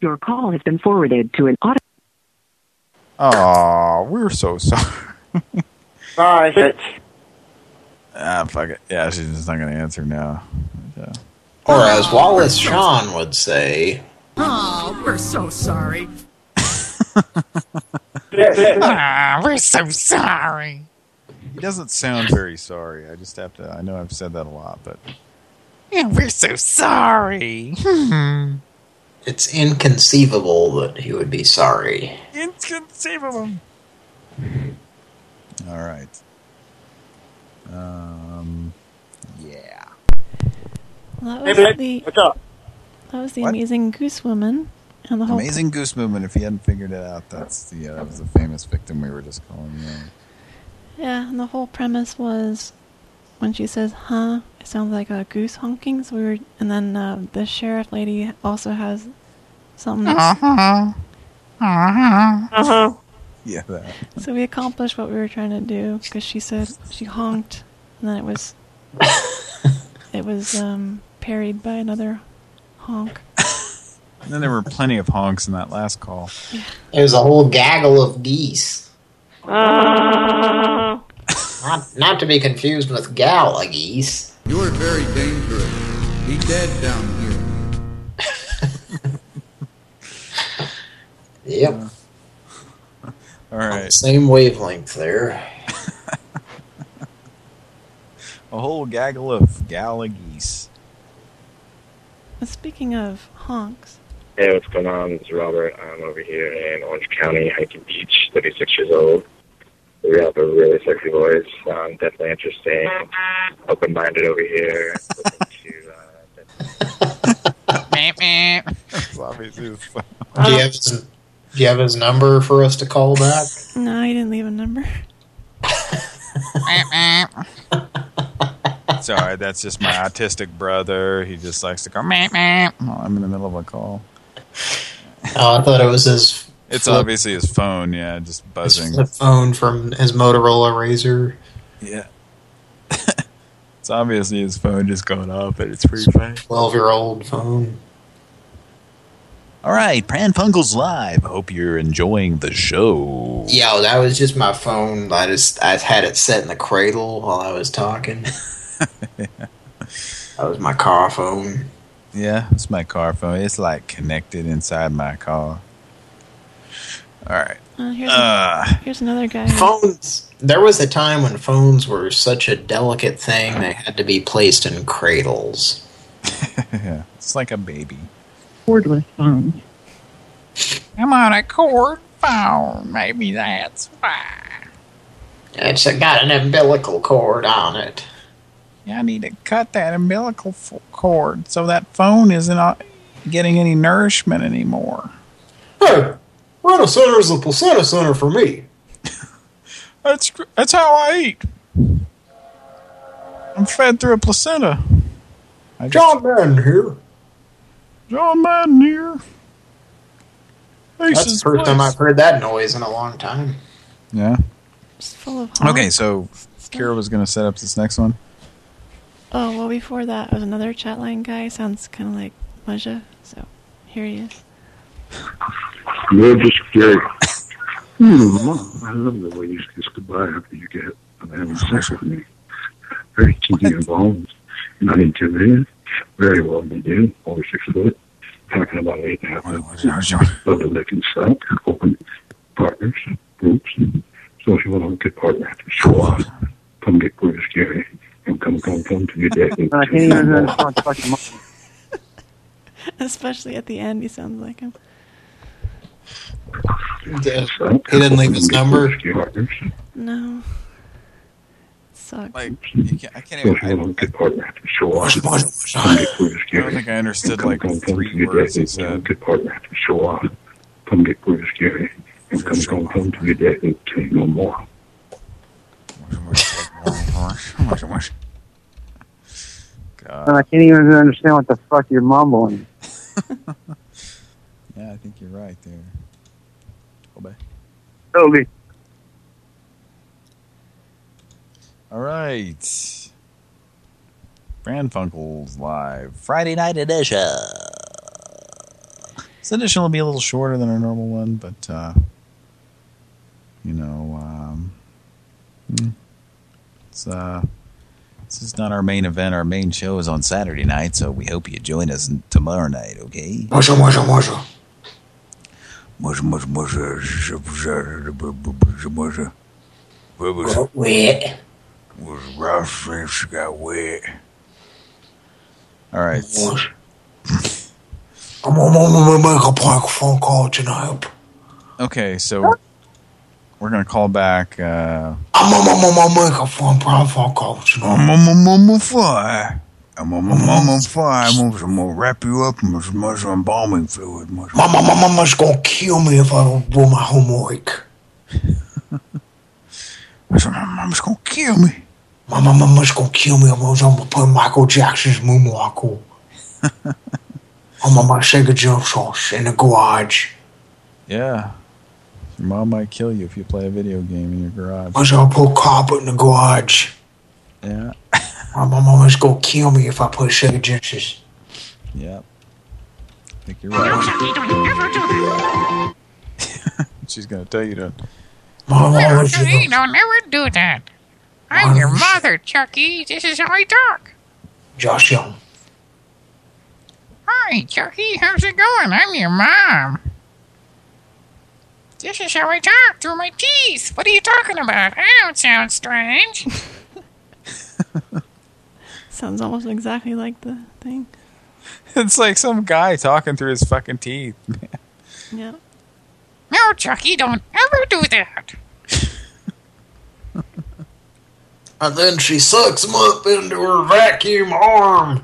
Your call has been forwarded to an auto. Oh, we're so *laughs* sorry. Sorry. ah, fuck it. Yeah, she's just not going to answer now. Yeah. Or as Wallace Shawn would say, Oh, we're so sorry. ah, we're so sorry. He doesn't sound very sorry. I just have to. I know I've said that a lot, but yeah, we're so sorry. it's inconceivable that he would be sorry. Inconceivable. All right. Um. Yeah. Well, that was babe. the What's up? that was the What? amazing goose woman and the whole Amazing Goose Movement. If you hadn't figured it out, that's the uh, that was the famous victim we were just calling. Yeah. Yeah, and the whole premise was when she says "huh," it sounds like a goose honking. So we were, and then uh, the sheriff lady also has something. that's- Uh-huh. Uh-huh. Yeah. That. So we accomplished what we were trying to do because she said she honked, and then it was *laughs* it was um, parried by another honk. And *laughs* then there were plenty of honks in that last call. *laughs* It was a whole gaggle of geese. Uh, *laughs* Not, not to be confused with gala geese. You're very dangerous. Be dead down here. Yep. All right. Same wavelength there. A whole gaggle of gala geese. But speaking of honks, Hey, what's going on? This is Robert. I'm over here in Orange County, Hiking Beach, 36 years old. We have a really sexy voice. Um, definitely interesting. Open-minded over here. That's obviously his. Do you have his, do you have his number for us to call back? no, he didn't leave a number. *laughs* *laughs* *laughs* It's all right. That's just my autistic brother. He just likes to go meh meh while I'm in the middle of a call. Oh, I thought it was his It's flip- obviously his phone. Yeah, just buzzing. flip phone from his Motorola RAZR. Yeah. *laughs* it's obviously his phone just going off, but it's pretty funny. 12-year-old phone. All right, Pran Funkels live. Hope you're enjoying the show. Yo, that was just my phone. I just I had it set in the cradle while I was talking. *laughs* *laughs* That was my car phone. Yeah, it's my car phone. It's like connected inside my car. All right. Uh, here's, Uh. here's another guy. Phones. There was a time when phones were such a delicate thing they had to be placed in cradles. *laughs* yeah, it's like a baby. Cordless phone. I'm on a cord phone. Maybe that's why. It's got an umbilical cord on it. Yeah, I need to cut that umbilical cord so that phone isn't getting any nourishment anymore. Hey, Rena Center is the placenta center for me. *laughs* That's that's how I eat. I'm fed through a placenta. I just, John Madden here. John Madden here. That's the first time. I've heard that noise in a long time. Yeah. Full of Okay, so Kira was going to set up this next one. Oh, well, before that was another chat line guy. Sounds kind of like Maja. So here he is. You're just scary. Hmm, I love the way you kiss goodbye after you get I'm having sex with me. Very kinky involved. Not intimidated. Very well to do. Over six foot. Talking about eight and a half. Love to lick and suck. Open partners, groups. So if you want a good partner, show off. Come get pretty scary. And come, come, come to your dad. I can't even understand what the mom- Especially at the end, he sounds like him. He didn't leave his number. No. Sucks. Like, can't, I can't even. if I, you want a show off. Come get pretty I scary. don't think I understood like come, come to three words he said. Good partner. Show off. Come get pretty scary. And come, come, come to your dad and tell you no more. And I can't even understand what the fuck you're mumbling. *laughs* Yeah, I think you're right there. Obey. Toby. All right. Pran Funkels live Friday night edition. This edition will be a little shorter than our normal one, but, uh, you know, um, hmm, it's, uh, this is not our main event. Our main show is on Saturday night, so we hope you join us tomorrow night, okay? Musha, musha, musha. Musha, musha, musha, musha, musha, musha, musha. What was Got wet. Was Ralph's face got wet. All right. I'm gonna make a prank phone call tonight. Okay, so we're gonna call back. Uh, I'm gonna make a phone prank phone call tonight. I'm fire. I'm a mama fire. I'm gonna wrap you up in some embalming fluid. My mama, mama's gonna kill me if I don't do my homework. *laughs* My mama's gonna kill me. My mama, mama's gonna kill me. I'm gonna put Michael Jackson's moonwalk on. *laughs* I'm gonna Sega jump sauce in the garage. Yeah. Your mom might kill you if you play a video game in your garage. I'm gonna put carpet in the garage. Yeah. *laughs* My mama's gonna kill me if I put Sega Genesis. Yep. I think you're right. *laughs* She's gonna tell you to. My mama's Chucky, don't ever do that. I'm your mother, Chucky. This is how I talk. Josh Young. Hi, Chucky. How's it going? I'm your mom. This is how I talk through my teeth. What are you talking about? I don't sound strange. *laughs* Sounds almost exactly like the thing. It's like some guy talking through his fucking teeth. Yeah. No, Chucky, don't ever do that. *laughs* And then she sucks him up into her vacuum arm.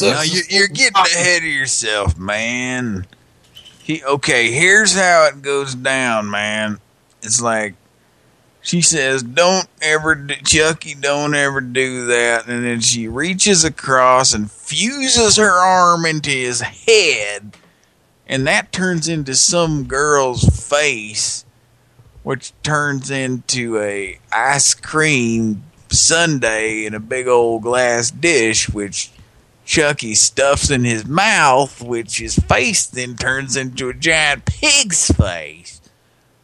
No, you, you're getting ahead of yourself, man. He okay. Here's how it goes down, man. It's like she says, "Don't ever, do, Chucky, don't ever do that," and then she reaches across and fuses her arm into his head, and that turns into some girl's face, which turns into a ice cream sundae in a big old glass dish, which Chucky stuffs in his mouth, which his face then turns into a giant pig's face,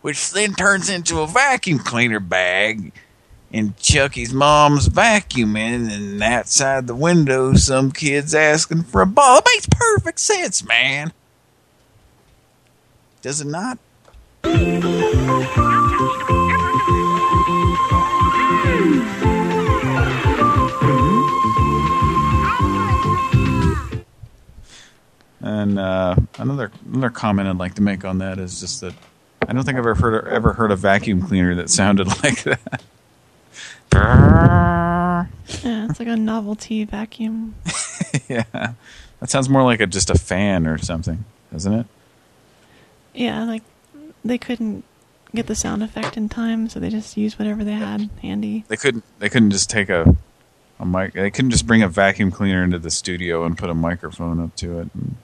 which then turns into a vacuum cleaner bag. And Chucky's mom's vacuuming, and outside the window, some kid's asking for a ball. It makes perfect sense, man. Does it not? And uh, another another comment I'd like to make on that is just that I don't think I've ever heard ever heard a vacuum cleaner that sounded *laughs* like that. Yeah, it's like a novelty vacuum. *laughs* yeah, that sounds more like a just a fan or something, doesn't it? Yeah, like they couldn't get the sound effect in time, so they just used whatever they had handy. They couldn't they couldn't just take a a mic. They couldn't just bring a vacuum cleaner into the studio and put a microphone up to it. And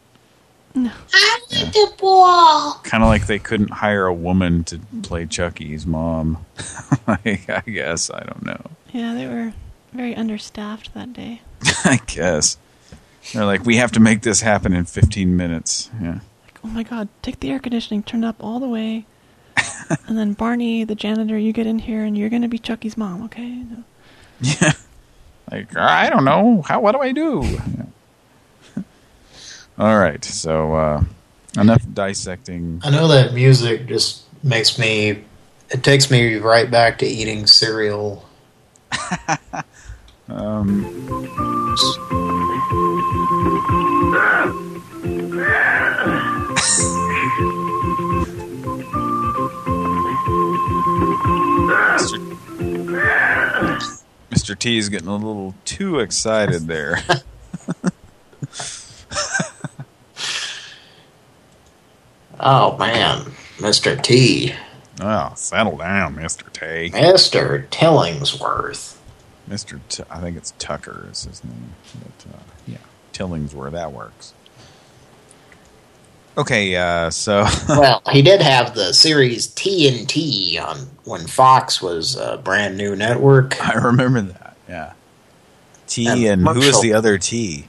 No. I need the ball. kind of like they couldn't hire a woman to play Chucky's mom. *laughs* like, I guess I don't know. Yeah, they were very understaffed that day. *laughs* I guess they're like, we have to make this happen in 15 minutes. Yeah. Like, oh my god, take the air conditioning, turn it up all the way. *laughs* and then Barney, the janitor, you get in here and you're going to be Chucky's mom, okay? No. Yeah. Like I don't know how. What do I do? Yeah. All right. So uh, enough dissecting. I know that music just makes me. It takes me right back to eating cereal. *laughs* Um, Mr. Mr. T is getting a little too excited there. *laughs* Oh man, Mr. T, oh, settle down, Mr. T. Mr. Tillingsworth. Mr. T I think it's Tucker is his name. But, uh, yeah, Tillingsworth, that works. Okay, uh, so... *laughs* well, he did have the series TNT on when Fox was a brand new network. I remember that, yeah. T And and, who is the other T?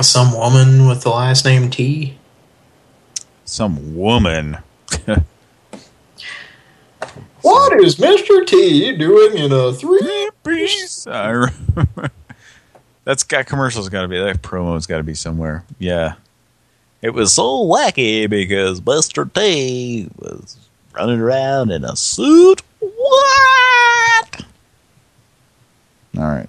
Some woman with the last name T. some woman. What is Mr. T doing in a three-piece? *laughs* That's got commercials got to be that promo's got to be somewhere. Yeah, it was so wacky because Buster T was running around in a suit. What? All right.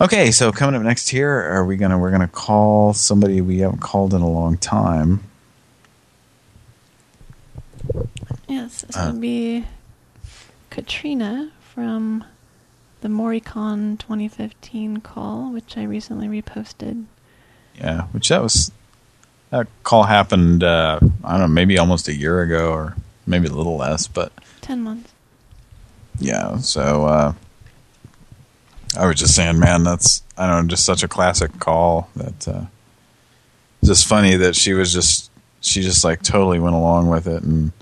Okay, so coming up next here, are we gonna we're gonna call somebody we haven't called in a long time. Yes, it's Uh. going to be Katrina from the Moricon 2015 call, which I recently reposted. Yeah, which that was that call happened. Uh, I don't know, maybe almost a year ago, or maybe a little less, but 10 months. yeah. So uh, I was just saying, man, that's I don't know, just such a classic call that uh, it's just funny that she was just she just like totally went along with it and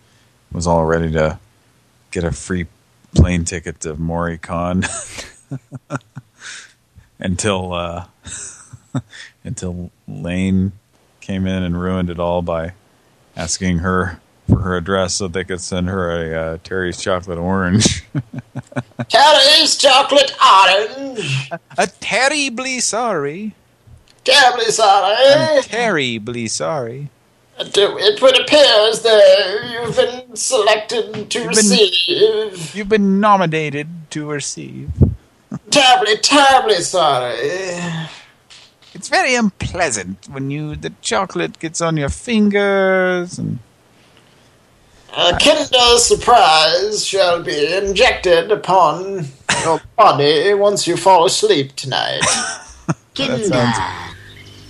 was all ready to get a free plane ticket to Moricon *laughs* until uh, *laughs* until Lane came in and ruined it all by asking her for her address so they could send her a uh, Terry's chocolate orange. *laughs* Terry's chocolate orange. a terribly sorry. Terribly sorry. I'm terribly sorry. It, it would appear as though you've been selected to been- receive. You've been nominated to receive. Terribly, terribly sorry. It's very unpleasant when you the chocolate gets on your fingers and A Kinder Surprise shall be injected upon your body once you fall asleep tonight. *laughs* That sounds-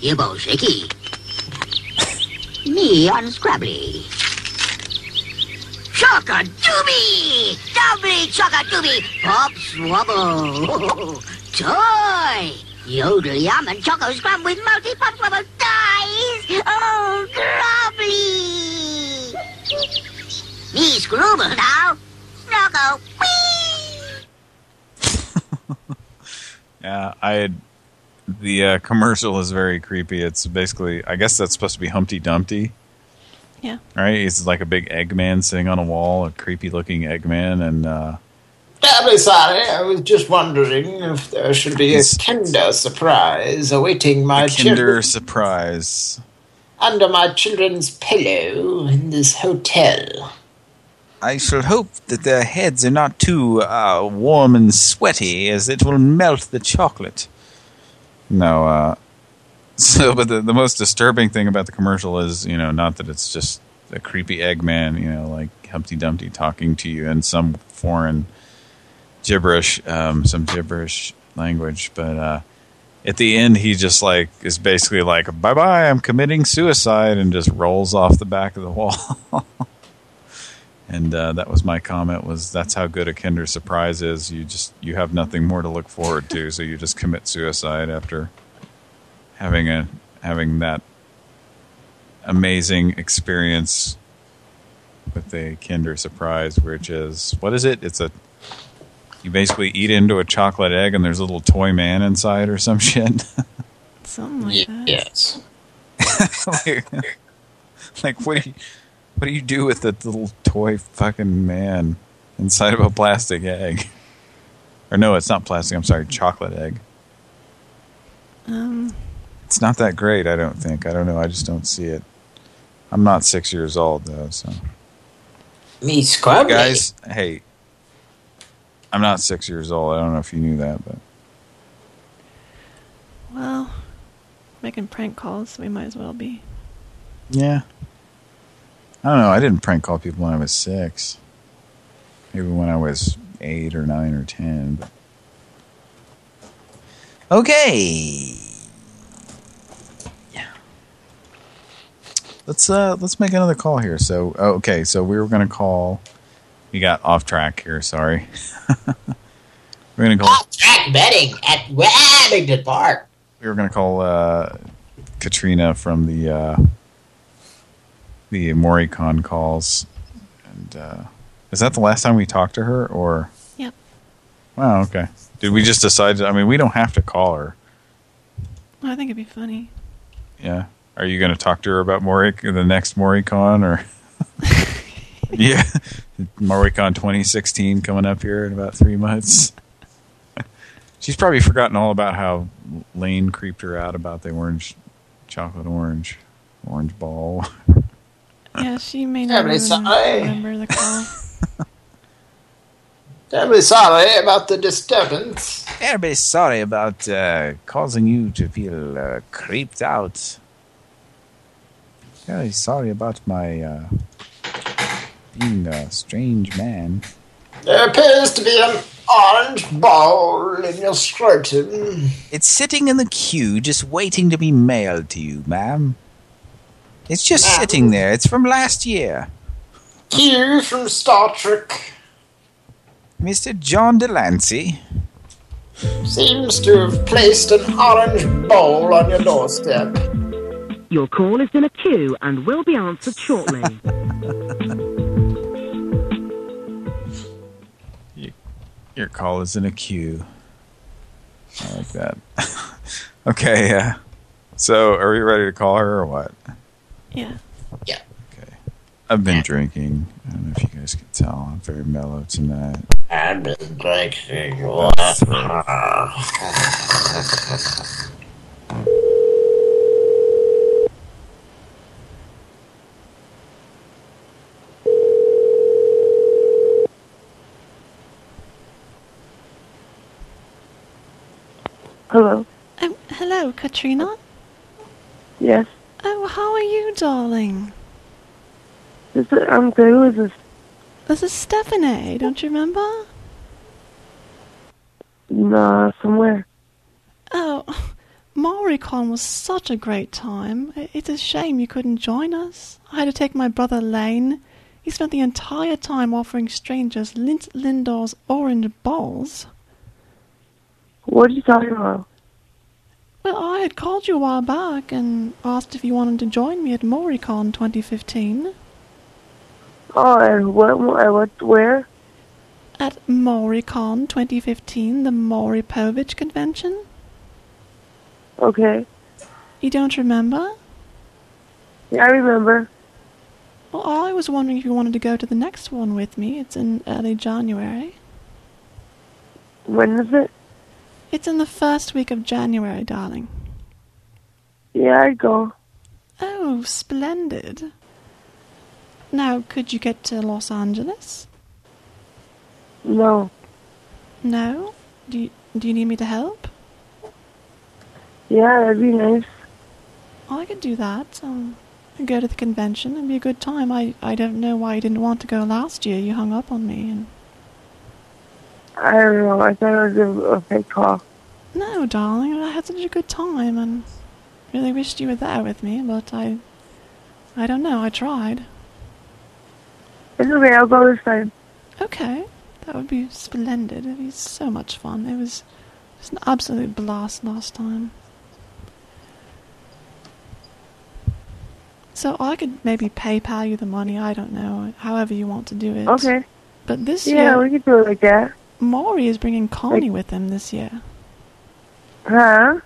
You both shaky. Me unscrabbly. Chocka dooby! Doubly chocka dooby! Pop swabble! *laughs* Toy! Yodel yum and choco scrum with multi pop swabble dies! Oh, grubbly! Me scrubble now! Snuggle! Yeah, I had the uh, commercial is very creepy. It's basically, I guess that's supposed to be Humpty Dumpty, Yeah. right? He's like a big Eggman sitting on a wall, a creepy looking Eggman, and uh, Terribly sorry, I was just wondering if there should be a Kinder Surprise awaiting my Kinder children Surprise. under my children's pillow in this hotel. I shall hope that their heads are not too uh, warm and sweaty, as it will melt the chocolate. No, uh, *laughs* so, but the, the most disturbing thing about the commercial is, you know, not that it's just a creepy Eggman, you know, like Humpty Dumpty talking to you in some foreign gibberish, um, some gibberish language, but uh, at the end he just like is basically like, bye bye, I'm committing suicide, and just rolls off the back of the wall. *laughs* And uh, that was my comment. Was that's how good a Kinder Surprise is? You just you have nothing more to look forward to, so you just commit suicide after having a having that amazing experience with a Kinder Surprise, which is what is it? It's a you basically eat into a chocolate egg, and there's a little toy man inside or some shit. Something like that. Yes. *laughs* like, like, what do you what do you do with that little toy fucking man inside of a plastic egg? Or no, it's not plastic. I'm sorry, chocolate egg. Um, It's not that great, I don't think. I don't know. I just don't see it. I'm not six years old though, so. Me scrubbly. Guys, hey, I'm not six years old. I don't know if you knew that, but well, making prank calls, so we might as well be. yeah. I don't know. I didn't prank call people when I was six. Maybe when I was eight or nine or ten. But okay. Yeah. Let's uh let's make another call here. So oh, okay, so we were gonna call. We got off track here. Sorry. *laughs* we're gonna call. off Track betting at Waddington Park. We were gonna call uh, Katrina from the uh, the Moricon calls. And uh, is that the last time we talked to her, or? Yep. Wow. Okay. Did we just decide? I mean, we don't have to call her. Well, I think it'd be funny. Yeah. Are you going to talk to her about Mori, the next MoriCon, or *laughs* yeah, MoriCon 2016 coming up here in about three months? *laughs* She's probably forgotten all about how Lane creeped her out about the orange, chocolate orange, orange ball. *laughs* Yeah, she may Yeah, not but it's even I- remember the call. *laughs* Terribly sorry about the disturbance. Terribly sorry about uh, causing you to feel uh, creeped out. Very sorry about my uh, being a strange man. There appears to be an orange ball in your scrotum. It's sitting in the queue, just waiting to be mailed to you, ma'am. It's just Ma'am? sitting there. It's from last year. Q from Star Trek Mr. John de Lancie. seems to have placed an orange bowl on your doorstep. Your call is in a queue and will be answered shortly. *laughs* Your call is in a queue. I like that. *laughs* okay, uh, so are we ready to call her or what? Yeah. Yeah. Okay. I've been drinking. I don't know if you guys can tell. I'm very mellow tonight. I've been drinking. That's Hello. Oh, hello, Katrina. Yes. Oh, how are you, darling? Is it, I'm good. Who is this? This is Stephanie. Don't you remember? Nah, somewhere. Oh, MauriCon was such a great time. It's a shame you couldn't join us. I had to take my brother Lane. He spent the entire time offering strangers Lindt Lindor's orange balls. What are you talking about? Well, I had called you a while back and asked if you wanted to join me at MauriCon 2015. Oh, and what? what- What? Where? At MauriCon 2015, the Maury Povich convention? Okay. You don't remember? Yeah, I remember. Well, I was wondering if you wanted to go to the next one with me. It's in early January. When is it? It's in the first week of January, darling. Yeah, I'd go. Oh, splendid. Now, could you get to Los Angeles? No. No? Do you, do you need me to help? Yeah, that'd be nice. Oh, I could do that. Um, go to the convention. It'd be a good time. I, I don't know why you didn't want to go last year. You hung up on me. And... I don't know. I thought it was a, a fake call. No, darling. I had such a good time and really wished you were there with me, but I... I don't know. I tried. It's okay. I'll go this time. Okay. That would be splendid. It'd be so much fun. It was just an absolute blast last time. So I could maybe PayPal you the money. I don't know. However you want to do it. Okay. But this Yeah, year, we could do it like that. Maury is bringing Connie with him this year. Huh?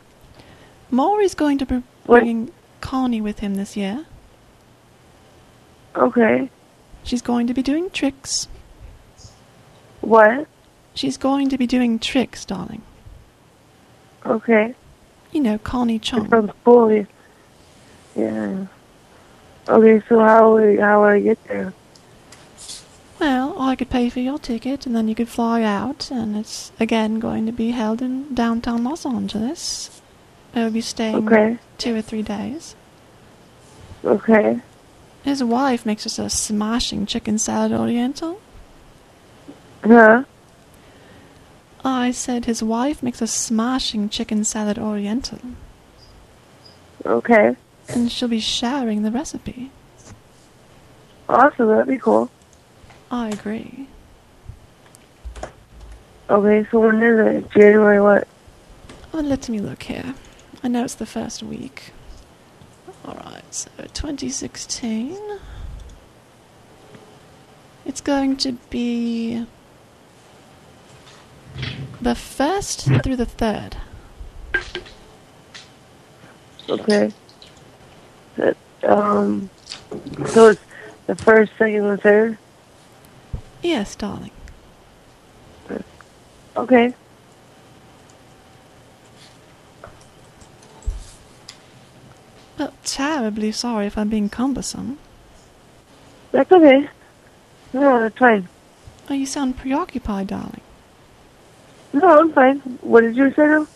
Maury's going to be bringing Connie with him this year. Okay. She's going to be doing tricks. What? She's going to be doing tricks, darling. Okay. You know, Connie Chung. From school. yeah. Yeah. Okay, so how how would I get there? Well, I could pay for your ticket and then you could fly out, and it's again going to be held in downtown Los Angeles. I'll be staying Okay. two or three days. Okay. His wife makes us a smashing chicken salad oriental. Huh? I said his wife makes a smashing chicken salad oriental, Okay. and she'll be sharing the recipe. Awesome. That'd be cool. I agree. Okay, so when is it? January what? Well, let me look here. I know it's the first week. Alright, so 2016. It's going to be the 1st through the 3rd. Okay. That, um, so it's the first, second, and third? Yes, darling. Okay. Well, terribly sorry if I'm being cumbersome. That's okay. No, that's fine. Oh, you sound preoccupied, darling. No, I'm fine. What did you say now?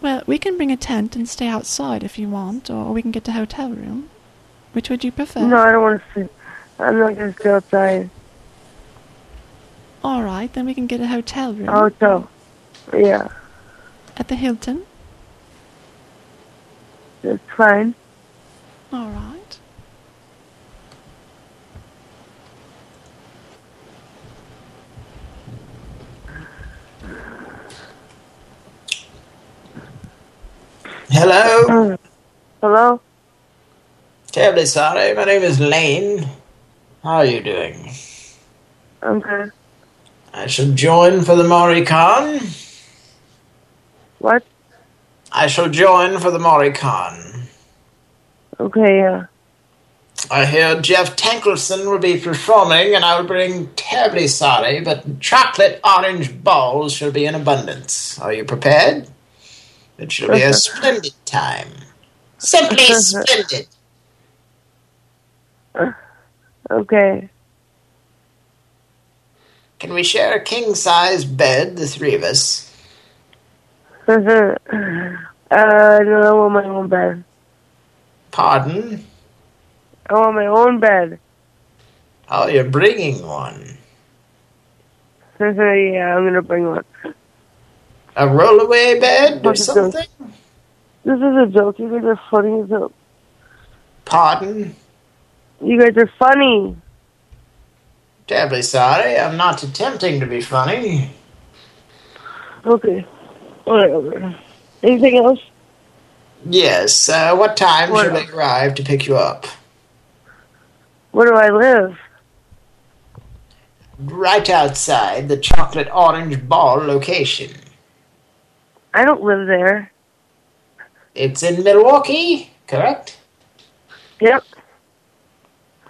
Well, we can bring a tent and stay outside if you want, or we can get a hotel room. Which would you prefer? No, I don't want to sleep. I'm not going to stay outside. All right, then we can get a hotel room. Hotel. Yeah, At the Hilton? that's fine. All right. Hello. Mm. Hello? Terribly sorry. My name is Lane. How are you doing? I'm good. I shall join for the Moricon. What? I shall join for the Moricon. Okay, yeah. I hear Jeff Tankelson will be performing, and I will bring terribly sorry, but chocolate orange balls shall be in abundance. Are you prepared? It shall be a splendid time. Simply *laughs* splendid. Okay. Can we share a king-size bed, the three of us? *laughs* uh, no, I want my own bed. Pardon? I want my own bed. Oh, you're bringing one. *laughs* yeah, I'm gonna bring one. A rollaway bed or something? This is a joke. You guys are funny as hell. Pardon? You guys are funny. Terribly sorry. I'm not attempting to be funny. Okay. Whatever. Anything else? Yes. Uh, what time should I arrive to pick you up? Where do I live? Right outside the chocolate orange ball location. I don't live there. It's in Milwaukee, correct? Yep.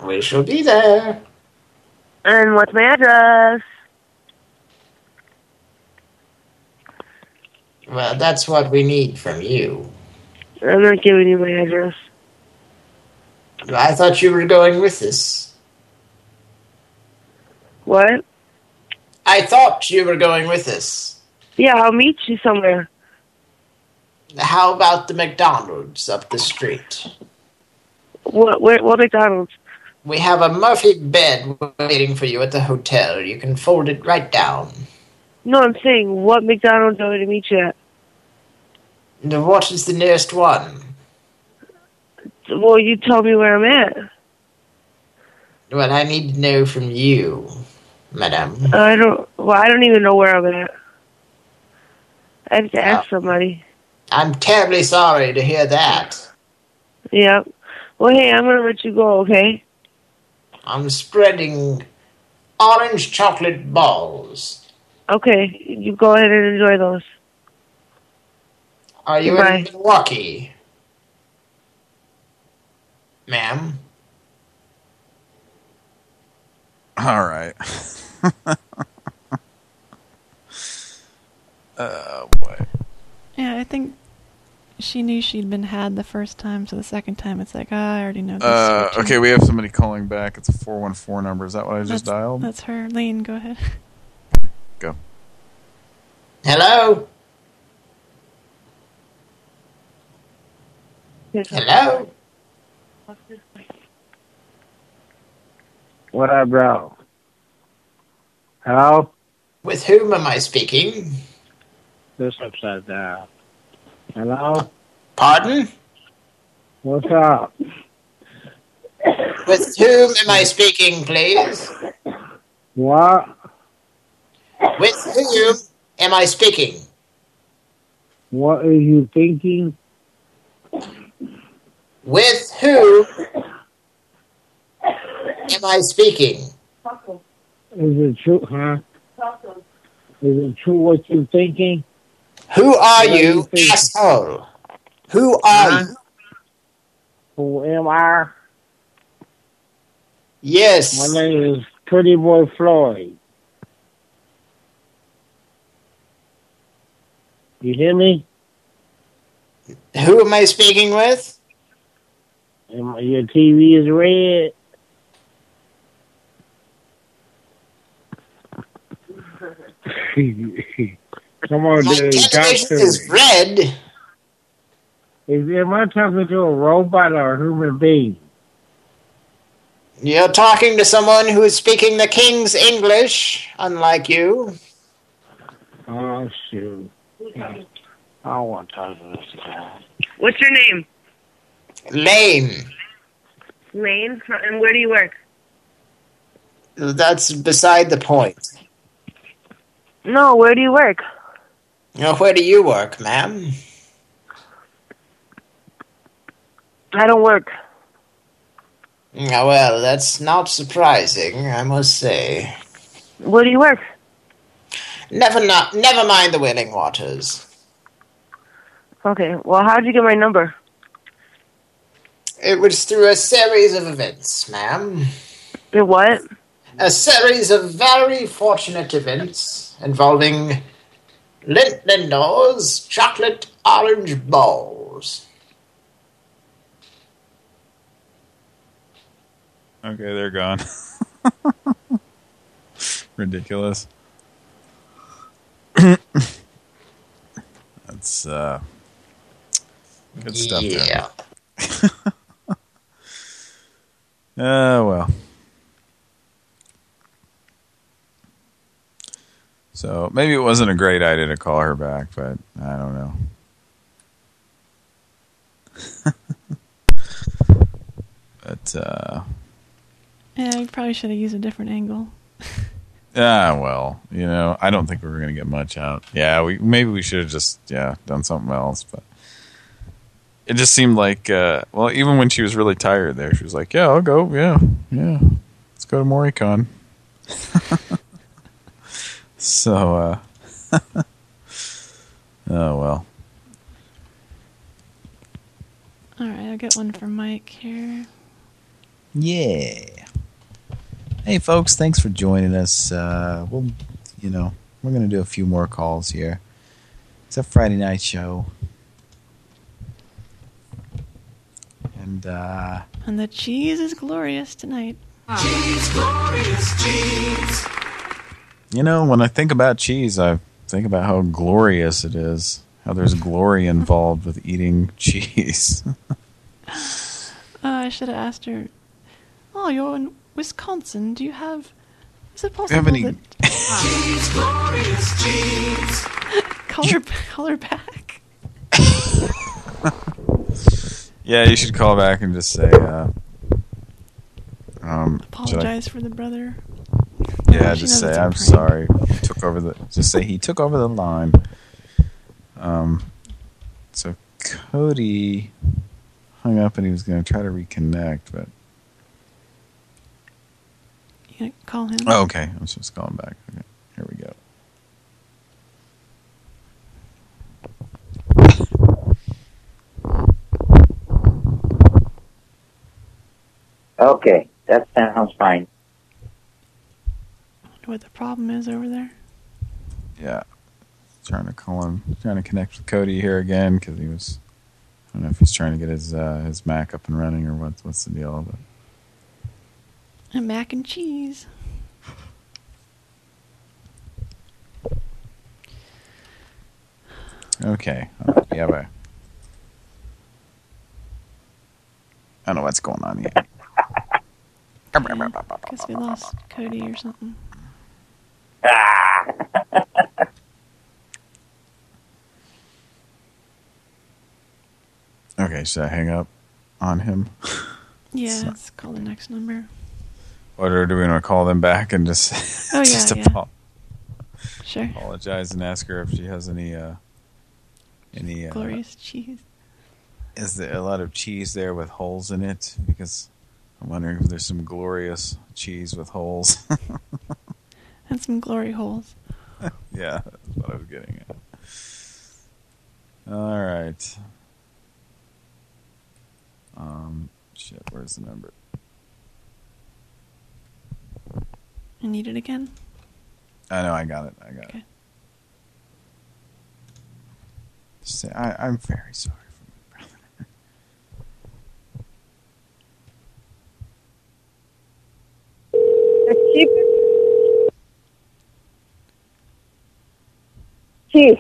We shall be there. And what's my address? Well, that's what we need from you. I'm not giving you my address. I thought you were going with us. What? I thought you were going with us. Yeah, I'll meet you somewhere. How about the McDonald's up the street? What? Where? What McDonald's? We have a Murphy bed waiting for you at the hotel. You can fold it right down. No, I'm saying what McDonald's are we to meet you at? Now, What is the nearest one? Well, you tell me where I'm at. Well, I need to know from you, madam. I don't. Well, I don't even know where I'm at. I have to ah. ask somebody. I'm terribly sorry to hear that. Yeah. Well, hey, I'm gonna let you go. Okay. I'm spreading orange chocolate balls. Okay. You go ahead and enjoy those. Are you Goodbye. in Milwaukee? Ma'am? All right. *laughs* Uh, oh boy. Yeah, I think she knew she'd been had the first time, so the second time it's like, oh, I already know this. Uh, okay, we have somebody calling back. It's a 414 number. Is that what I just dialed? That's her. Lane, go ahead. Go. Hello? Hello? What up, bro? Hello? With whom am I speaking? This upside down. Hello? Pardon? What's up? With whom am I speaking, please? What? With whom am I speaking? What are you thinking? With who am I speaking? Is it true, huh? Is it true what you're thinking? Who are you, you asshole? Who are Huh? you? Who am I? Yes. My name is Pretty Boy Floyd. You hear me? Who am I speaking with? Am- Your TV is red. *laughs* Come on, My dude. Talk television is red. Is, am I talking to a robot or a human being? You're talking to someone who is speaking the king's English, unlike you. Oh, shoot. I don't want to talk to this guy. What's your name? Lane. Lane. And where do you work? That's beside the point. No, where do you work? Now, where do you work, ma'am? I don't work. Well, that's not surprising, I must say. Where do you work? Never not, never mind the Wailing Waters. Okay. Well, how'd you get my number? It was through a series of events, ma'am. It what? A series of very fortunate events involving Lindt Lindor's chocolate orange balls. Okay, they're gone. *laughs* Ridiculous. *coughs* That's uh good stuff. Yeah. *laughs* Uh well. So maybe it wasn't a great idea to call her back, but I don't know. *laughs* but uh Yeah, you probably should have used a different angle. *laughs* Ah, well, you know, I don't think we were going to get much out. Yeah, we maybe we should have just, yeah, done something else, but it just seemed like, uh, well, even when she was really tired there, she was like, yeah, I'll go, yeah, yeah, let's go to Moricon. *laughs* so, uh, *laughs* oh, well. All right, I'll get one for Mike here. Yeah. Hey, folks, thanks for joining us. Uh, we'll, you know, we're going to do a few more calls here. It's a Friday night show. And, uh, And the cheese is glorious tonight. Cheese, glorious cheese. You know, when I think about cheese, I think about how glorious it is. How there's glory *laughs* involved with eating cheese. *laughs* Uh, I should have asked her. Oh, you're in Wisconsin. Do you have? Is it possible have any- that *laughs* Cheese, glorious cheese. call her call her back? yeah, you should call back and just say, uh, um, should I- Apologize for the brother. Yeah, she just knows say it's a I'm sorry. He took over the. Just say he took over the line. Um. So Cody hung up and he was going to try to reconnect, but You gonna call him? oh, okay. I'm just calling back. Okay, here we go. Okay, that sounds fine. What the problem is over there. Yeah, trying to call him, trying to connect with Cody here again because he was. I don't know if he's trying to get his uh, his Mac up and running or what's what's the deal. But And mac and cheese. Okay. Uh, we have a. I don't know what's going on here. Guess we lost Cody or something. Okay, should I hang up on him? *laughs* Yeah, So- let's call the next number. Or do we want to call them back and just, *laughs* Oh, just yeah, yeah. Sure. apologize and ask her if she has any, uh, any, uh, Glorious cheese. is there a lot of cheese there with holes in it? Because I'm wondering if there's some glorious cheese with holes. *laughs* And some glory holes. *laughs* yeah, that's what I was getting at. All right. Um, shit, where's the number? You need it again? I know, I got it. I got Okay. it. Say, I, I'm very sorry for my brother. The cheapest. Chief.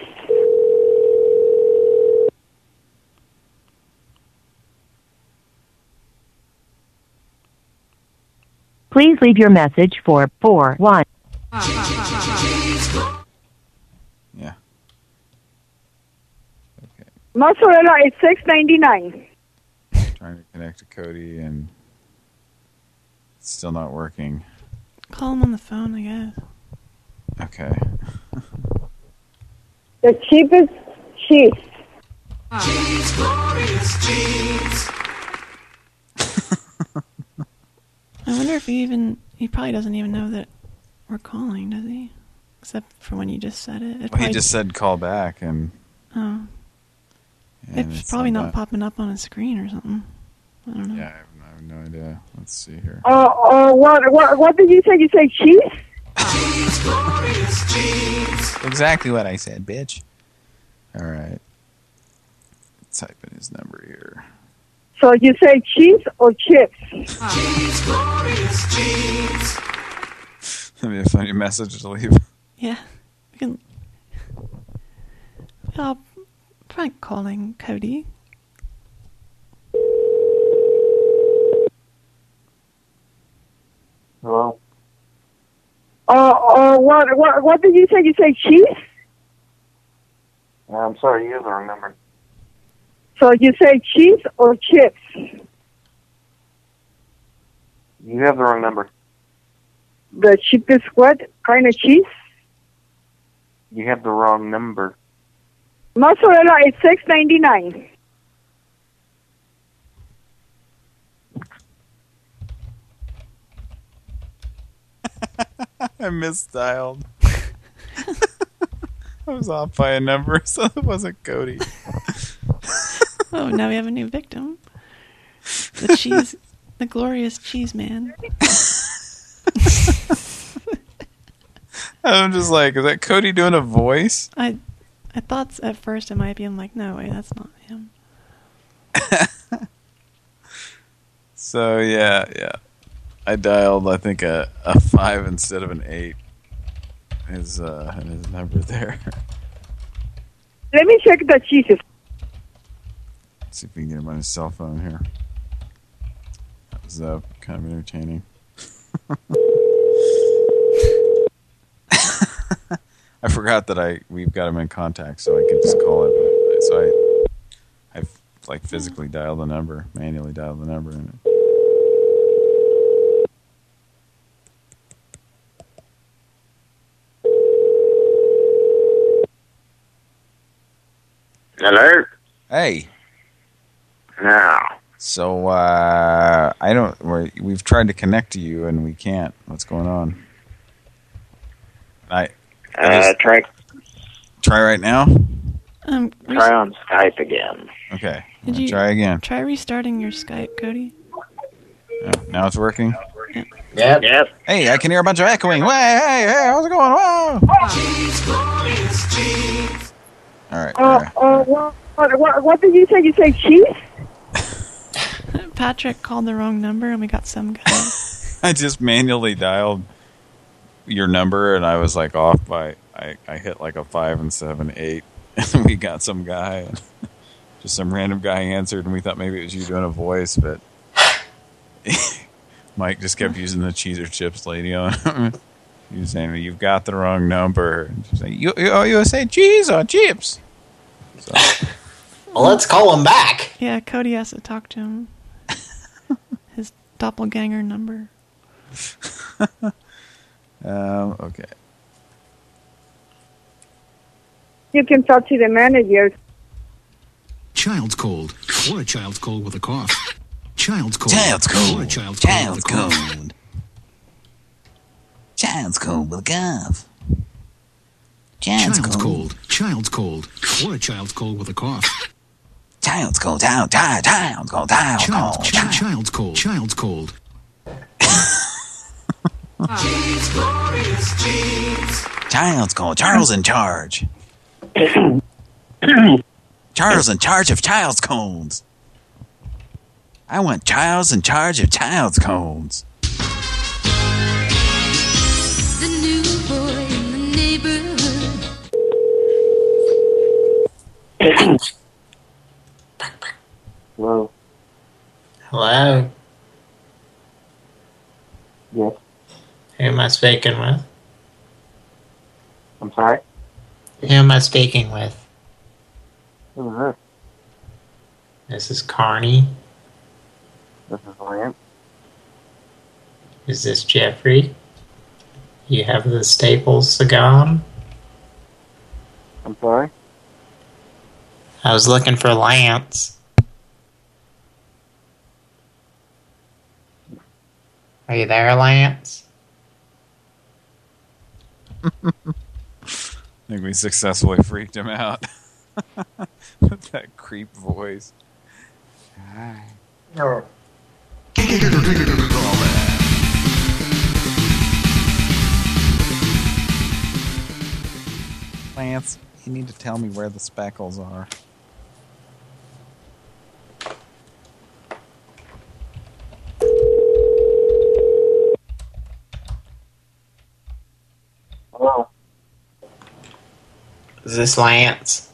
Please leave your message for 4 1. Yeah. Mozzarella is six ninety nine. Trying to connect to Cody and it's still not working. Call him on the phone, I guess. Okay. *laughs* The cheapest cheese. cheese I wonder if he even, he probably doesn't even know that we're calling, does he? Except for when you just said it. it Well, he just said call back and, Oh. and It's, probably not that. popping up on a screen or something. I don't know. Yeah, I have, I have no idea. Let's see here. Uh, uh, what, what, what did you say? You say cheese? Exactly what I said, bitch. All right. Let's Type in his number here. So you say cheese or chips? That'd be a funny message to leave. Yeah. We can. I'll try calling Cody. Hello? Uh, uh, what, what, what did you say? You say cheese? I'm sorry, you have the wrong number. So you say cheese or chips? You have the wrong number. The cheapest what kind of cheese? You have the wrong number. Mozzarella is six ninety nine. *laughs* I misdialed. *laughs* I was off by a number, *laughs* so it wasn't Cody. Oh, now we have a new victim. The cheese, the glorious cheese man. I'm just like, is that Cody doing a voice? I, I thought at first it might be. I'm like, no way, that's not him. So yeah, yeah. I dialed, I think a a five instead of an eight. His uh, his number there. *laughs* Let me check the cheeses. see if we can get him on his cell phone here. That was uh, kind of entertaining. *laughs* I forgot that I we've got him in contact, so I can just call him. So I, I've like physically dialed the number, manually dialed the number, and Hello? Hey. Now. So uh, I don't. We're, we've tried to connect to you and we can't. What's going on? I, I Uh, just- try, try right now. Um, try on Skype again. Okay. Did you try again. Try restarting your Skype, Cody. Oh, now it's working. Yep. Yep. Hey, I can hear a bunch of echoing. Hey, hey, hey, how's it going? Whoa. All right. Uh, right. uh, what, what, what, what did you say? You say cheese? *laughs* Patrick called the wrong number and we got some guy. *laughs* I just manually dialed your number and I was like off by I, I hit like a five and seven eight *laughs* and we got some guy and just some random guy answered and we thought maybe it was you doing a voice but Mike just kept using the cheese or chips lady on him. He was saying you've got the wrong number. And she's like, you you, oh, you say cheese or chips? So, *laughs* Well, let's call him back. yeah, Cody has to talk to him. *laughs* His doppelganger number. *laughs* um, okay. You can talk to the manager. Child's cold, or a child's cold with a cough. Child's cold. Child's cold. Or a child's, Child's cold. with a cough. cold. Child's cold with a cough. Child's cold. Child's cold. Or a child's cold with a cough. child's cold, child, child, child's cold, child, Child, cold, child, child's cold. Child's cold. Jeans, glorious jeans. child's cold. Charles in charge. *coughs* Charles in charge of child's colds. I want Charles in charge of child's colds. Hello. Hello. Yes. Who am I speaking with? I'm sorry. Who am I speaking with? Who's this? This is Carney. This is Lance. Is this Jeffrey? You have the Staples cigar? I'm sorry. I was looking for Lance. Are you there, Lance? I *laughs* think we successfully freaked him out. *laughs* With that creep voice. Hi. No. Lance, you need to tell me where the speckles are. Hello. Is this Lance?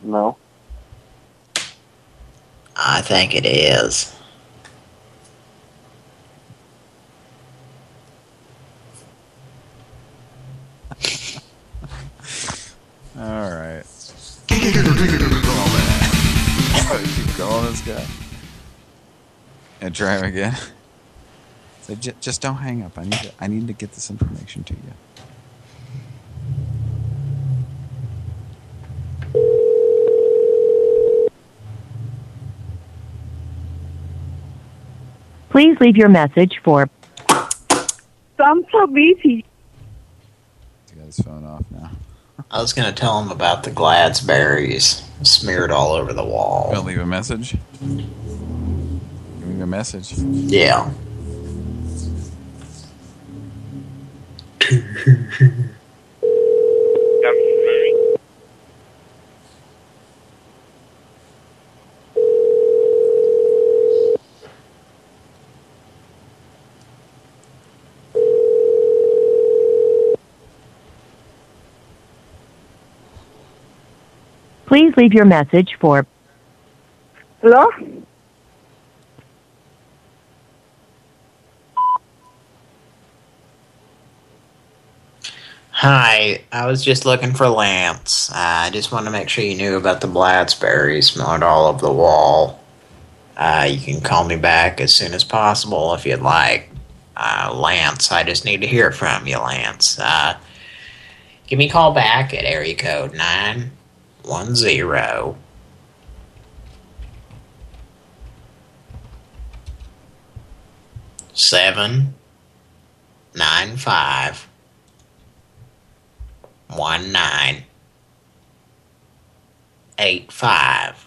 No. I think it is. All right. *laughs* Keep calling this guy. And try him again. So j just don't hang up. I need to. I need to get this information to you. Please leave your message for I'm so busy. He got his phone off now. I was going to tell him about the Gladsberries smeared all over the wall. Gonna leave a message. Give me a message. Yeah. Please leave your message for Hello? Hi, I was just looking for Lance. Uh, I just wanted to make sure you knew about the Gladsberries smeared all over the wall. Uh, you can call me back as soon as possible if you'd like. Uh, Lance, I just need to hear from you, Lance. Uh, give me a call back at area code 910 seven nine five one nine eight five.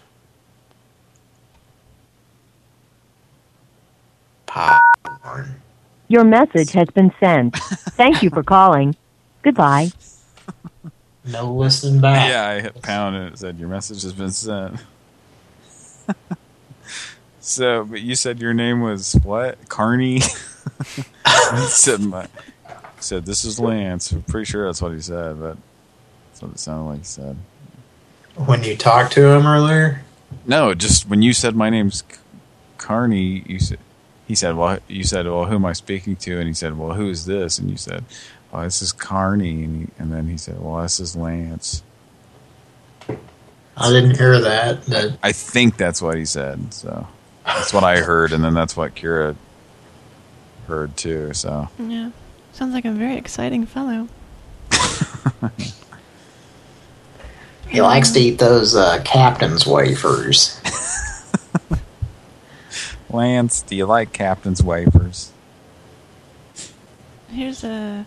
Popcorn. your message has been sent. *laughs* Thank you for calling. Goodbye. *laughs* No listening back. Yeah, I hit pound and it said your message has been sent. *laughs* so, but you said your name was what? Carney. He said my. Said this is Lance. I'm pretty sure that's what he said, but that's what it sounded like he said. When you talked to him earlier? No, just when you said my name's Carney, you said he said, "Well, you said, well, who am I speaking to?" And he said, "Well, who is this?" And you said, "Well, this is Carney." And, he, and then he said, "Well, this is Lance." I didn't hear that, but I think that's what he said. So that's what I heard, and then that's what Kira heard too. So Yeah. Sounds like a very exciting fellow. *laughs* he likes to eat those uh, captain's wafers. *laughs* Lance, do you like Captain's wafers? Here's a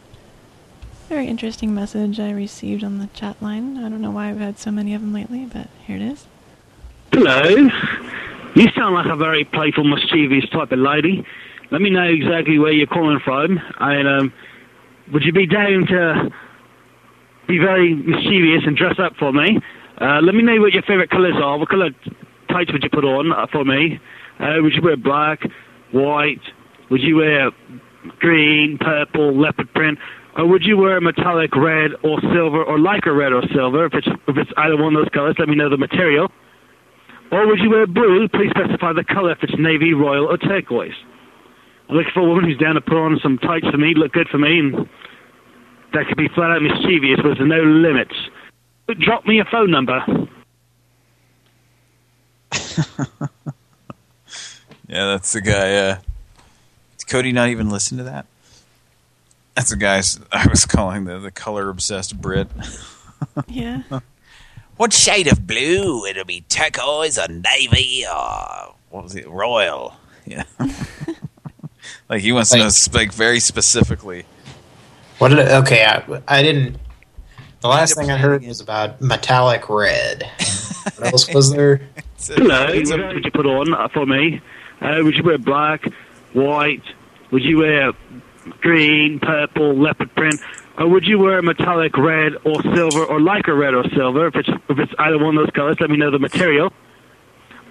very interesting message I received on the chat line. I don't know why I've had so many of them lately, but here it is. Hello. You sound like a very playful, mischievous type of lady. Let me know exactly where you're calling from. And um, would you be down to be very mischievous and dress up for me? Uh, let me know what your favourite colours are. What colour tights would you put on uh, for me? Uh, would you wear black, white? Would you wear green, purple, leopard print? Or would you wear metallic red or silver or lycra red or silver? If it's, if it's either one of those colours, let me know the material. Or would you wear blue? Please specify the colour if it's navy, royal, or turquoise. I'm looking for a woman who's down to put on some tights for me, look good for me, and that could be flat out mischievous, but there's no limits. Drop me a phone number. *laughs* Yeah, that's the guy. Uh, did Cody not even listen to that? That's the guy *laughs* I was calling the the color obsessed Brit. *laughs* Yeah. What shade of blue? It'll be turquoise or navy or what was it? Royal. Yeah. Like he wants to know like very specifically. What did? I, okay, I, I didn't. The last thing I heard was about metallic red. *laughs* what else was there? Hello, what would you put on uh, for me? Uh, would you wear black, white? Would you wear green, purple, leopard print? Or would you wear metallic red or silver or lycra red or silver? If it's, if it's either one of those colors, let me know the material.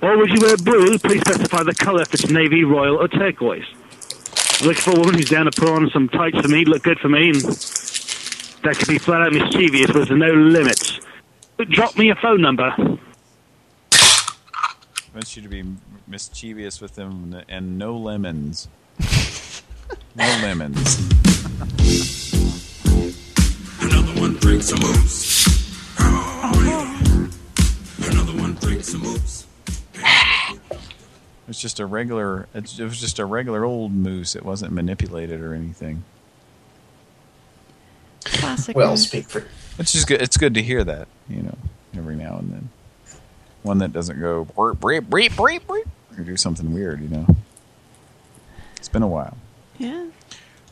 Or would you wear blue? Please specify the color if it's navy, royal, or turquoise. I'm looking for a woman who's down to put on some tights for me, look good for me, and that could be flat out mischievous, but there's no limits. But Drop me a phone number. wants you to be mischievous with them and no lemons. *laughs* no lemons. Another one breaks some moves. Another one breaks some moves. It's just a regular. It's, it was just a regular old moose. It wasn't manipulated or anything. Classic. Well, moose. speak for. It's just good. It's good to hear that. You know, every now and then. One that doesn't go breep breep breep breep breep or do something weird. You know. It's been a while. Yeah.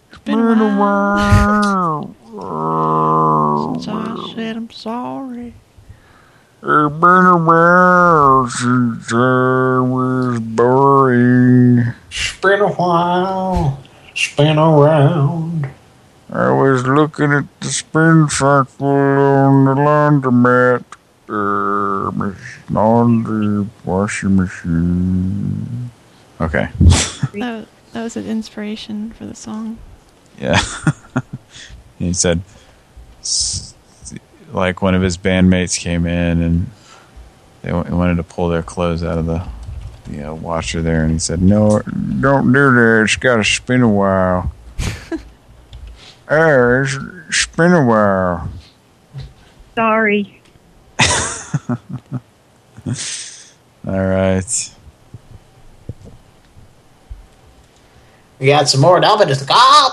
It's been a while. Since I said I'm sorry. It's been a while since I was boring. It's been a while. Spin around. I was looking at the spin cycle on the laundromat. Uh, mach- laundry washing machine. Okay. That, that was an inspiration for the song. Yeah. *laughs* he said, s- like one of his bandmates came in and they wanted to pull their clothes out of the the uh, washer there, and he said, "No, don't do that. It's got to spin a while." *laughs* oh, it's spin a while. Sorry. *laughs* All right. We got some more Delvin to go.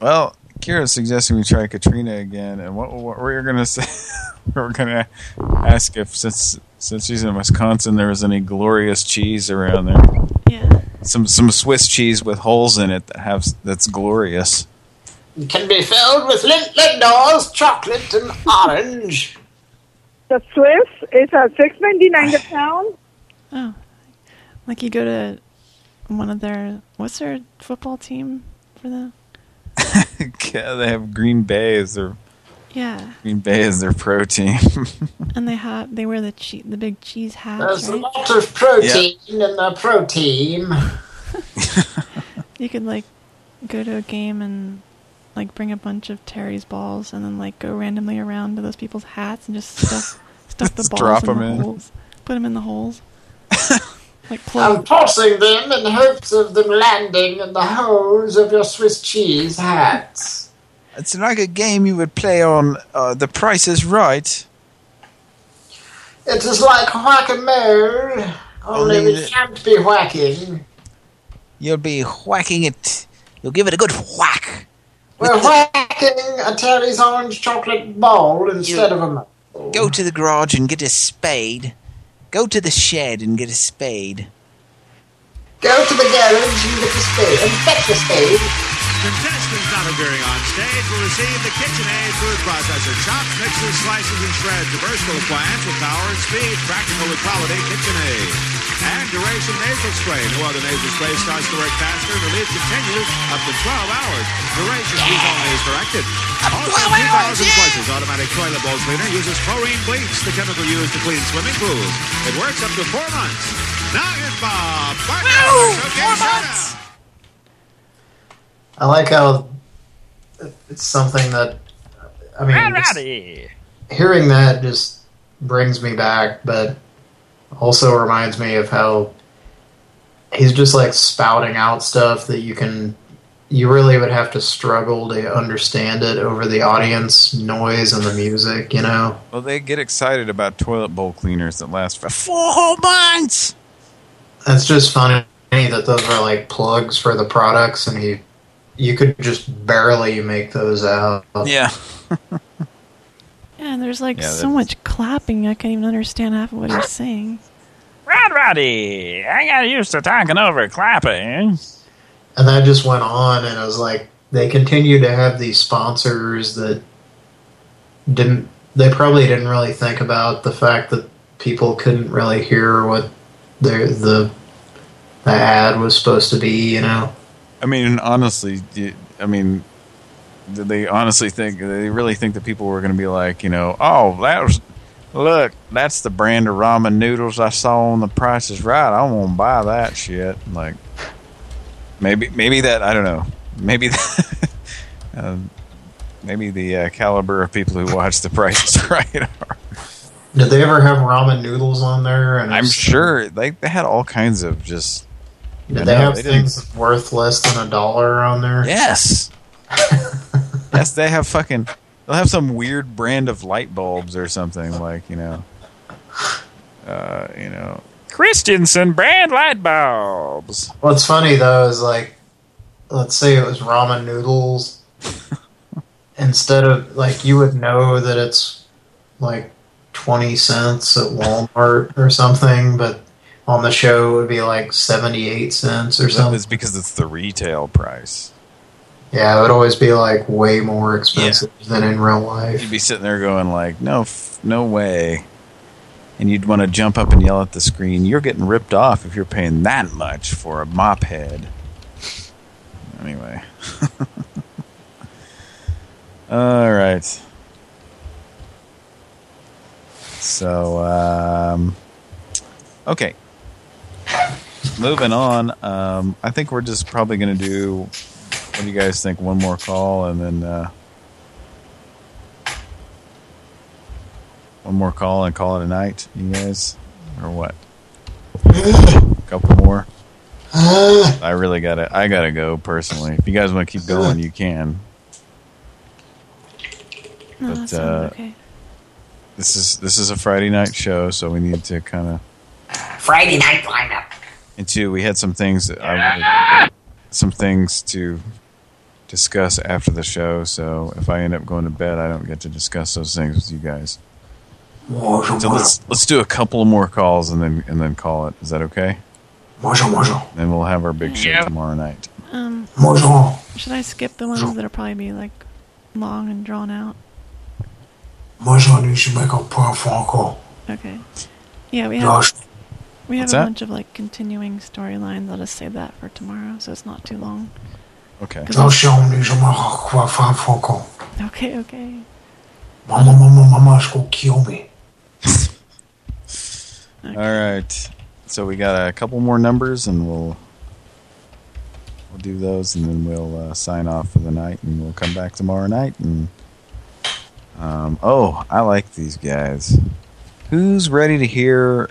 Well, Kira's suggesting we try Katrina again, and what, what we're going to say, *laughs* we're going to ask if since since she's in Wisconsin, there was any glorious cheese around there. Yeah. Some some Swiss cheese with holes in it that have that's glorious. It can be filled with Lindt Lindors, chocolate, and orange. The Swiss is at six ninety nine a pound. Oh. Like you go to one of their, what's their football team for them? *laughs* *laughs* yeah, they have Green Bay as their Yeah. Green Bay as their pro team. *laughs* And they have, they wear the che- the big cheese hats, There's a lot of protein in the protein. *laughs* You could like go to a game and like bring a bunch of Terry's balls and then like go randomly around to those people's hats and just stuff stuff the balls drop in 'em the in. holes. Put them in the holes. Like I'm tossing them in hopes of them landing in the holes of your Swiss cheese hats. it's like a game you would play on uh, The Price is Right. It is like whack-a-mole, only Only we the- can't be whacking. You'll be whacking it. You'll give it a good whack. We're whacking a Terry's orange chocolate ball instead of a mole. Go to the garage and get a spade. Go to the shed and get a spade. Go to the garage and get a spade, and fetch a spade. Contestants not appearing on stage will receive the KitchenAid food processor. Chops, mixes, slices, and shreds. Versatile appliance with power and speed. Practical with quality KitchenAid. And Duration Nasal Spray. No other nasal spray starts to work faster relief continues up to 12 hours. Duration use only is directed. Also, 2,000 flushes automatic toilet bowl cleaner uses chlorine bleach, the chemical used to clean swimming pools. It works up to four months. Now here's Bob four months. I like how it's something that I mean, just hearing that just brings me back, but also reminds me of how he's just like spouting out stuff that you can you really would have to struggle to understand it over the audience noise and the music, you know. Well, they get excited about toilet bowl cleaners that last for four whole months. It's just funny that those are like plugs for the products, and he, you could just barely make those out. Yeah. Yeah, and there's like Yeah, so much clapping, I can't even understand half of what he's saying. Rod Roddy, I got used to talking over clapping. And that just went on, and I was like, they continue to have these sponsors that didn't. They probably didn't really think about the fact that people couldn't really hear what their the the ad was supposed to be. You know. I mean, honestly, I mean, did they honestly think, they really think that people were going to be like, you know, oh, that was, look, that's the brand of ramen noodles I saw on the Price is Right. I won't buy that shit. Like, maybe, maybe that, I don't know. Maybe, *laughs* that, um, maybe the uh, caliber of people who watch the Price is Right are. Did they ever have ramen noodles on there? And I'm sure they, they had all kinds of just. Did I they know, have didn't- things worth less than a dollar on there? Yes. *laughs* yes, they have fucking. They'll have some weird brand of light bulbs or something like you know. Uh, you know, Christensen brand light bulbs. What's funny though is like, let's say it was ramen noodles. *laughs* Instead of like, you would know that it's like twenty cents at Walmart or something, but on the show it would be like seventy-eight cents or something. It's because it's the retail price. Yeah, it would always be like way more expensive than in real life. You'd be sitting there going like, no, f no way. And you'd want to jump up and yell at the screen. You're getting ripped off if you're paying that much for a mop head. Anyway. *laughs* All right. So, um, okay. Moving on. Um, I think we're just probably going to do, what do you guys think? One more call and then, uh, one more call and call it a night, you guys? Or what? a couple more? I really gotta, I gotta go personally. If you guys want to keep going, you can. No, But, uh, okay. This is this is a Friday night show, so we need to kind of. Friday night lineup. And two, we had some things that I wanted, some things to discuss after the show. So if I end up going to bed, I don't get to discuss those things with you guys. So let's let's do a couple more calls and then and then call it. Is that okay? Then we'll have our big show Yeah. tomorrow night. Um, should I skip the ones that'll probably be like long and drawn out? Bonjour, you should make a phone call. Okay. Yeah, we Josh. have we have What's a that? bunch of like continuing storylines. I'll just save that for tomorrow, so it's not too long. Okay. Josh, you should make a poor phone call. Okay, okay. Mama, mama, mama's gonna kill me. *laughs* All right. So we got a couple more numbers, and we'll we'll do those, and then we'll uh, sign off for the night, and we'll come back tomorrow night. And um, oh, I like these guys. Who's ready to hear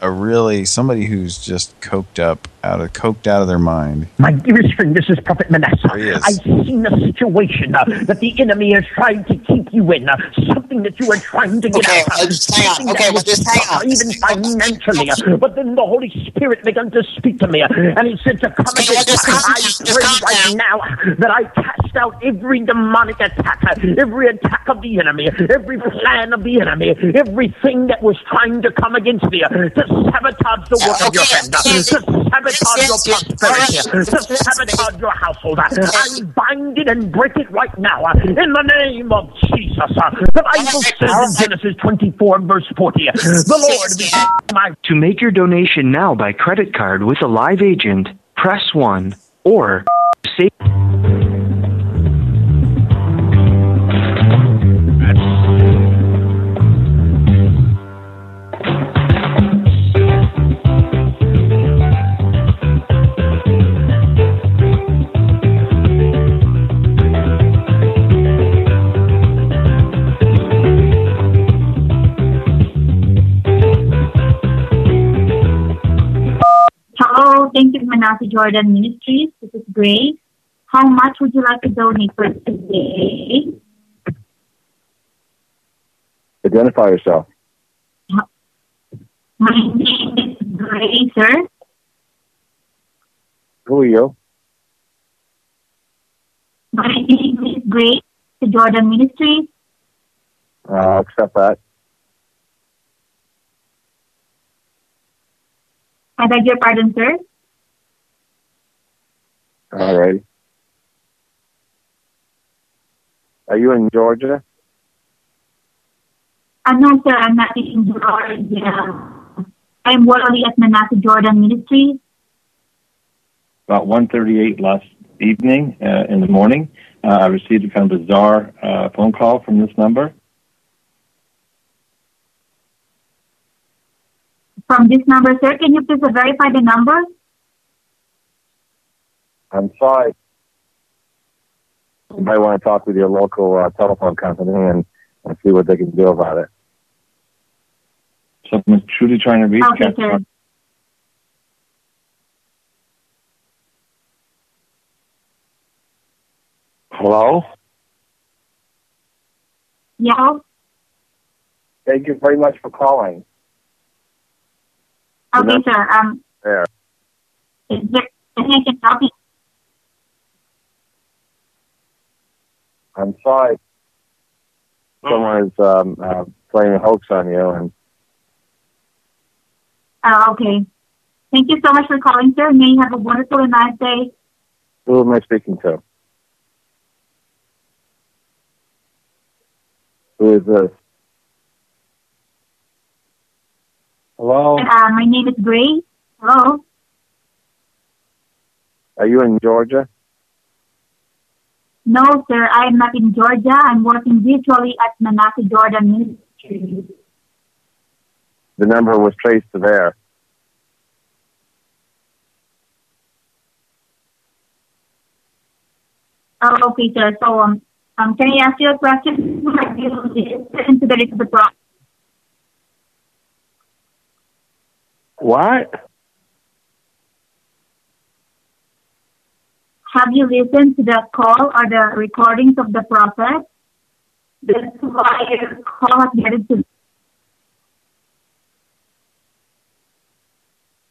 a really somebody who's just coked up out of coked out of their mind? My dearest friend, this is Prophet Manasseh. There he is. I've seen a situation uh, that the enemy is trying to keep you in, uh, something that you are trying to get Okay, out uh, of. just hang on. something Okay, that well, was just hang tough, on. Even financially. uh, but then the Holy Spirit began to speak to me, uh, and He said to come Okay, well, against just calm I down, just pray calm right now that I cast out every demonic attack, uh, every attack of the enemy, every plan of the enemy, everything that was trying to come against me, uh, to sabotage the work of your friend, uh, to sabotage sabotage your prosperity, to sabotage your household. I bind it and break it right now uh, in the name of Jesus. uh. The Bible says in Genesis 24, verse 40, the Lord be my To make your donation now by credit card with a live agent, press 1 or say Hello, thank you, Manasseh Jordan Ministries. This is Grace. How much would you like to donate for today? Identify yourself. My name is Grace, sir. Who are you? My name is Grace, the Jordan Ministries. Uh, I'll accept that. I beg your pardon, sir. All right. Are you in Georgia? Uh, no, sir, I'm not in Georgia. I'm working at Manasseh Jordan Ministries. about 1.38 last evening uh, in the morning. Uh, I received a kind of bizarre uh, phone call from this number. From this number, sir, can you please verify the number? I'm sorry. You might want to talk with your local uh, telephone company and, and see what they can do about it. Someone's truly trying to reach Okay, Captain sir. Hello? Yeah. Thank you very much for calling. Okay, Yes. sir. Um, There. is there anything I can help you? I'm sorry. Someone is um, uh, playing a hoax on you, and Uh, okay. Thank you so much for calling, sir. May you have a wonderful and nice day. who am I speaking to? Who is this? Hello? Uh, my name is Grace. Hello. Are you in Georgia? No, sir. I am not in Georgia. I'm working virtually at Manasseh Jordan Ministry. The number was traced to there. Oh, okay, sir. So, um, um, can I ask you a question? Have you listened to the rest of the What? Have you listened to the call or the recordings of the prophet? That's why your call has getting to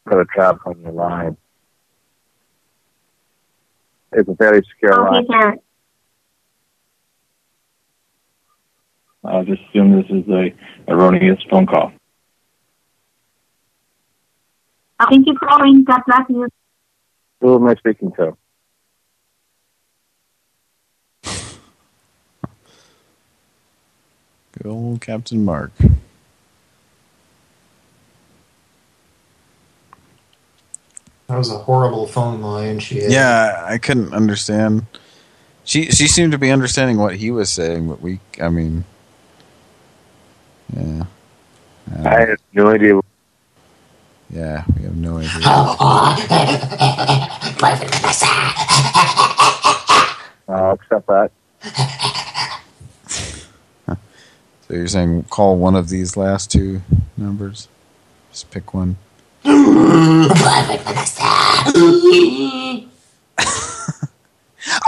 Put a trap on your line. It's a very secure Okay, line. sir. I'll just assume this is a erroneous phone call. Thank you for calling. God bless you. Who am I speaking to? Good old Captain Mark. That was a horrible phone line she had. Yeah, I couldn't understand. She she seemed to be understanding what he was saying, but we, I mean, yeah. Uh, I have no idea. yeah, we have no idea. *laughs* I'll accept that. *laughs* So you're saying call one of these last two numbers? Just pick one. *laughs*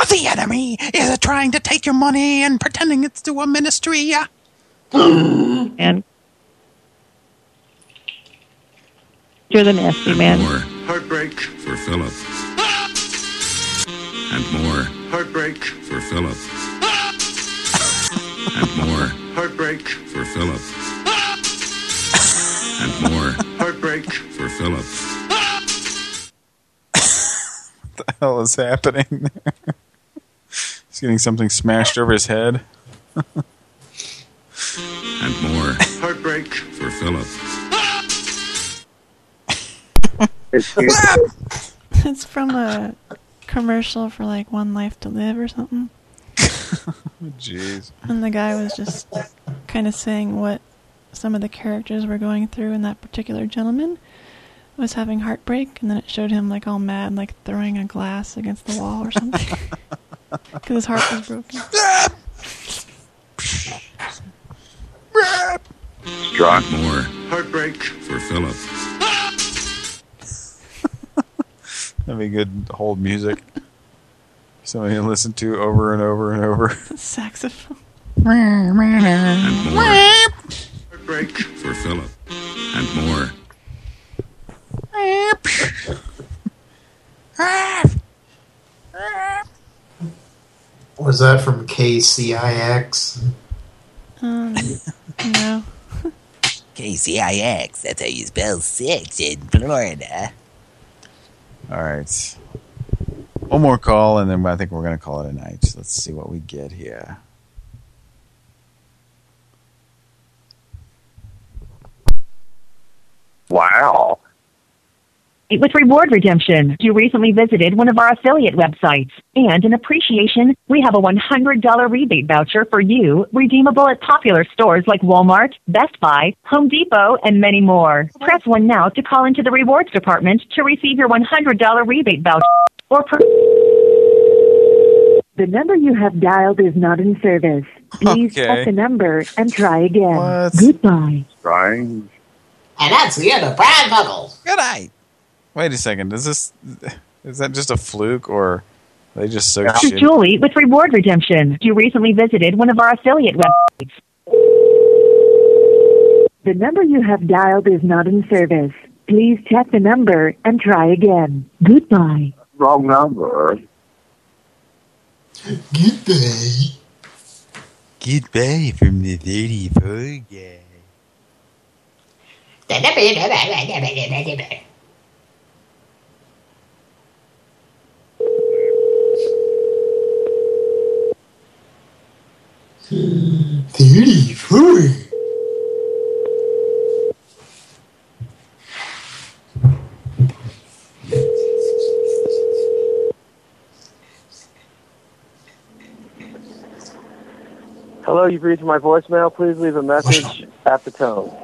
the enemy is trying to take your money and pretending it's to a ministry. *laughs* and you're the nasty man. More heartbreak for Philip. And more heartbreak for Philip. And more heartbreak for Philip. *laughs* And more heartbreak for Philip. What the hell is happening there? *laughs* He's getting something smashed over his head. *laughs* And more. Heartbreak for Philip. It's from a commercial for like One Life to Live or something. *laughs* Jeez. And the guy was just kind of saying what some of the characters were going through, and that particular gentleman was having heartbreak, and then it showed him like all mad, like throwing a glass against the wall or something. *laughs* Because his heart was broken. Strong. More. Heartbreak for Philip. *laughs* That'd be good hold music. Something to listen to over and over and over. *laughs* Saxophone. And more. Heartbreak for Philip. And more. Was that from KCIX? Um, no. *laughs* KCIX, that's how you spell six in Florida. All right. One more call, and then I think we're going to call it a night. Let's see what we get here. Wow. With reward redemption, you recently visited one of our affiliate websites. And in appreciation, we have a $100 rebate voucher for you, redeemable at popular stores like Walmart, Best Buy, Home Depot, and many more. Press 1 now to call into the rewards department to receive your $100 rebate voucher. Or per- The number you have dialed is not in service. Please Okay. check the number and try again. Goodbye. Strange. And that's the end of Brad Buckles. Good night. Wait a second. Is this is that just a fluke or they just so to shit? Julie with reward redemption. You recently visited one of our affiliate websites. The number you have dialed is not in service. Please check the number and try again. Goodbye. Wrong number. Goodbye. Goodbye from the 34 guy. *laughs* Thirty-four. Hello, you've reached my voicemail. Please leave a message at the tone.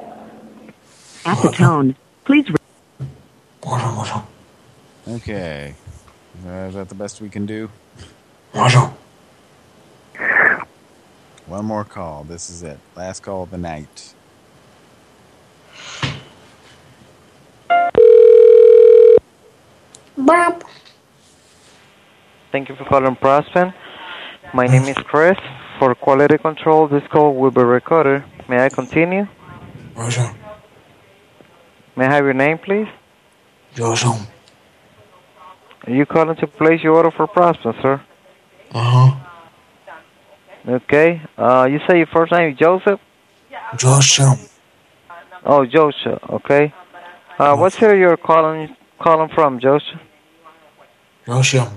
At the tone, please. Okay. Uh, is that the best we can do? One more call. This is it. Last call of the night. Bob. Thank you for calling Prospen. My name is Chris. For quality control, this call will be recorded. May I continue? Roger. May I have your name, please? Joshua. Are you calling to place your order for Prospen, sir? Uh-huh. Okay. Uh, you say your first name is Joseph? Joshua. Oh, Joseph. Okay. Uh, what city you're calling calling from, Joseph? Joshua.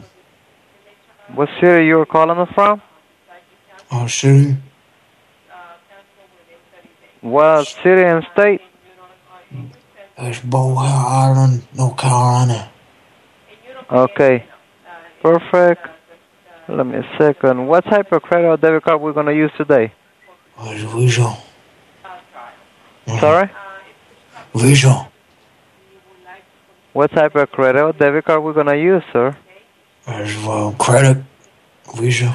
What city you're calling us from? Oh, city. What city and state? It's Bow Island, North Carolina. Okay. Perfect. Let me a second. What type of credit or debit card we're gonna use today? It's Visual. Sorry? Visual. What type of credit or debit card we're gonna use, sir? Uh, credit. Visual.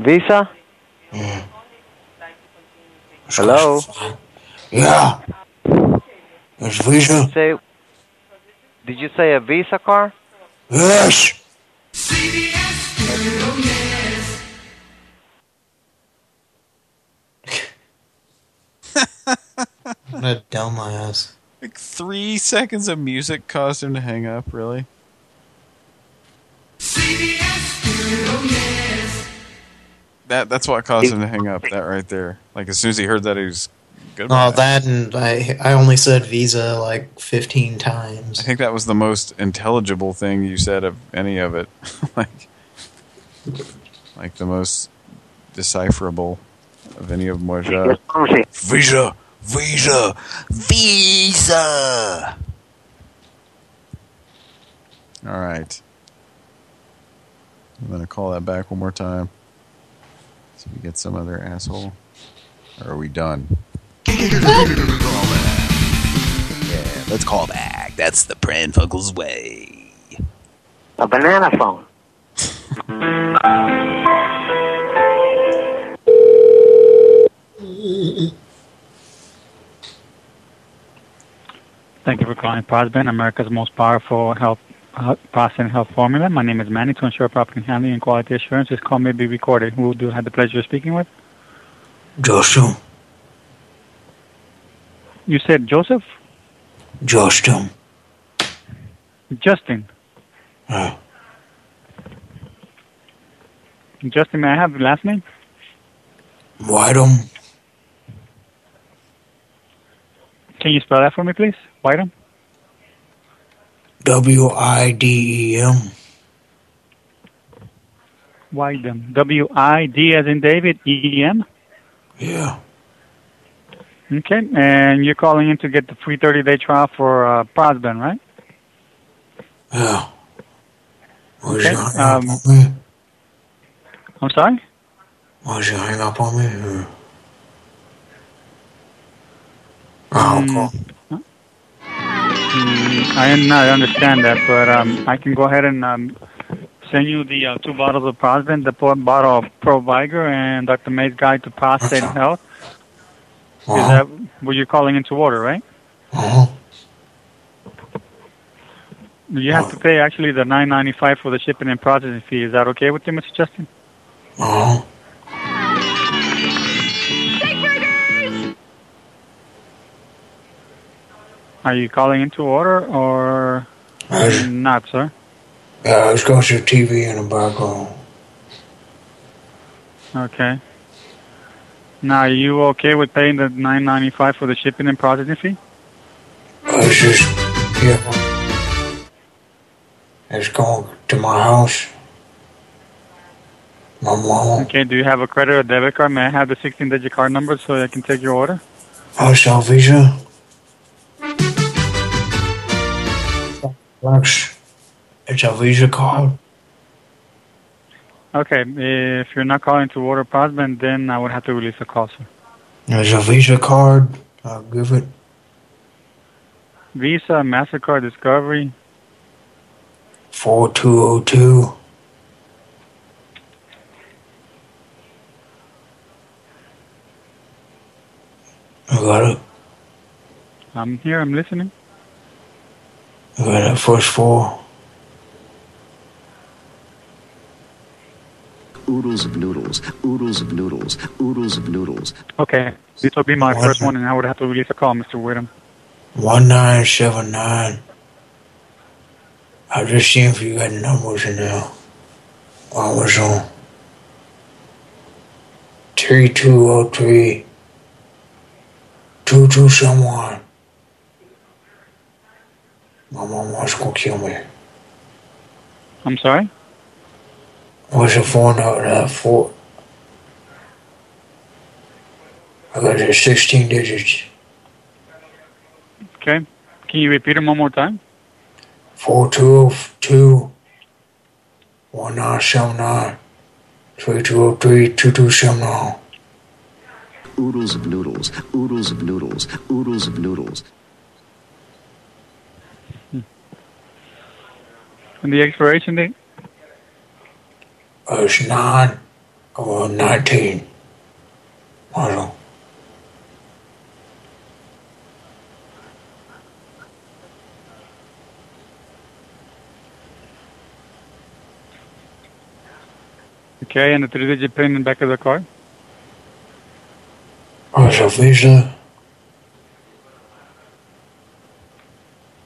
Visa? Hello? Yeah. It's Visual. Say, did you say a Visa card? Yes. What a dumbass. Like three seconds of music caused him to hang up, really? CBS That That's what caused him to hang up, that right there. Like, as soon as he heard that, he was Goodbye. Oh, that and I I only said Visa like 15 times. I think that was the most intelligible thing you said of any of it. *laughs* like, like the most decipherable of any of them uh, Visa, Visa, Visa. All right. I'm gonna call that back one more time. So we get some other asshole. Or are we done? Yeah, let's call back. That's the Pran Funkels way. A banana phone. Thank you for calling Prosben, America's most powerful health uh, processing health formula. My name is Manny. To ensure proper handling and quality assurance, this call may be recorded. Who do I have the pleasure of speaking with? Joshua. You said Joseph? Joshua. Justin. Uh, Justin, may I have the last name? Whitem. Can you spell that for me, please? Whitem? W-I-D-E-M. Whitem. W-I-D as in David, E-E-M? Yeah. Okay, and you're calling in to get the free 30-day trial for uh, Prosben, right? Yeah. Was Okay, um? I'm sorry? You hang up on me? Or... I'll Mm, call. mm, I, un- I understand that, but um, I can go ahead and um, send you the uh, two bottles of Prosben, the bottle of Pro Vigor and Dr. May's Guide to Prostate Health. Is that what you're calling into order, right? Uh-huh. You have to pay actually the nine ninety five for the shipping and processing fee. Is that okay with you, Mr. Justin? Uh-huh. Are you calling into order or Yes. not, sir? Yeah, it's got your TV in the background. Okay. Now, are you okay with paying the nine ninety five for the shipping and processing fee? Oh, it's just, yeah. It's going to my house. My mom. Okay. Do you have a credit or debit card? May I have the sixteen digit card number so I can take your order? Oh, I saw Visa. It's a Visa card. Okay. If you're not calling to order Prosben, then I would have to release a call, sir. There's a Visa card. I'll give it. Visa, Mastercard, Discovery. 4202. I got it. I'm here. I'm listening. I got that first four. Oodles of noodles, oodles of noodles, oodles of noodles. Okay. This will be my first one, and I would have to release a call, Mr. Whittam. 1979. I'm just seeing if you got numbers in there. I was on 3203 2271. My mom was gonna kill me. I'm sorry? What's the phone number? Uh, four. I got the 16 digits. Okay. Can you repeat them one more time? 4202 1979 3203 2279. Oodles of noodles, oodles of noodles, oodles of noodles. And the expiration date? It's 9 or 19. I don't. Okay, and the three-digit pin in the back of the card? There's a Visa.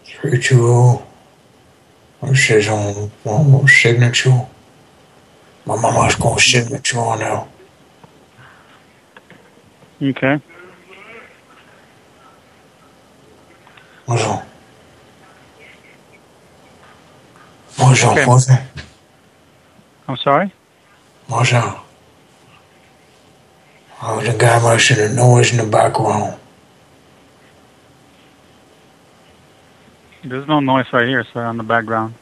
320. It says on, on signature. My mama's gonna shoot me, you know. Okay. Bonjour. Bonjour, okay. Jose. I'm sorry? Bonjour. I was the guy making the noise in the background. There's no noise right here, sir, on the background.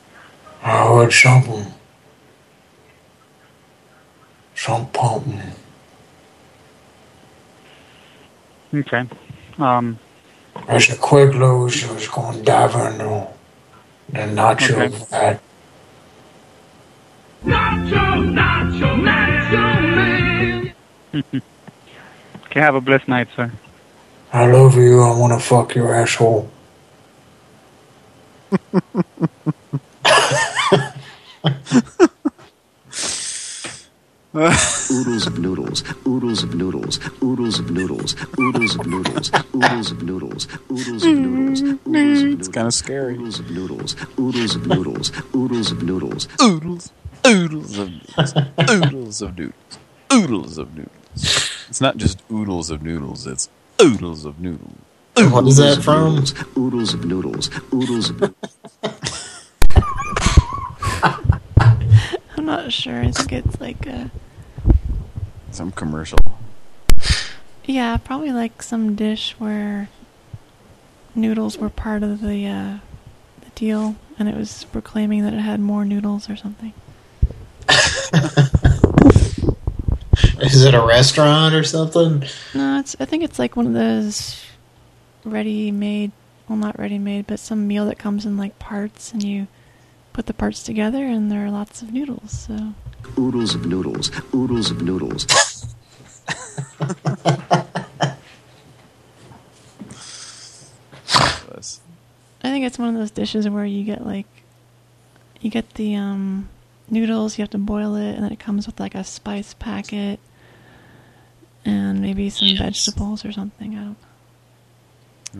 I heard something. Some pumping. Okay. Um, There's a quick loose who's going to dive into the nacho Okay. vat. okay, *laughs* have a blessed night, sir. I love you. I want to fuck your asshole. *laughs* *laughs* Oodles of noodles, oodles of noodles, oodles of noodles, oodles of noodles, oodles of noodles, oodles of noodles, It's kind of scary. oodles of noodles, oodles of noodles, oodles of noodles, Oodles. Oodles of noodles. Oodles of noodles. Oodles of noodles. It's not just oodles of noodles, it's oodles of noodles. What is that from? Oodles of noodles, oodles of I'm not sure. I think it's like a Some commercial. yeah, probably like some dish where noodles were part of the uh, the deal, and it was proclaiming that it had more noodles or something. *laughs* Is it a restaurant or something? No, it's. I think it's like one of those ready-made. Well, not ready-made, but some meal that comes in like parts, and you put the parts together, and there are lots of noodles. So oodles of noodles, oodles of noodles. *laughs* I think it's one of those dishes where you get like, you get the um, noodles. You have to boil it, and then it comes with like a spice packet, and maybe some vegetables or something. I don't.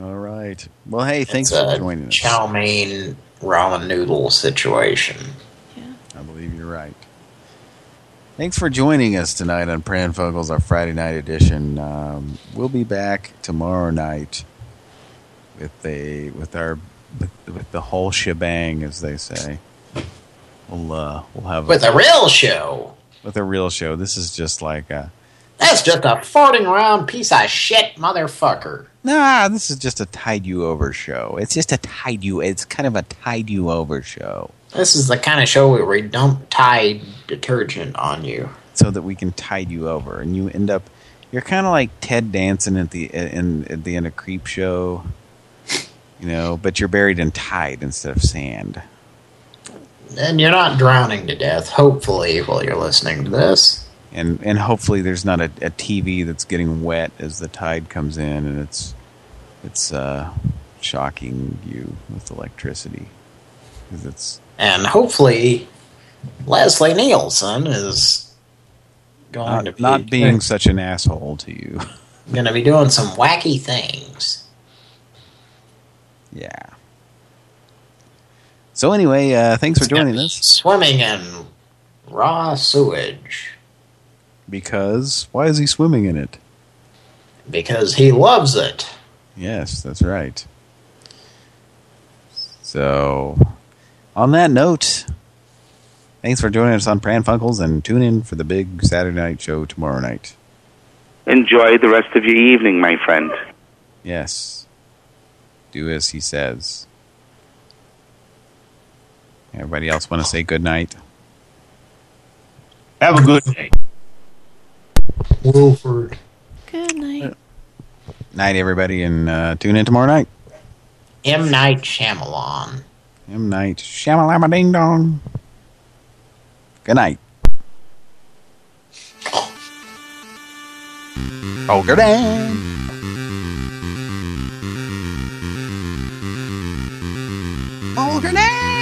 All right. Well, hey, thanks It's for a joining us. chow mein ramen noodle situation. Yeah. I believe you're right. Thanks for joining us tonight on Pran Funkels, our Friday night edition. Um, we'll be back tomorrow night with a with our with, with the whole shebang, as they say. We'll uh, we'll have With a real show. with a real show. This is just like a That's just a farting around piece of shit motherfucker. nah. This is just a tide you over show. It's just a tide you. It's kind of a tide you over show. This is the kind of show where we dump Tide detergent on you. so that we can tide you over, and you end up you're kind of like Ted Danson at the in at the end of Creepshow, you know, but you're buried in tide instead of sand. And you're not drowning to death, hopefully, while you're listening to this. And and hopefully there's not a, a TV that's getting wet as the tide comes in, and it's it's uh, shocking you with electricity because it's And hopefully, Leslie Nielsen is going not, to be not being *laughs* such an asshole to you. going to be doing some wacky things. Yeah. So anyway, uh, thanks for joining us. Swimming in raw sewage Because why is he swimming in it? because he loves it. Yes, that's right. So, on that note, thanks for joining us on Pran Funkels, and tune in for the big Saturday night show tomorrow night. Enjoy the rest of your evening, my friend. Yes. Do as he says. Everybody else want to say good night? Have a good day. Wilford. Good night. Night, everybody, and uh, tune in tomorrow night. M. Night Shyamalan. M. Night. Shamalama ding dong. Good night. Oh, good night. Oh, good night.